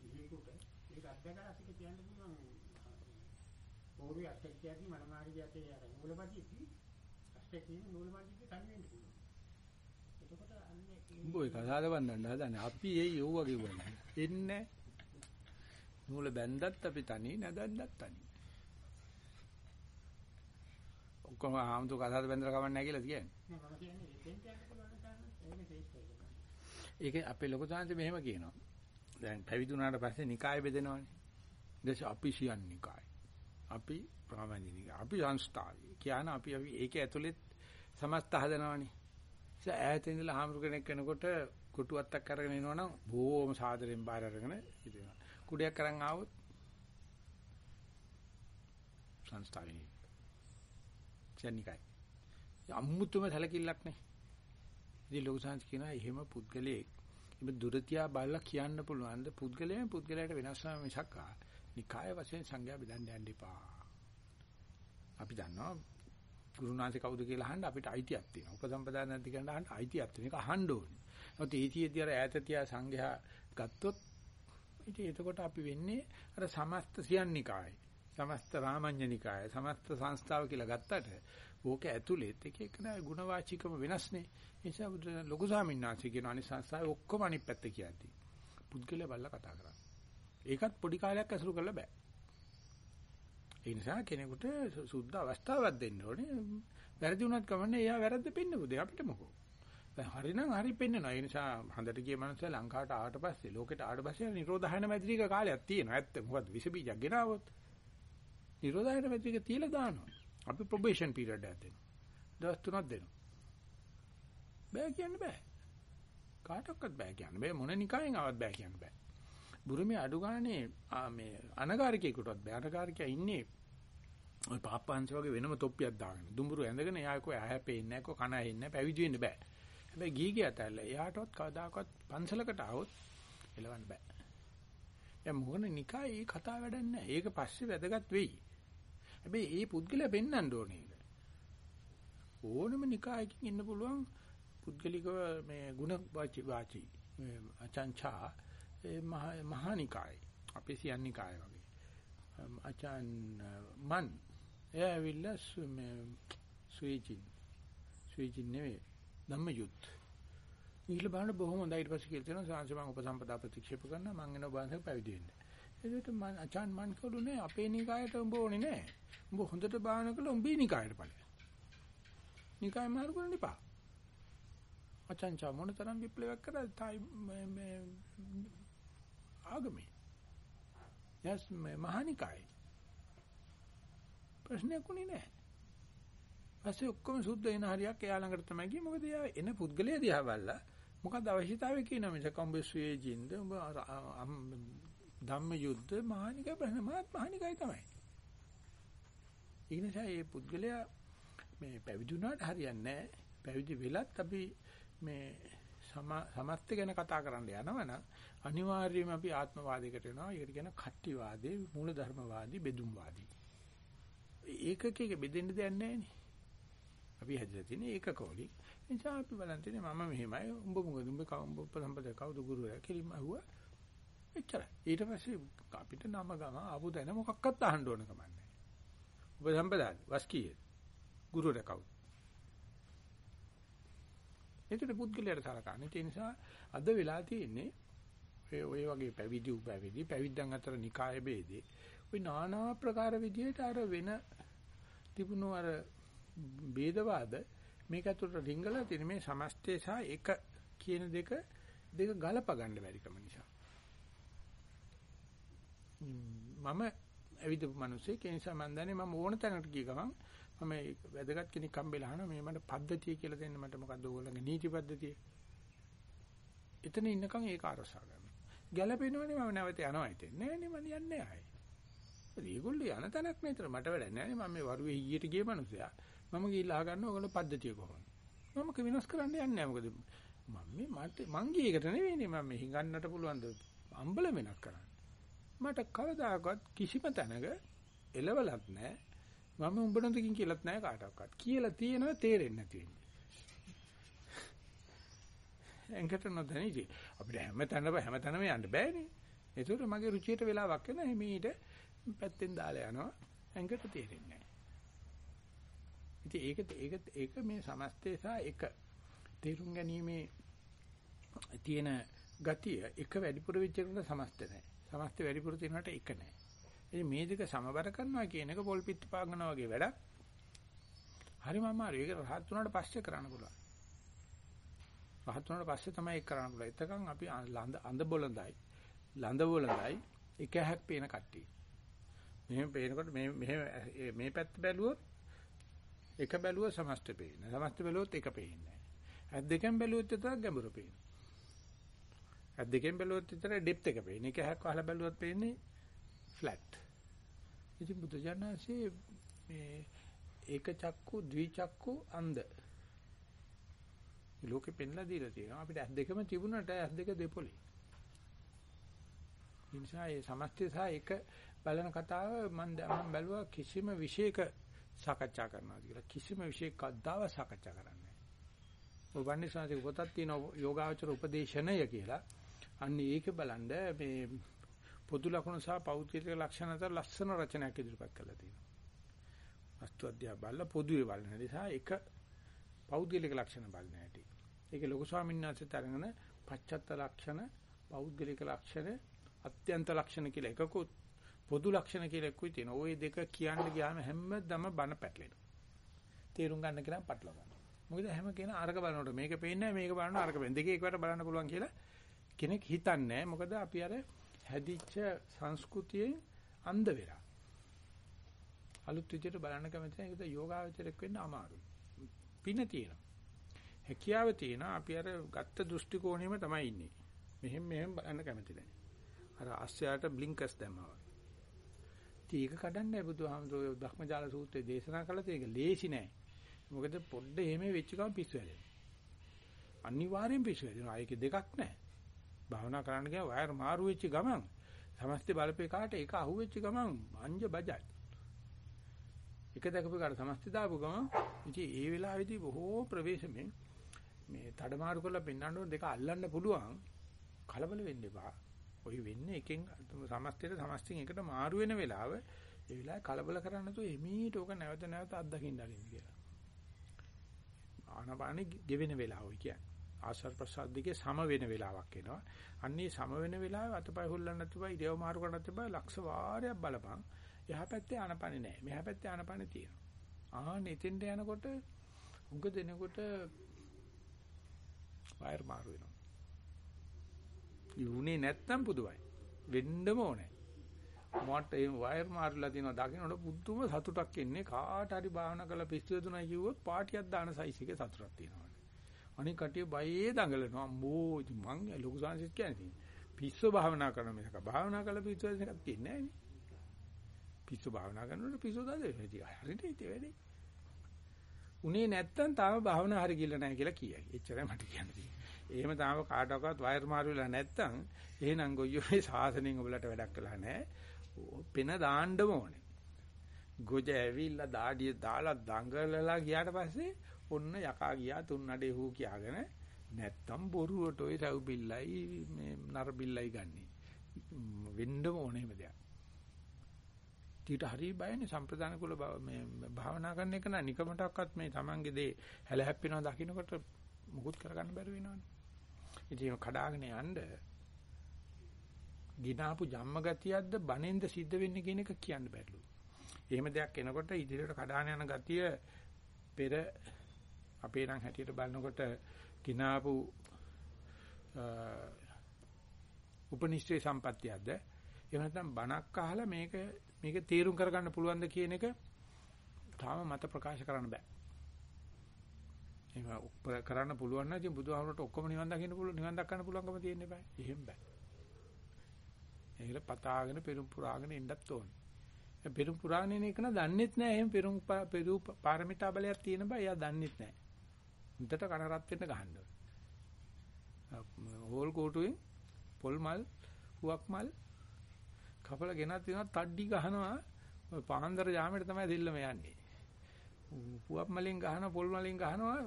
ඉහිකුට ඒක අත්දැකලා අපිට කියන්න පුළුවන් පොරේ අත්‍යක්ෂයදී මනමාරි යතේ අර මූලපදිති අස්තකීන මූලපදිති තනි වෙන්න පුළුවන් එතකොට අන්නේ උඹ ඔය කතාවද වන්දන්න හදන්නේ. අපි ඒ යෝව කිව්වනේ. එන්නේ නූල බැන්දත් අපි තනි නැදන්දත් තනි. ඔක්කොම ආම්තු කතාවද බැන්දලා කවන්නේ නැහැ කියලා කියන්නේ. ඒක අපේ ලොකු සාංශ මෙහෙම කියනවා. දැන් පැවිදුණාට පස්සේ නිකාය බෙදෙනවනේ. ඊට අපි සියන් නිකාය. අපි ප්‍රාමාණික අපි සංස්ථාවයි. කියන අපි අපි ඒකේ ඇතුළේ සමස්ත හදනවනේ. ඒ ඈතින් ඉඳලා හාමුදුර කෙනෙක් කෙනකොට කුටුවත්තක් අරගෙන එනවනම් බොහොම සාදරෙන් බාර අරගෙන ඉතිනවා. කුඩයක් අරන් ආවොත් සංස්ථාවේ. චන්නිකයි. අමුතුම සැලකිල්ලක් නේ. ඉතින් ලොකු සංස් කියනවා එහෙම පුද්ගලයෙක් ඉබ දුරතියා බලලා කියන්න පුළුවන්ද පුද්ගලයා පුද්ගලයාට වෙනස් වෙන මිසක් නිකාය වශයෙන් සංඥා බෙදන්න යන්න එපා. අපි දන්නවා ගුරුනාථ කවුද කියලා අහන්න අපිට අයිතියක් තියෙනවා. උපසම්පදා නැති කෙනාට අහන්න අයිතියක් තියෙනවා. ඒක අහන්න ඕනේ. නමුත් ඒතියෙදී අර ඈත තියා සංඝයා ගත්තොත් ඉතින් එතකොට අපි වෙන්නේ අර සමස්ත සියන්නිකාය. සමස්ත රාමඤ්ඤනිකාය. සමස්ත සංස්ථාව කියලා ගත්තට ඕක ඇතුළෙත් එක එක නෑ ಗುಣවාචිකම වෙනස්නේ. ඒ නිසා බුදුරජාණන් ලොකු ස්වාමීන් වහන්සේ කියන අනිත් සංස්ථාවේ ඔක්කොම අනිත් පැත්ත කියද්දී පුද්ගලයා බල්ලා කතා කරන්නේ. ඒකත් පොඩි කාලයක් ඇසුරු කරලා බෑ. ඒ නිසා කෙනෙකුට සුද්ධ අවස්ථාවක් දෙන්න ඕනේ. වැරදි වුණත් කමන්නේ එයා වැරද්ද පෙන්නපු දෙය අපිට මොකෝ. හරිනම් හරි පෙන්නනවා. ඒ නිසා හඳට ගිය මනුස්සය ලංකාවට ආවට පස්සේ ලෝකෙට ආවට පස්සේ නිරෝධායන මැදිරික කාලයක් තියෙනවා. ඇත්ත. මොකද විස බීජයක් ගෙනාවොත් නිරෝධායන මැදිරික තියලා දානවා. අපි ප්‍රොබේෂන් පීරියඩ් එකක් දෙනවා. දවස් තුනක් දෙනවා. බෑ කියන්න බෑ. කාටවත් බෑ කියන්න බෑ. මොන නිකායෙන් ආවත් බෑ කියන්න බෑ. බුරුමේ අඩු ගානේ මේ අනගාരികයෙකුටවත් බෑ. අනගාരികයා ඉන්නේ ඔය පාප්පාංශ වගේ වෙනම තොප්පියක් දාගෙන. දුඹුරු ඇඳගෙන එයා කෝ ඇහැ පේන්නේ නැහැ, කෝ කන ඇහෙන්නේ නැහැ, පැවිදි වෙන්න බෑ. හැබැයි ගිහි ගියත් ඇල්ල එයාටවත් කවදාකවත් පන්සලකට આવොත් එලවන්න බෑ. දැන් මොකද නිකයි ඒ කතා වැඩන්නේ ඒක පස්සේ වැදගත් වෙයි. හැබැයි ඒ පුද්ගලයා පෙන්වන්න ඕනේ. ඕනම නිකායකින් ඉන්න පුළුවන් පුද්ගලිකව මේ ಗುಣ වාචි වාචි අචංචා මහානිකායි අපේ සියන්නිකාය වගේ. අචන් මන් එයා ඇවිල්ලා සුවේජින් සුවේජින් නෙවෙයි ධම්මයුත්. ඊළ බලන්න බොහොම හොඳයි ඊට පස්සේ කියලා තියෙනවා සාංශ මම උපසම්පදා ප්‍රතික්ෂේප කරනවා මං එනවා බාන්සක පැවිදි වෙන්න. එතකොට මං අචාන් මන් කළු නෑ අපේ නිකායට උඹ ඕනේ නෑ. උඹ හොඳට බාහන කළා උඹේ නිකායට ඵලයක්. නිකාය මාරු කරන්න එපා. අචාන් චා මොන තරම් විප්ලවයක් කරලා තායි මේ ආගමේ. යස් මහානිකායි. ප්‍රශ්නයක් උනේ නෑ. ඊපස්සේ ඔක්කොම සුද්ධ වෙන හරියක් එයා ළඟට තමයි ගියේ. මොකද එයා එන පුද්ගලයා දිහා බලලා මොකද අවශ්‍යතාවය කියන මිස කම්බස්වේ ජින්ද ධම්ම යුද්ධ මහානික ප්‍රශ්න මාත් මහානිකයි තමයි. ඒ නිසා මේ පුද්ගලයා මේ පැවිදි වුණාට හරියන්නේ නැහැ. පැවිදි වෙලත් අපි මේ සමස්ත ගැන කතා කරන්න යනවනම් අනිවාර්යයෙන්ම අපි ආත්මවාදයකට එනවා. ඒකට කියන කට්ටිවාදී, මූලධර්මවාදී, බෙදුම්වාදී. ඒකකයක බෙදෙන්න දෙයක් නැහැ නේ. අපි හැදලා තියෙන ඒකකෝලි. ඒ නිසා අපි බලන් තියෙන මම මෙහෙමයි උඹ මොකද උඹ කවුඹ සම්බද කවුද ගුරුවරයා කියලා අහුව. එච්චරයි. ඊට පස්සේ අපිට නම ගම ආපු දැන මොකක්වත් අහන්න ඕන කමන්නේ. උඹ සම්බදානි වස් කීයේ? ගුරුවරයා කවුද? ඒකට පුද්ගලයාට සලකන්නේ. ඒ නිසා අද වෙලා තියෙන්නේ ඔය වගේ පැවිදි උපැවිදි පැවිද්දන් අතර නිකාය ભેදේ. ওই নানা ආකාර විදිහට අර වෙන තිබුණු අර ભેදවාද මේක ඇතුළට රිංගලා තියෙන මේ සමස්තය සහ එක කියන දෙක දෙක ගලප ගන්න බැරි කම නිසා. මම ඇවිදපු මිනිස්සේ ඒ නිසා මම දන්නේ මම ඕන තැනකට ගිය ගමන් මම වැදගත් කෙනෙක් හම්බෙලා අහනවා මේ මට පද්ධතිය කියලා දෙන්න මට මොකද්ද ඕගොල්ලන්ගේ නීති පද්ධතිය. එතන ඉන්නකම් ඒක අරසා ගන්නවා. ගැළපෙනවනේ මම නැවත යනවා හිතෙන්නේ. නෑ නේ මම යන්නේ ආයේ. ඒගොල්ලෝ යන තැනක් නේතර මට වැඩක් නෑ නේ මම මේ වරුවේ ඊයට ගිය මිනිසයා. මම ගිහිල්ලා අහගන්න ඕගොල්ලෝ පද්ධතිය කොහොමද? මම ක වෙනස් කරන්න යන්නේ නැහැ. මොකද මම මේ මට මං ගියේකට නෙවෙයිනේ මම මේ හිඟන්නට පුළුවන් ද අම්බල වෙනක් කරන්න. මට කවදාකවත් කිසිම තැනක එලවලක් නැහැ. මම උඹ නොදකින් කියලාත් නැහැ කාටවත්. කියලා තියෙනවා තේරෙන්නේ නැති වෙන්නේ. එංකට නොදැනීදී අපිට හැම තැනම හැම තැනම යන්න බෑනේ. ඒකට මගේ රුචියට වෙලාවක් වෙන හිමීට පැත්තෙන් දාලා යනවා. එංකට තේරෙන්නේ ඉතින් ඒක ඒක ඒක මේ සමස්තය සහ එක තේරුම් ගැනීමේ තියෙන ගතිය එක වැඩිපුර වෙච්ච එකට සමස්ත නැහැ. සමස්ත වැඩිපුර තියෙනකට එක නැහැ. ඉතින් මේ දෙක සමබර කරනවා කියන එක පොල් පිට පාගනවා වගේ වැඩක්. හරිම අමාරුයි. ඒක රහත් වුණාට පස්සේ කරන්න පුළුවන්. රහත් වුණාට පස්සේ තමයි ඒක කරන්න පුළුවන්. එතකන් අපි අඳ බොළඳයි. ලඳ බොළඳයි එක හැක් පේන කට්ටිය. මෙහෙම පේනකොට මේ මෙහෙම මේ පැත්ත බැලුවොත් එක බැලුව සමස්ත පේන. සමස්ත බැලුවොත් එක පේන්නේ නැහැ. ඇස් දෙකෙන් බැලුවොත් විතර ගැඹුරු පේන. ඇස් දෙකෙන් බැලුවොත් විතර ඩෙප්ත් එක පේන. එක හැක් වහලා බැලුවොත් පේන්නේ ෆ්ලැට්. ඉතින් බුදුජානසී මේ ඒක චක්කු ද්වි චක්කු අන්ධ. ලෝකෙ පෙන්ලා දීලා තියෙනවා. අපිට ඇස් දෙකම තිබුණාට ඇස් දෙක දෙපොලි. ඒ නිසා මේ සමස්තය සහ එක බලන කතාව මම මම බැලුවා කිසිම විශේෂක සාකච්ඡා කරනවා කියලා කිසිම විශේෂ කද්දාව සාකච්ඡා කරන්නේ නැහැ. ඔය වන්නේ සංසික පොතක් තියෙනවා යෝගාචර උපදේශනය කියලා. අන්න ඒක බලන්න මේ පොදු ලක්ෂණ සහ පෞද්ගලික ලක්ෂණ අතර ලස්සන රචනයක් ඉදිරිපත් කරලා තියෙනවා. වස්තු අධ්‍යා බලලා පොදුවේ බලන නිසා එක පෞද්ගලික ලක්ෂණ බලන හැටි. ඒක ලොකු ස්වාමීන් වහන්සේත් අරගෙන පච්චත්ත ලක්ෂණ, පෞද්ගලික ලක්ෂණ, අත්‍යන්ත ලක්ෂණ කියලා එකකුත් පොදු ලක්ෂණ කියලා එක්කුයි තියෙනවා. ওই දෙක කියන්න ගියාම හැමදම බන පැටලෙනවා. තේරුම් ගන්න කියලා පටලවා ගන්න. මොකද හැම කෙනා අරක බලනකොට මේක පේන්නේ නැහැ මේක බලනවා අරක පේන්නේ. දෙකේ එකවර බලන්න පුළුවන් කියලා කෙනෙක් හිතන්නේ මොකද අපි අර හැදිච්ච සංස්කෘතියෙන් අන්ධ වෙලා. අලුත් විදිහට බලන්න කැමති නැහැ. ඒක යෝගාවචරයක් වෙන්න අමාරුයි. පින තියෙනවා. හැකියාව තියෙනවා. අපි අර ගත්ත දෘෂ්ටි කෝණයෙම තමයි ඉන්නේ. මෙහෙම මෙහෙම බලන්න කැමති නැහැ. අර අස්සයාට බ්ලින්කර්ස් දැම්මා වගේ. ඒක කඩන්නේ බුදුහාමුදුරුවෝ ධර්මජාල සූත්‍රයේ දේශනා කළා ඒක ලේසි නෑ. මොකද පොඩ්ඩ එහෙම වෙච්ච ගමන් පිස්සු හැදෙනවා. අනිවාර්යෙන් පිස්සු හැදෙනවා. ඒකේ දෙකක් නෑ. භාවනා කරන්න ගියා වයර් මාරු වෙච්ච ගමන් සමස්ත බලපේ කාට ඒක අහු වෙච්ච ගමන් අංජ බජයි. එක දැකපු කාට සමස්ත දාපු ගමන් ඉතින් ඒ වෙලාවේදී බොහෝ ප්‍රවේශමෙන් මේ තඩමාරු කරලා පෙන්වන්න ඕන දෙක අල්ලන්න පුළුවන් කලබල වෙන්න එපා. ඔය වෙන්නේ එකෙන් සමස්තයට සමස්තින් එකට මාරු වෙන වෙලාව ඒ වෙලාවේ කලබල කරන්නේ නැතුව එමීට ඕක නැවත නැවත අත්දකින්න ආරින්න කියලා. ආනපානෙ ගෙවෙන වෙලාව ඔය කියන්නේ. ආශ්වාස ප්‍රශ්වාස දෙකේ සම වෙන වෙලාවක් එනවා. අන්නේ සම වෙන වෙලාවේ අතපය හොල්ලන්න නැතුව ඉරියව් මාරු කරන්න නැතුව ලක්ෂ වාරයක් බලපන්. එහා පැත්තේ ආනපානෙ නැහැ. මෙහා පැත්තේ ආනපානෙ තියෙනවා. ආහන එතෙන්ට යනකොට උඟ දෙනකොට වයර් මාරු වෙනවා. යුනේ නැත්තම් පුදුමයි. වෙන්නම ඕනේ. මට ඒ වයර් මාරුලා තියෙනවා දකින්නට පුදුම සතුටක් එන්නේ කාට හරි භාවනා කරලා පිස්සු දුනා කිව්වොත් පාටියක් දාන සයිස් එකේ සතුටක් තියෙනවා. අනික කටිය බයේ දඟලනවා. අම්බෝ ඉතින් මං ලොකු සංසිත් කියන්නේ. පිස්සු භාවනා කරන මේක භාවනා කරලා පිස්සු දෙකක් තියන්නේ නැහැ පිස්සු භාවනා කරනකොට පිස්සු දාදේ ඉතින් හරියට ඉතින් වැඩේ. උනේ නැත්තම් තාම භාවනා හරි ගිල්ල නැහැ කියලා කියයි. එච්චරයි මට කියන්න තියෙන්නේ. එහෙම තාම කාටවත් වයර් මාරු වෙලා නැත්තම් එහෙනම් ගොයියෝ මේ සාසනෙන් ඔබලට වැඩක් කළා නැහැ. පෙන දාන්න ඕනේ. ගොජ ඇවිල්ලා දාඩිය දාලා දඟලලා ගියාට පස්සේ ඔන්න යකා ගියා තුන් නඩේ හූ කියාගෙන නැත්තම් බොරුවට ඔය සව් බිල්ලයි මේ නර බිල්ලයි ගන්නේ. වෙන්නම ඕනේ මේ දෙයක්. ඊට හරි බයනේ සම්ප්‍රදාන කුල මේ භාවනා කරන එක නා නිකමටවත් මේ Tamange දේ හැල හැප්පෙනවා දකින්නකොට මුකුත් කරගන්න බැරි වෙනවනේ. ඉතින් කඩාගෙන යන්න ගිනාපු ජම්ම ගතියක්ද බණෙන්ද සිද්ධ වෙන්නේ කියන එක කියන්න බැරිලු. එහෙම දෙයක් එනකොට ඉදිරියට කඩාන යන ගතිය පෙර අපේ නම් හැටියට බලනකොට ගිනාපු උපනිෂ්ඨේ සම්පත්තියක්ද එහෙම නැත්නම් බණක් අහලා මේක මේක තීරුම් කරගන්න පුළුවන්ද කියන එක තාම මත ප්‍රකාශ කරන්න බෑ. ඒක කරන්න පුළුවන් නම් ඉතින් බුදුහාමරට ඔක්කොම නිවන් දකින්න පුළුවන් නිවන් දක්වන්න පුළුවන්කම තියෙන්න බෑ. එහෙම බෑ. ඒකට පතාගෙන පෙරම් පුරාගෙන ඉන්නත් ඕනේ. පෙරම් පුරාගෙන ඉන්න එක න දන්නෙත් නෑ එහෙම පෙරම් පෙරු පාරමිතා බලයක් තියෙන බෑ. එයා දන්නෙත් නෑ. උන්ට කන රත් වෙන්න ගහන්න ඕනේ. හෝල් කෝටුවෙන් පොල් මල්, හුවක් මල් කපලා ගෙනත් තියෙනවා තඩ්ඩි ගහනවා. ඔය පාන්දර යාමෙට තමයි දෙල්ලම යන්නේ. පුවක් මලෙන් ගහන පොල් මලෙන් ගහනවා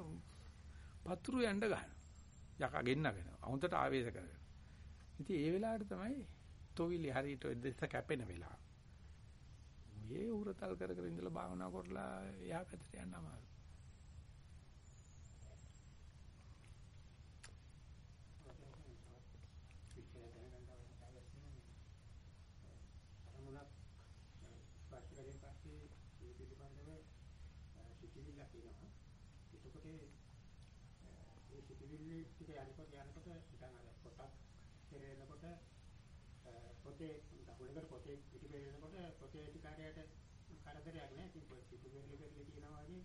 පතුරු යන්න ගහනවා. යකා ගෙන්නගෙන. අහුන්ට ආවේශ කරගෙන. ඉතින් ඒ වෙලාවට තමයි තොවිලි හරියට දෙස කැපෙන වෙලාව. මේ උරතල් කර කර ඉඳලා භාවනා කරලා එහා පැත්තට යන්න අමාරුයි. පොතේ දකුණකට පොතේ පිටි පෙරෙනකොට පොතේ අධිකාරියට කරදරයක් නෑ. ඉතින් පිටි පෙරලි පෙරලි කියනවා වගේ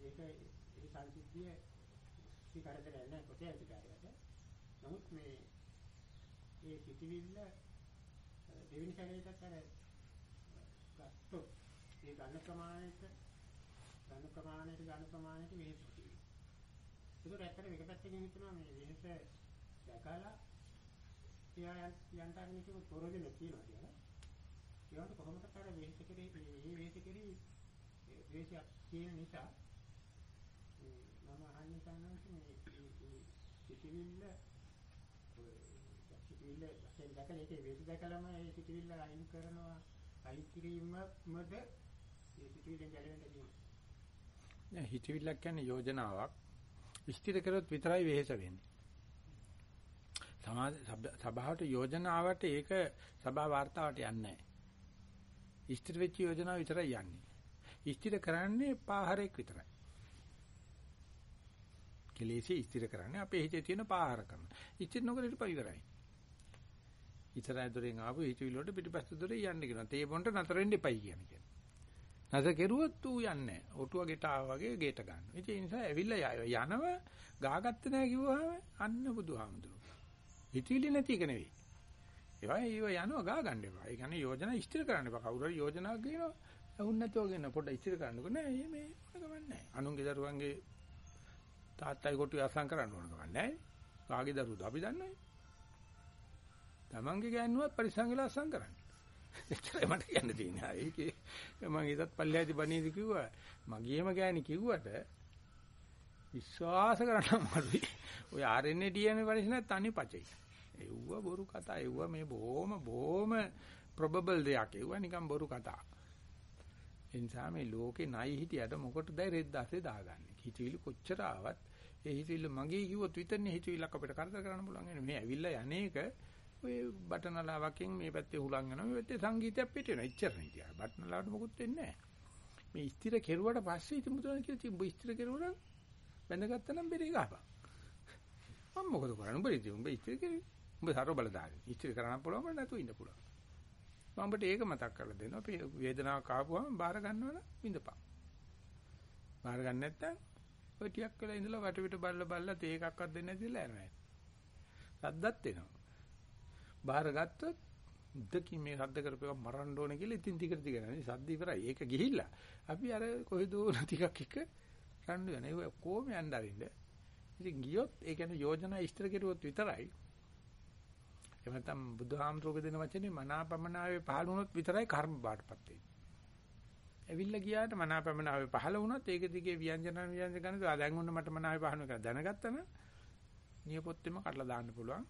ඒක ඒ සංසිද්ධිය කි කරදරයක් නෑ පොතේ අධිකාරියට. නමුත් මේ ඒ පිටිවිල්ල දෙවෙනි සැරේටත් අර ගත්තොත් ඒ ගන්න ප්‍රමාණයට ගන්න ප්‍රමාණයට ගන්න ප්‍රමාණයට වෙනස් වෙනවා. ඒක ඇත්තට මේක පැත්තකින් හිතනවා මේ වෙනස දැකලා එයා යන්ට අරගෙන කිව්ව ප්‍රයෝජන තියෙනවා කියලා. ඒවට කොහොමද අර වේශ කෙරේ මේ වේශ කෙරේ වේශයක් තියෙන නිසා මම අහන්නේ තමයි මේ සිතිවිල්ල සිතිවිල්ල දැන් දැකලා ඒකේ වේශ දැකලාම ඒ සිතිවිල්ල අයින් කරනවා අයින් කිරීමමද ඒ සිතිවිල්ලෙන් ගැලවෙන්න තියෙන්නේ. නෑ හිතවිල්ලක් කියන්නේ යෝජනාවක්. විස්තර කරොත් විතරයි වෙහෙස වෙන්නේ. සභාවට යෝජනාවට ඒක සභා වාර්තාවට යන්නේ නැහැ. ඉස්තිර වෙච්ච යෝජනාව විතරයි යන්නේ. ඉස්තිර කරන්නේ පාහරයක් විතරයි. කෙලෙසේ ස්ථිර කරන්නේ අපේ හිතේ තියෙන පාහරකම. ඉතින් නොකර ඉරපයි ඉවරයි. ඉතරයි දොරෙන් ආපු හිතවිලි වලට පිටිපස්ස දොරේ යන්න කියනවා. තේ බොන්ට නතර වෙන්න එපයි කියන්නේ. නතර කෙරුවොත් ඌ යන්නේ නැහැ. ඔටුව ගෙට ආවා වගේ ගෙට ගන්න. ඉතින් ඒ නිසා ඇවිල්ලා යනව ගාගත්තේ නැහැ කිව්වහම අන්න බුදුහාමුදුරුවෝ. හිතවිලි නැති එක නෙවෙයි. ඒවා ඒව යනවා ගා ගන්න එපා. ඒ කියන්නේ යෝජනා ඉස්තිර කරන්න එපා. කවුරු හරි යෝජනාවක් ගේනවා. වුන් නැතෝ කියන පොඩ ඉස්තිර කරන්නකො නෑ මේ මොන ගමන් නෑ. අනුන්ගේ දරුවන්ගේ තාත්තයි කොටුවේ අසං කරන්න ඕන ගමන් නෑ. කාගේ දරුවද අපි දන්නේ. තමන්ගේ ගෑනුවත් පරිස්සම් වෙලා අසං කරන්න. එච්චරයි මට කියන්න තියෙන්නේ. ඒකේ මම ඒකත් පල්ලෙහාදී බණීදි කිව්වා. මගේම ගෑණි කිව්වට විශ්වාස කරන්න අමාරුයි. ඔය RNA DNA පරිස්සම් තනි පචේ. එව්ව බොරු කතා. එව්ව මේ බොහොම බොහොම probable දෙයක්. එව්ව නිකන් බොරු කතා. ඒ නිසා මේ ලෝකේ නයි හිටියට මොකටද රෙද්දාසේ දාගන්නේ. හිතවිලි කොච්චර ආවත් ඒ හිතවිල්ල මගේ කිව්වොත් විතරනේ හිතවිල්ලක් අපිට කරදර කරන්න පුළුවන්. මේ ඇවිල්ලා යන්නේක ඔය බටනලාවකින් මේ පැත්තේ හුලං යනවා මේ පැත්තේ සංගීතයක් පිට වෙනවා. එච්චරනේ තියා. බටනලාවට මොකුත් වෙන්නේ නැහැ. මේ ස්ථිර කෙරුවට පස්සේ ඉතින් මුතුන් කියලා තිබ්බ ස්ථිර කෙරුවනම් බැඳගත්තා නම් බෙරේ ගහපන්. මම මොකද කරන්නේ? උඹ ඉතින් උඹ ස්ථිර කෙරුවේ. උඹ ਸਰව බලධාරී. ස්ථිර කරන්න පුළුවන් නැතුව ඉන්න පුළුවන්. මම ඔබට ඒක මතක් කරලා දෙනවා. අපි වේදනාවක් ආපුවම බාර ගන්නවනම් විඳපන්. බාර ගන්න නැත්නම් ඔය ටිකක් වෙලා ඉඳලා වටපිට බල්ල බල්ල තේ එකක්වත් දෙන්නේ නැතිලා යනවා. සද්දත් එනවා. බාර ගත්තොත් දෙකින් මේ සද්ද කරපේක මරන්න ඕනේ කියලා ඉතින් ටික ටික නේද සද්ද ඉවරයි. ඒක ගිහිල්ලා අපි අර කොහෙදෝ ටිකක් එක රණ්ඩු වෙන. ඒක කොහොම යන්න අරින්ද? ඉතින් ගියොත් ඒ කියන්නේ යෝජනා ඉස්තර කෙරුවොත් විතරයි එහෙම නැත්නම් බුදුහාමුදුරුවෝ දෙන වචනේ මනාපමනාවේ පහළ වුණොත් විතරයි කර්ම බාටපත් වෙන්නේ. ඇවිල්ලා ගියාට මනාපමනාවේ පහළ වුණොත් ඒක දිගේ ව්‍යංජන ව්‍යංජන ගන්න දැන් ඔන්න මට මනාවේ පහළ වෙනවා දැනගත්තම නියපොත්තෙම කඩලා දාන්න පුළුවන්.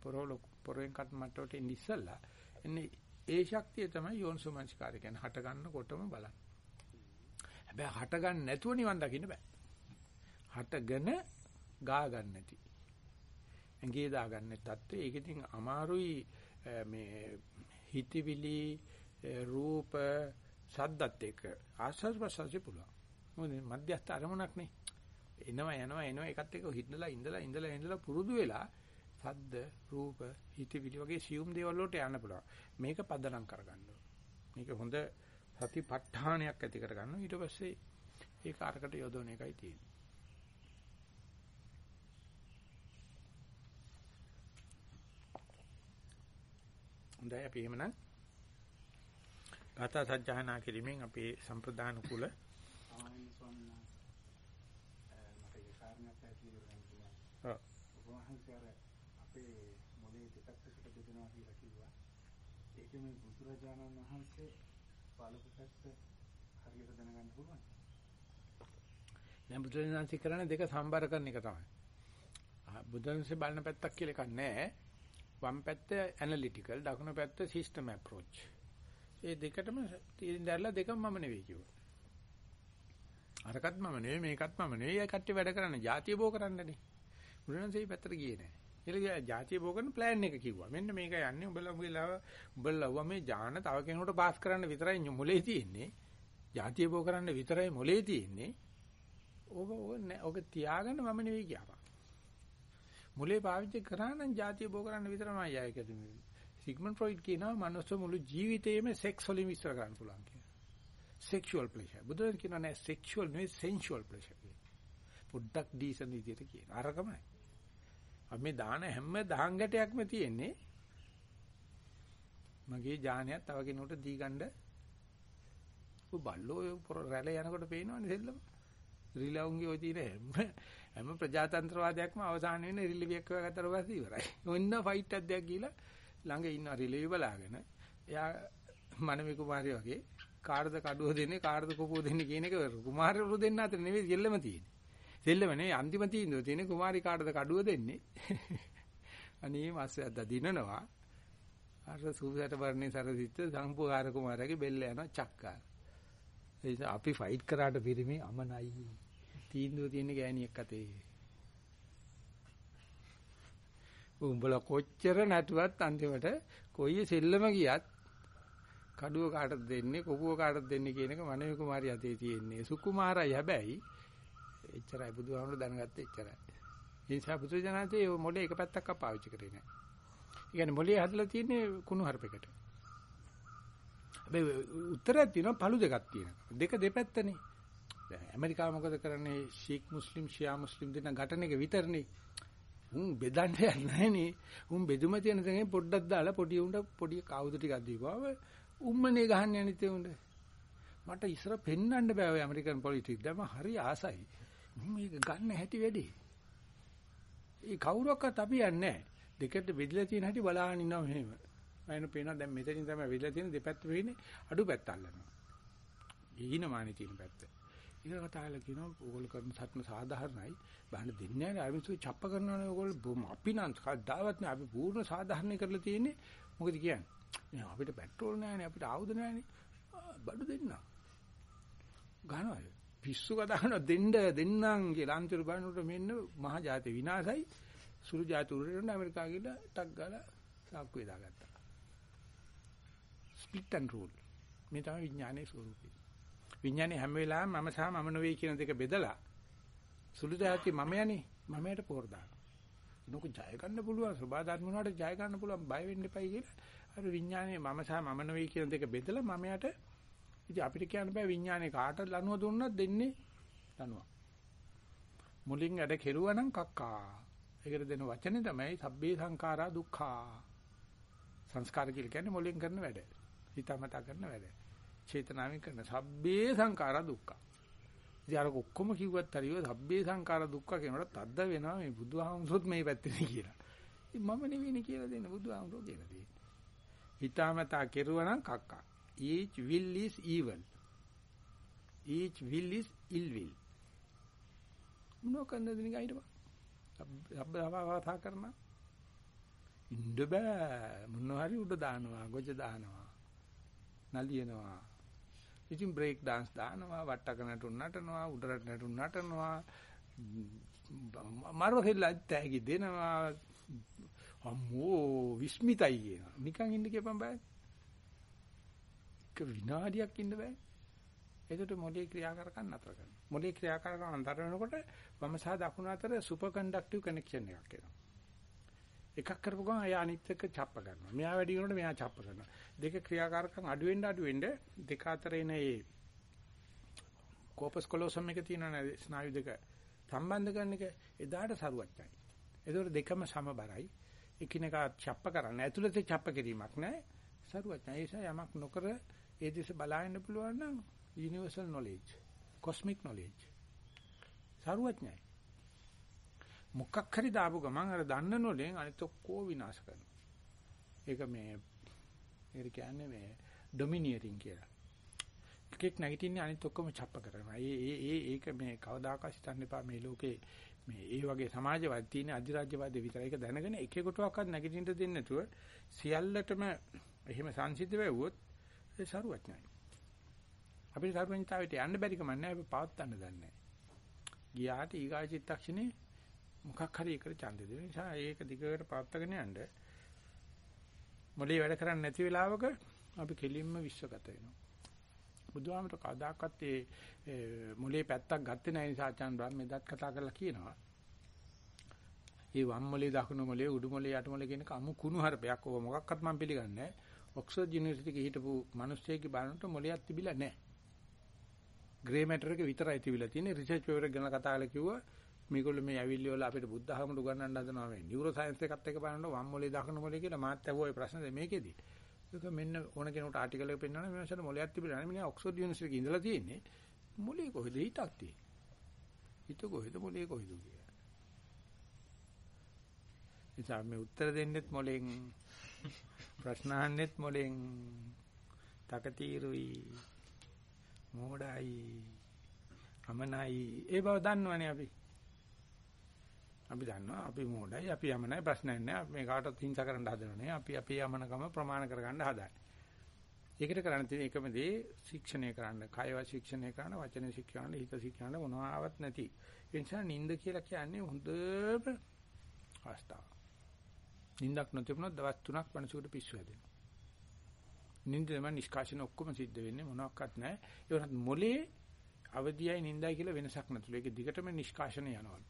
පොරොල පොරෙන් කත් මට්ටවට ඉන්න ඉස්සලා එන්නේ ඒ ශක්තිය තමයි යෝන්සුමංස්කාරය කියන්නේ හට ගන්නකොටම බලන්න. හැබැයි හට ගන්න නැතුව නිවන් දකින්න බෑ. හටගෙන ගා ගන්න නැති. ඇඟේ දාගන්න තත්ත්වය. ඒක ඉතින් අමාරුයි මේ හිතවිලි රූප සද්දත් එක්ක ආස්වාද ප්‍රසවාසය පුළුවන්. මොකද මධ්‍යස්ථ අරමුණක් නේ. එනවා යනවා එනවා එකත් එක්ක හිටනලා ඉඳලා ඉඳලා ඉඳලා පුරුදු වෙලා සද්ද රූප හිතවිලි වගේ සියුම් දේවල් වලට යන්න පුළුවන්. මේක පදනම් කරගන්න මේක හොඳ සතිපට්ඨානයක් ඇති කරගන්න. ඊට පස්සේ ඒක අරකට යොදවන එකයි තියෙන්නේ. හොඳයි අපි එහෙමනම් ගාථා සජ්ජායනා කිරීමෙන් අපේ සම්ප්‍රදාන කුල ආනන්ද ස්වාමීන් වහන්සේ මට ඒ කාරණයක් ඇතුළේ වෙනවා. ඔව්. වහන්සේ අර අපේ මොලේ දෙකක් එකට බෙදෙනවා කියලා කිව්වා. ඒක මේ බුදුරජාණන් වහන්සේ දැන් බුදුරජාණන්සේ කරන්නේ දෙක සම්බර කරන එක තමයි. බුදුන්සේ බලන පැත්තක් කියලා එකක් නැහැ. වම් පැත්ත ඇනලිටිකල් දකුණු පැත්ත සිස්ටම් අප්‍රෝච්. ඒ දෙකටම තීරින් දැරලා දෙකම මම නෙවෙයි කිව්වා. අරකත් මම නෙවෙයි මේකත් මම නෙවෙයි. ඒ කට්ටිය වැඩ කරන්නේ ಜಾතිය බෝ කරන්නනේ. බුදුරජාණන්සේ පැත්තට ගියේ නැහැ. කියලා ජාතිය බෝකන plan එක කිව්වා. මෙන්න මේක යන්නේ උඹලා උඹලාව උඹලාව මේ ඥාන තව කෙනෙකුට පාස් කරන්න විතරයි මොලේ තියෙන්නේ. ජාතිය බෝ කරන්න විතරයි මොලේ තියෙන්නේ. ඕක ඕක තියාගන්න මම නෙවෙයි කියපා. මුලේ පාවිච්චි කරා නම් ජාතිය බෝ කරන්න විතරමයි ආයෙක දෙන්නේ. සිග්මන්ඩ් ෆ්‍රොයිඩ් කියනවා මනුස්ස මුළු ජීවිතේම සෙක්ස් වලින් විස්තර කරන්න පුළුවන් කියලා. Sexual pleasure. බුදුන් කියනවා නෑ සෙක්ෂුවල් නෙවෙයි සෙන්ෂුවල් ප්ලෙෂර් කියලා. පොඩ්ඩක් ඩීසන් විදියට කියනවා. අරකමයි. අපි මේ දාන හැම දහං ගැටයක්ම තියෙන්නේ මගේ ඥානයක් තව කෙනෙකුට දී ගන්න ඔය බල්ලෝ රැළ යනකොට පේනවනේ දෙල්ලම. රිලවුන්ගේ ඔය තියෙන හැම හැම ප්‍රජාතන්ත්‍රවාදයක්ම අවසාන වෙන්නේ රිලිවියක් ගත්තට පස්සේ ඉවරයි. ඔන්න ෆයිට් එකක් දෙයක් ගිහලා ළඟ ඉන්න රිලිවි බලාගෙන එයා මනමේ කුමාරිය වගේ කාර්ද කඩුව දෙන්නේ කාර්ද කපුව දෙන්නේ කියන එක කුමාරවරු දෙන්න අතර නෙවෙයි දෙල්ලම තියෙන්නේ. දෙල්ලම නෙවෙයි අන්තිම තීන්දුව තියෙන්නේ කුමාරි කාර්ද කඩුව දෙන්නේ. අනේ මාස්සේ අද දිනනවා. අර සූසට වර්ණේ සරසිට සම්පූර්ණ කුමාරයාගේ බෙල්ල යනවා චක්කා. ඒ අපි ෆයිට් කරාට පිරිමි අමනයි. තීන්දුව තියෙන ගෑණියක් අතේ. උඹලා කොච්චර නැටුවත් අන්තිමට කොයි සෙල්ලම ගියත් කඩුව කාටද දෙන්නේ කොපුව කාටද දෙන්නේ කියන එක මනමේ කුමාරිය අතේ තියෙන්නේ. සුකුමාරයි හැබැයි එච්චරයි බුදුහාමුදුර දැනගත්තේ එච්චරයි. ඒ නිසා බුදුජානකේ මොලේ එක පැත්තක් පාවිච්චි කරේ නැහැ. ඒ කියන්නේ මොලේ හදලා තියෙන්නේ කුණු හarpයකට. හැබැයි උත්තරයක් තියෙනවා පළු දෙකක් තියෙනවා. දෙක දෙපැත්තනේ. දැන් ඇමරිකාව මොකද කරන්නේ? ශීක් මුස්ලිම් ෂියා මුස්ලිම් දෙන ගැටන එක විතරනේ. උන් බෙදන්න යන්නේ නේ. උන් බෙදුම තියෙන තැනේ පොඩ්ඩක් දාලා පොඩි උන්ට පොඩි කවුද ටිකක් දීපුවාම උම්මනේ ගහන්නේ අනිත් උන්ට. මට ඉස්සර පෙන්වන්න බෑ ඔය ඇමරිකන් පොලිටික්ස්. දැන් හරි ආසයි. මේක ගන්න හැටි වැඩි. ඒ කවුරක්වත් අපි යන්නේ නැහැ. දෙකට බෙදලා තියෙන හැටි බලාගෙන ඉන්නවා මෙහෙම. අයන පේනවා දැන් මෙතනින් තමයි බෙදලා තියෙන දෙපැත්ත වෙන්නේ අඩු පැත්ත අල්ලනවා. ඊනමානේ තියෙන පැත්ත. ඊට කතා කරලා කියනවා ඕගොල්ලෝ කරන සත්ම සාධාරණයි. බහන්න දෙන්නේ නැහැ. අර මිනිස්සු ڇප්ප කරනවනේ ඕගොල්ලෝ අපි නම් කවදාවත් නෑ අපි පූර්ණ සාධාරණේ කරලා තියෙන්නේ. මොකද කියන්නේ? මේ අපිට පෙට්‍රෝල් නැහැනේ අපිට ආයුධ නැහැනේ. බඩු දෙන්න. ගහනවා. පිස්සු කතා කරනවා දෙන්න දෙන්නම් කියලා අන්තිම බලනකොට මෙන්න මහා ජාති විනාශයි. සුළු ජාති උරේට ඇමරිකාව ගිහලා ටක් ගාලා සාක්කු වේදාගත්තා. Split and rule. මේ තමයි විඥානයේ ස්වરૂපය. විඥානේ හැම වෙලාවෙම මම සහ මම නෙවෙයි කියන දෙක බෙදලා සුළු જાති මම යන්නේ මමයට පොර දානවා. නෝක ජය ගන්න පුළුවන් සබා ධර්ම වලට ජය ගන්න පුළුවන් බය වෙන්න එපයි කියලා අර විඥානේ මම සහ මම නෙවෙයි කියන දෙක බෙදලා මමයට ඉතින් අපිට කියන්න බෑ විඥානේ කාට ලනුව දුන්නත් දෙන්නේ ලනුව. මුලින් වැඩ කෙරුවා නම් කක්කා. ඒකට දෙන වචනේ තමයි සබ්බේ සංඛාරා දුක්ඛා. සංස්කාර කියලා කියන්නේ මුලින් කරන වැඩ. හිතමතා කරන වැඩ. චේතනාවෙන් කරන සබ්බේ සංඛාරා දුක්ඛ. ඉතින් අර ඔක්කොම කිව්වත් හරිය සබ්බේ සංඛාරා දුක්ඛ කියනකොට තද්ද වෙනවා මේ බුදුහාමුදුරුවොත් මේ පැත්තේ කියලා. ඉතින් මම නෙවෙයිනේ කියලා දෙන්න බුදුහාමුදුරුවෝ කියලා දෙන්නේ. හිතාමතා කෙරුවා නම් කක්කා. Each will is evil. each will is ill will. මොනකන්ද දෙනික හිටපන්. සබ්බවතා කරන ඉන්න බෑ. මොන හරි උඩ දානවා ගොජ දානවා නලියනවා. ඉතින් බ්‍රේක් dance දානවා වට්ටක නටුන් නටනවා උඩරට නටුන් නටනවා. මරවහෙල්ලා තෑගි දෙනවා. අම්මෝ විස්මිතයි කියනවා. නිකන් ඉන්න කියපන් බෑ. එක විනාඩියක් ඉන්න බෑ. එතකොට මොළේ ක්‍රියාකාරකම් නතර කරනවා. මොළේ ක්‍රියාකාරකම් නතර වෙනකොට වම සහ දකුණ අතර සුපර් කන්ඩක්ටිව් කනෙක්ෂන් එකක් එනවා. එකක් කරපු ගමන් එයා අනිත් එක ڇප්ප කරනවා. මෙයා වැඩි වෙනකොට මෙයා ڇප්ප කරනවා. දෙක ක්‍රියාකාරකම් අඩු වෙන්න අඩු වෙන්න දෙක අතර එන ඒ කෝපස් කොලොසම් එක තියෙන ස්නායු දෙක සම්බන්ධ කරන එක එදාට සරුවච්චයි. ඒතකොට දෙකම සමබරයි. එකිනෙකා ڇප්ප කරන්නේ. ඇතුළතේ ڇප්ප කිරීමක් නැහැ. සරුවච්චයි. ඒ නිසා යමක් නොකර ඒ දිස බලාගෙන පුළුවන් නම් universal knowledge, cosmic knowledge. සරුවච්චයි. මොකක් හරි දාපු ගමන් අර දන්න නොලෙන් අනිත් ඔක්කොම විනාශ කරනවා. ඒක මේ ඒක කියන්නේ මේ ඩොමිනියරින් කියලා. එකෙක් නැගිටින්නේ අනිත් ඔක්කොම ڇප්ප කරනවා. ඒ ඒ ඒ ඒක මේ කවදාකවත් හිතන්න එපා මේ ලෝකේ මේ ඒ වගේ සමාජවාදී තියෙන අධිරාජ්‍යවාදී විතරයි. ඒක දැනගෙන එකෙකුටවත් නැගිටින්න දෙන්නේ නැතුව සියල්ලටම එහෙම සංසිද්ධ වෙවුවොත් ඒ සරුවත් නැහැ. අපිට සරුවෙන්තාවට යන්න බැරි කම නැහැ. අපි පවත්වන්න දන්නේ නැහැ. ගියාට ඊගා චිත්තක්ෂණේ මොකක් හරි එකට ඡන්දෙ දෙන නිසා ඒක දිගට පාත්තගෙන යන්න මොලේ වැඩ කරන්නේ නැති වෙලාවක අපි කෙලින්ම විශ්වගත වෙනවා. බුදුහාමර කදාකත් ඒ මොලේ පැත්තක් ගත්තේ නැහැ නිසා ආචාන් බ්‍රහ්මෙදත් කතා කරලා කියනවා. මේ වම් මොලේ දකුණු මොලේ උඩු මොලේ යට මොලේ කියන කමු කුණු හරපයක් ඔබ මොකක්වත් මම පිළිගන්නේ නැහැ. ඔක්ස්ෆර්ඩ් යුනිවර්සිටි එකේ හිටපු මිනිස්සෙක්ගේ බලනකොට මොලයක් තිබිලා නැහැ. ග්‍රේ මැටර් එක විතරයි තිබිලා තියෙන්නේ. රිසර්ච් පේපර් එක ගැන කතා කරලා කිව්වා මේගොල්ලෝ මේ ඇවිල්ලි වල අපිට බුද්ධ ධර්මයට උගන්වන්න හදනවා මේ නියුරෝ සයන්ස් එකත් එක්ක බලනකොට වම් මොලේ දකුණු මොලේ කියලා මාත් ඇහුවා ඒ ප්‍රශ්නේ මේකෙදි. ඒක මෙන්න ඕන කෙනෙකුට ආටිකල් එක පෙන්නනවා මේ මාසෙට මොලයක් තිබිලා නැහැ. මිනිහා ඔක්ස්ෆර්ඩ් යුනිවර්සිටි එකේ ඉඳලා තියෙන්නේ. මොලේ කොහෙද හිතක් තියෙන්නේ. හිත කොහෙද මොලේ කොහෙද කියලා. ඉතින් මේ උත්තර දෙන්නෙත් මොලෙන් ප්‍රශ්න අහන්නෙත් මොලෙන් තකතිරුයි මෝඩයි අමනයි ඒ බව දන්නවනේ අපි අපි දන්නවා අපි මොඩයි අපි යමනයි ප්‍රශ්නයක් නැහැ අපි මේ කාටවත් හිංසා කරන්න හදනනේ අපි අපේ යමනකම ප්‍රමාණ කරගන්න හදන්නේ. ඒකට කරන්න තියෙන එකම දේ ශික්ෂණය කරන්න, කායව ශික්ෂණය කරන්න, වචන ශික්ෂණය, හිත ශික්ෂණය මොනවාවත් නැති. ඒ නිසා නිින්ද කියලා කියන්නේ හොඳම අවස්ථාව. නිින්දක් නොතිබුණොත් දවස් 3ක් මනසකට පිස්සු හැදෙනවා. නිින්දෙම නිෂ්කාශන ඔක්කොම සිද්ධ වෙන්නේ මොනවත් නැහැ. ඒ වුණත් මොලේ අවදියයි නිින්දයි කියලා වෙනසක් නැතුළු. ඒක දිගටම නිෂ්කාශන යනවලු.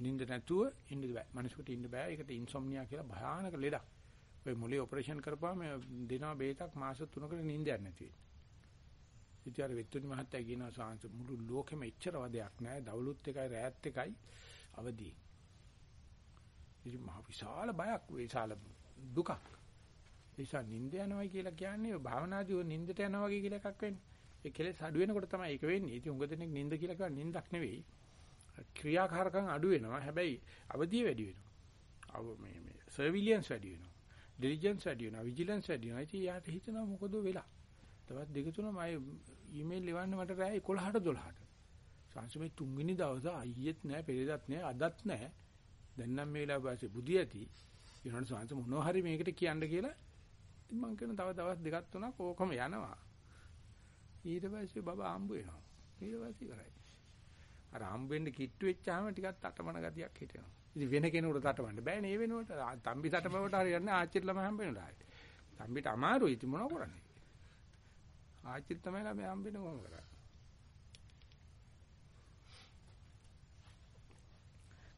නිින්ද නැතුව ඉන්න බෑ. මනුස්සකට ඉන්න බෑ. ඒකට ඉන්සොම්නියා කියලා භයානක ලෙඩක්. ඔය මොලේ ඔපරේෂන් කරපුවාම දෙනවා බේතක් මාස 3කට නිින්දයක් නැති වෙයි. ඉතින් අර වෙත්තුනි මහත්තයා කියනවා සාංශ මුළු ලෝකෙම එච්චර වදයක් නෑ. දවලුත් එකයි රැයත් එකයි අවදි. ඉතින් මහ විශාල බයක් විශාල දුකක්. නිසා නිින්ද යනවා කියලා කියන්නේ භාවනාදී ඔය නිින්දට යනවා වගේ කියලා එකක් වෙන්නේ. ඒ කෙලෙස් අඩු වෙනකොට තමයි ඒක වෙන්නේ. ඉතින් උඟ දෙනෙක් නිින්ද කියලා කියන්නේ නිින්දක් නෙවෙයි. ක්‍රියාකාරකම් අඩු වෙනවා. හැබැයි අවදිය වැඩි වෙනවා. අව මේ මේ සර්විලියන්ස් වැඩි වෙනවා. ඩිලිජන්ස් වැඩි වෙනවා. විජිලන්ස් වැඩි වෙනවා. ඉතින් යාට හිතනවා මොකද වෙලා. තවත් දෙක තුන මම ඊමේල් ලියවන්න මට රෑ 11ට 12ට. සංසමේ තුන්වෙනි දවසේ අයියෙත් නැහැ, පෙරේදත් නැහැ, අදත් නැහැ. දැන් නම් මේ වෙලාව පස්සේ බුදි ඇති. ඊළඟ සංස මොනවා හරි මේකට කියන්න කියලා ඉතින් මං කියන තව දවස් දෙකක් තුනක් ඕකම යනවා. ඊට පස්සේ බබා හම්බ වෙනවා. ඊට පස්සේ ඉවරයි. අර හම්බ වෙන්න කිට්ටු වෙච්චාම ටිකක් තටමන ගතියක් හිතෙනවා. ඉතින් වෙන කෙනෙකුට තටමන්න බෑනේ ඒ වෙනුවට. තම්බි තටමවට හරියන්නේ ආච්චිට ළමයි හම්බ වෙනවා. තම්බිට අමාරුයි ඉතින් මොනව කරන්නේ? ආච්චිට තමයි ළමයි හම්බ වෙන්නේ මොකද කරන්නේ?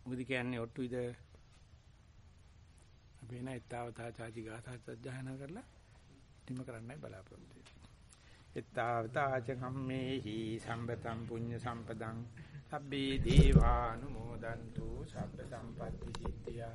මොකද කියන්නේ ඔට්ටුයිද අපි එන ඊතාවතා ചാචි ගාථා සජ්ජායනා කරලා නිම කරන්නයි බලාපොරොත්තු වෙන්නේ. ඊතාවතා ච කම්මේහි සම්පතම් පුඤ්ඤ සම්පදං. සබ්බේ දීවානුමෝදන්තු. සබ්බ සම්පත්‍ති සිද්ධියා.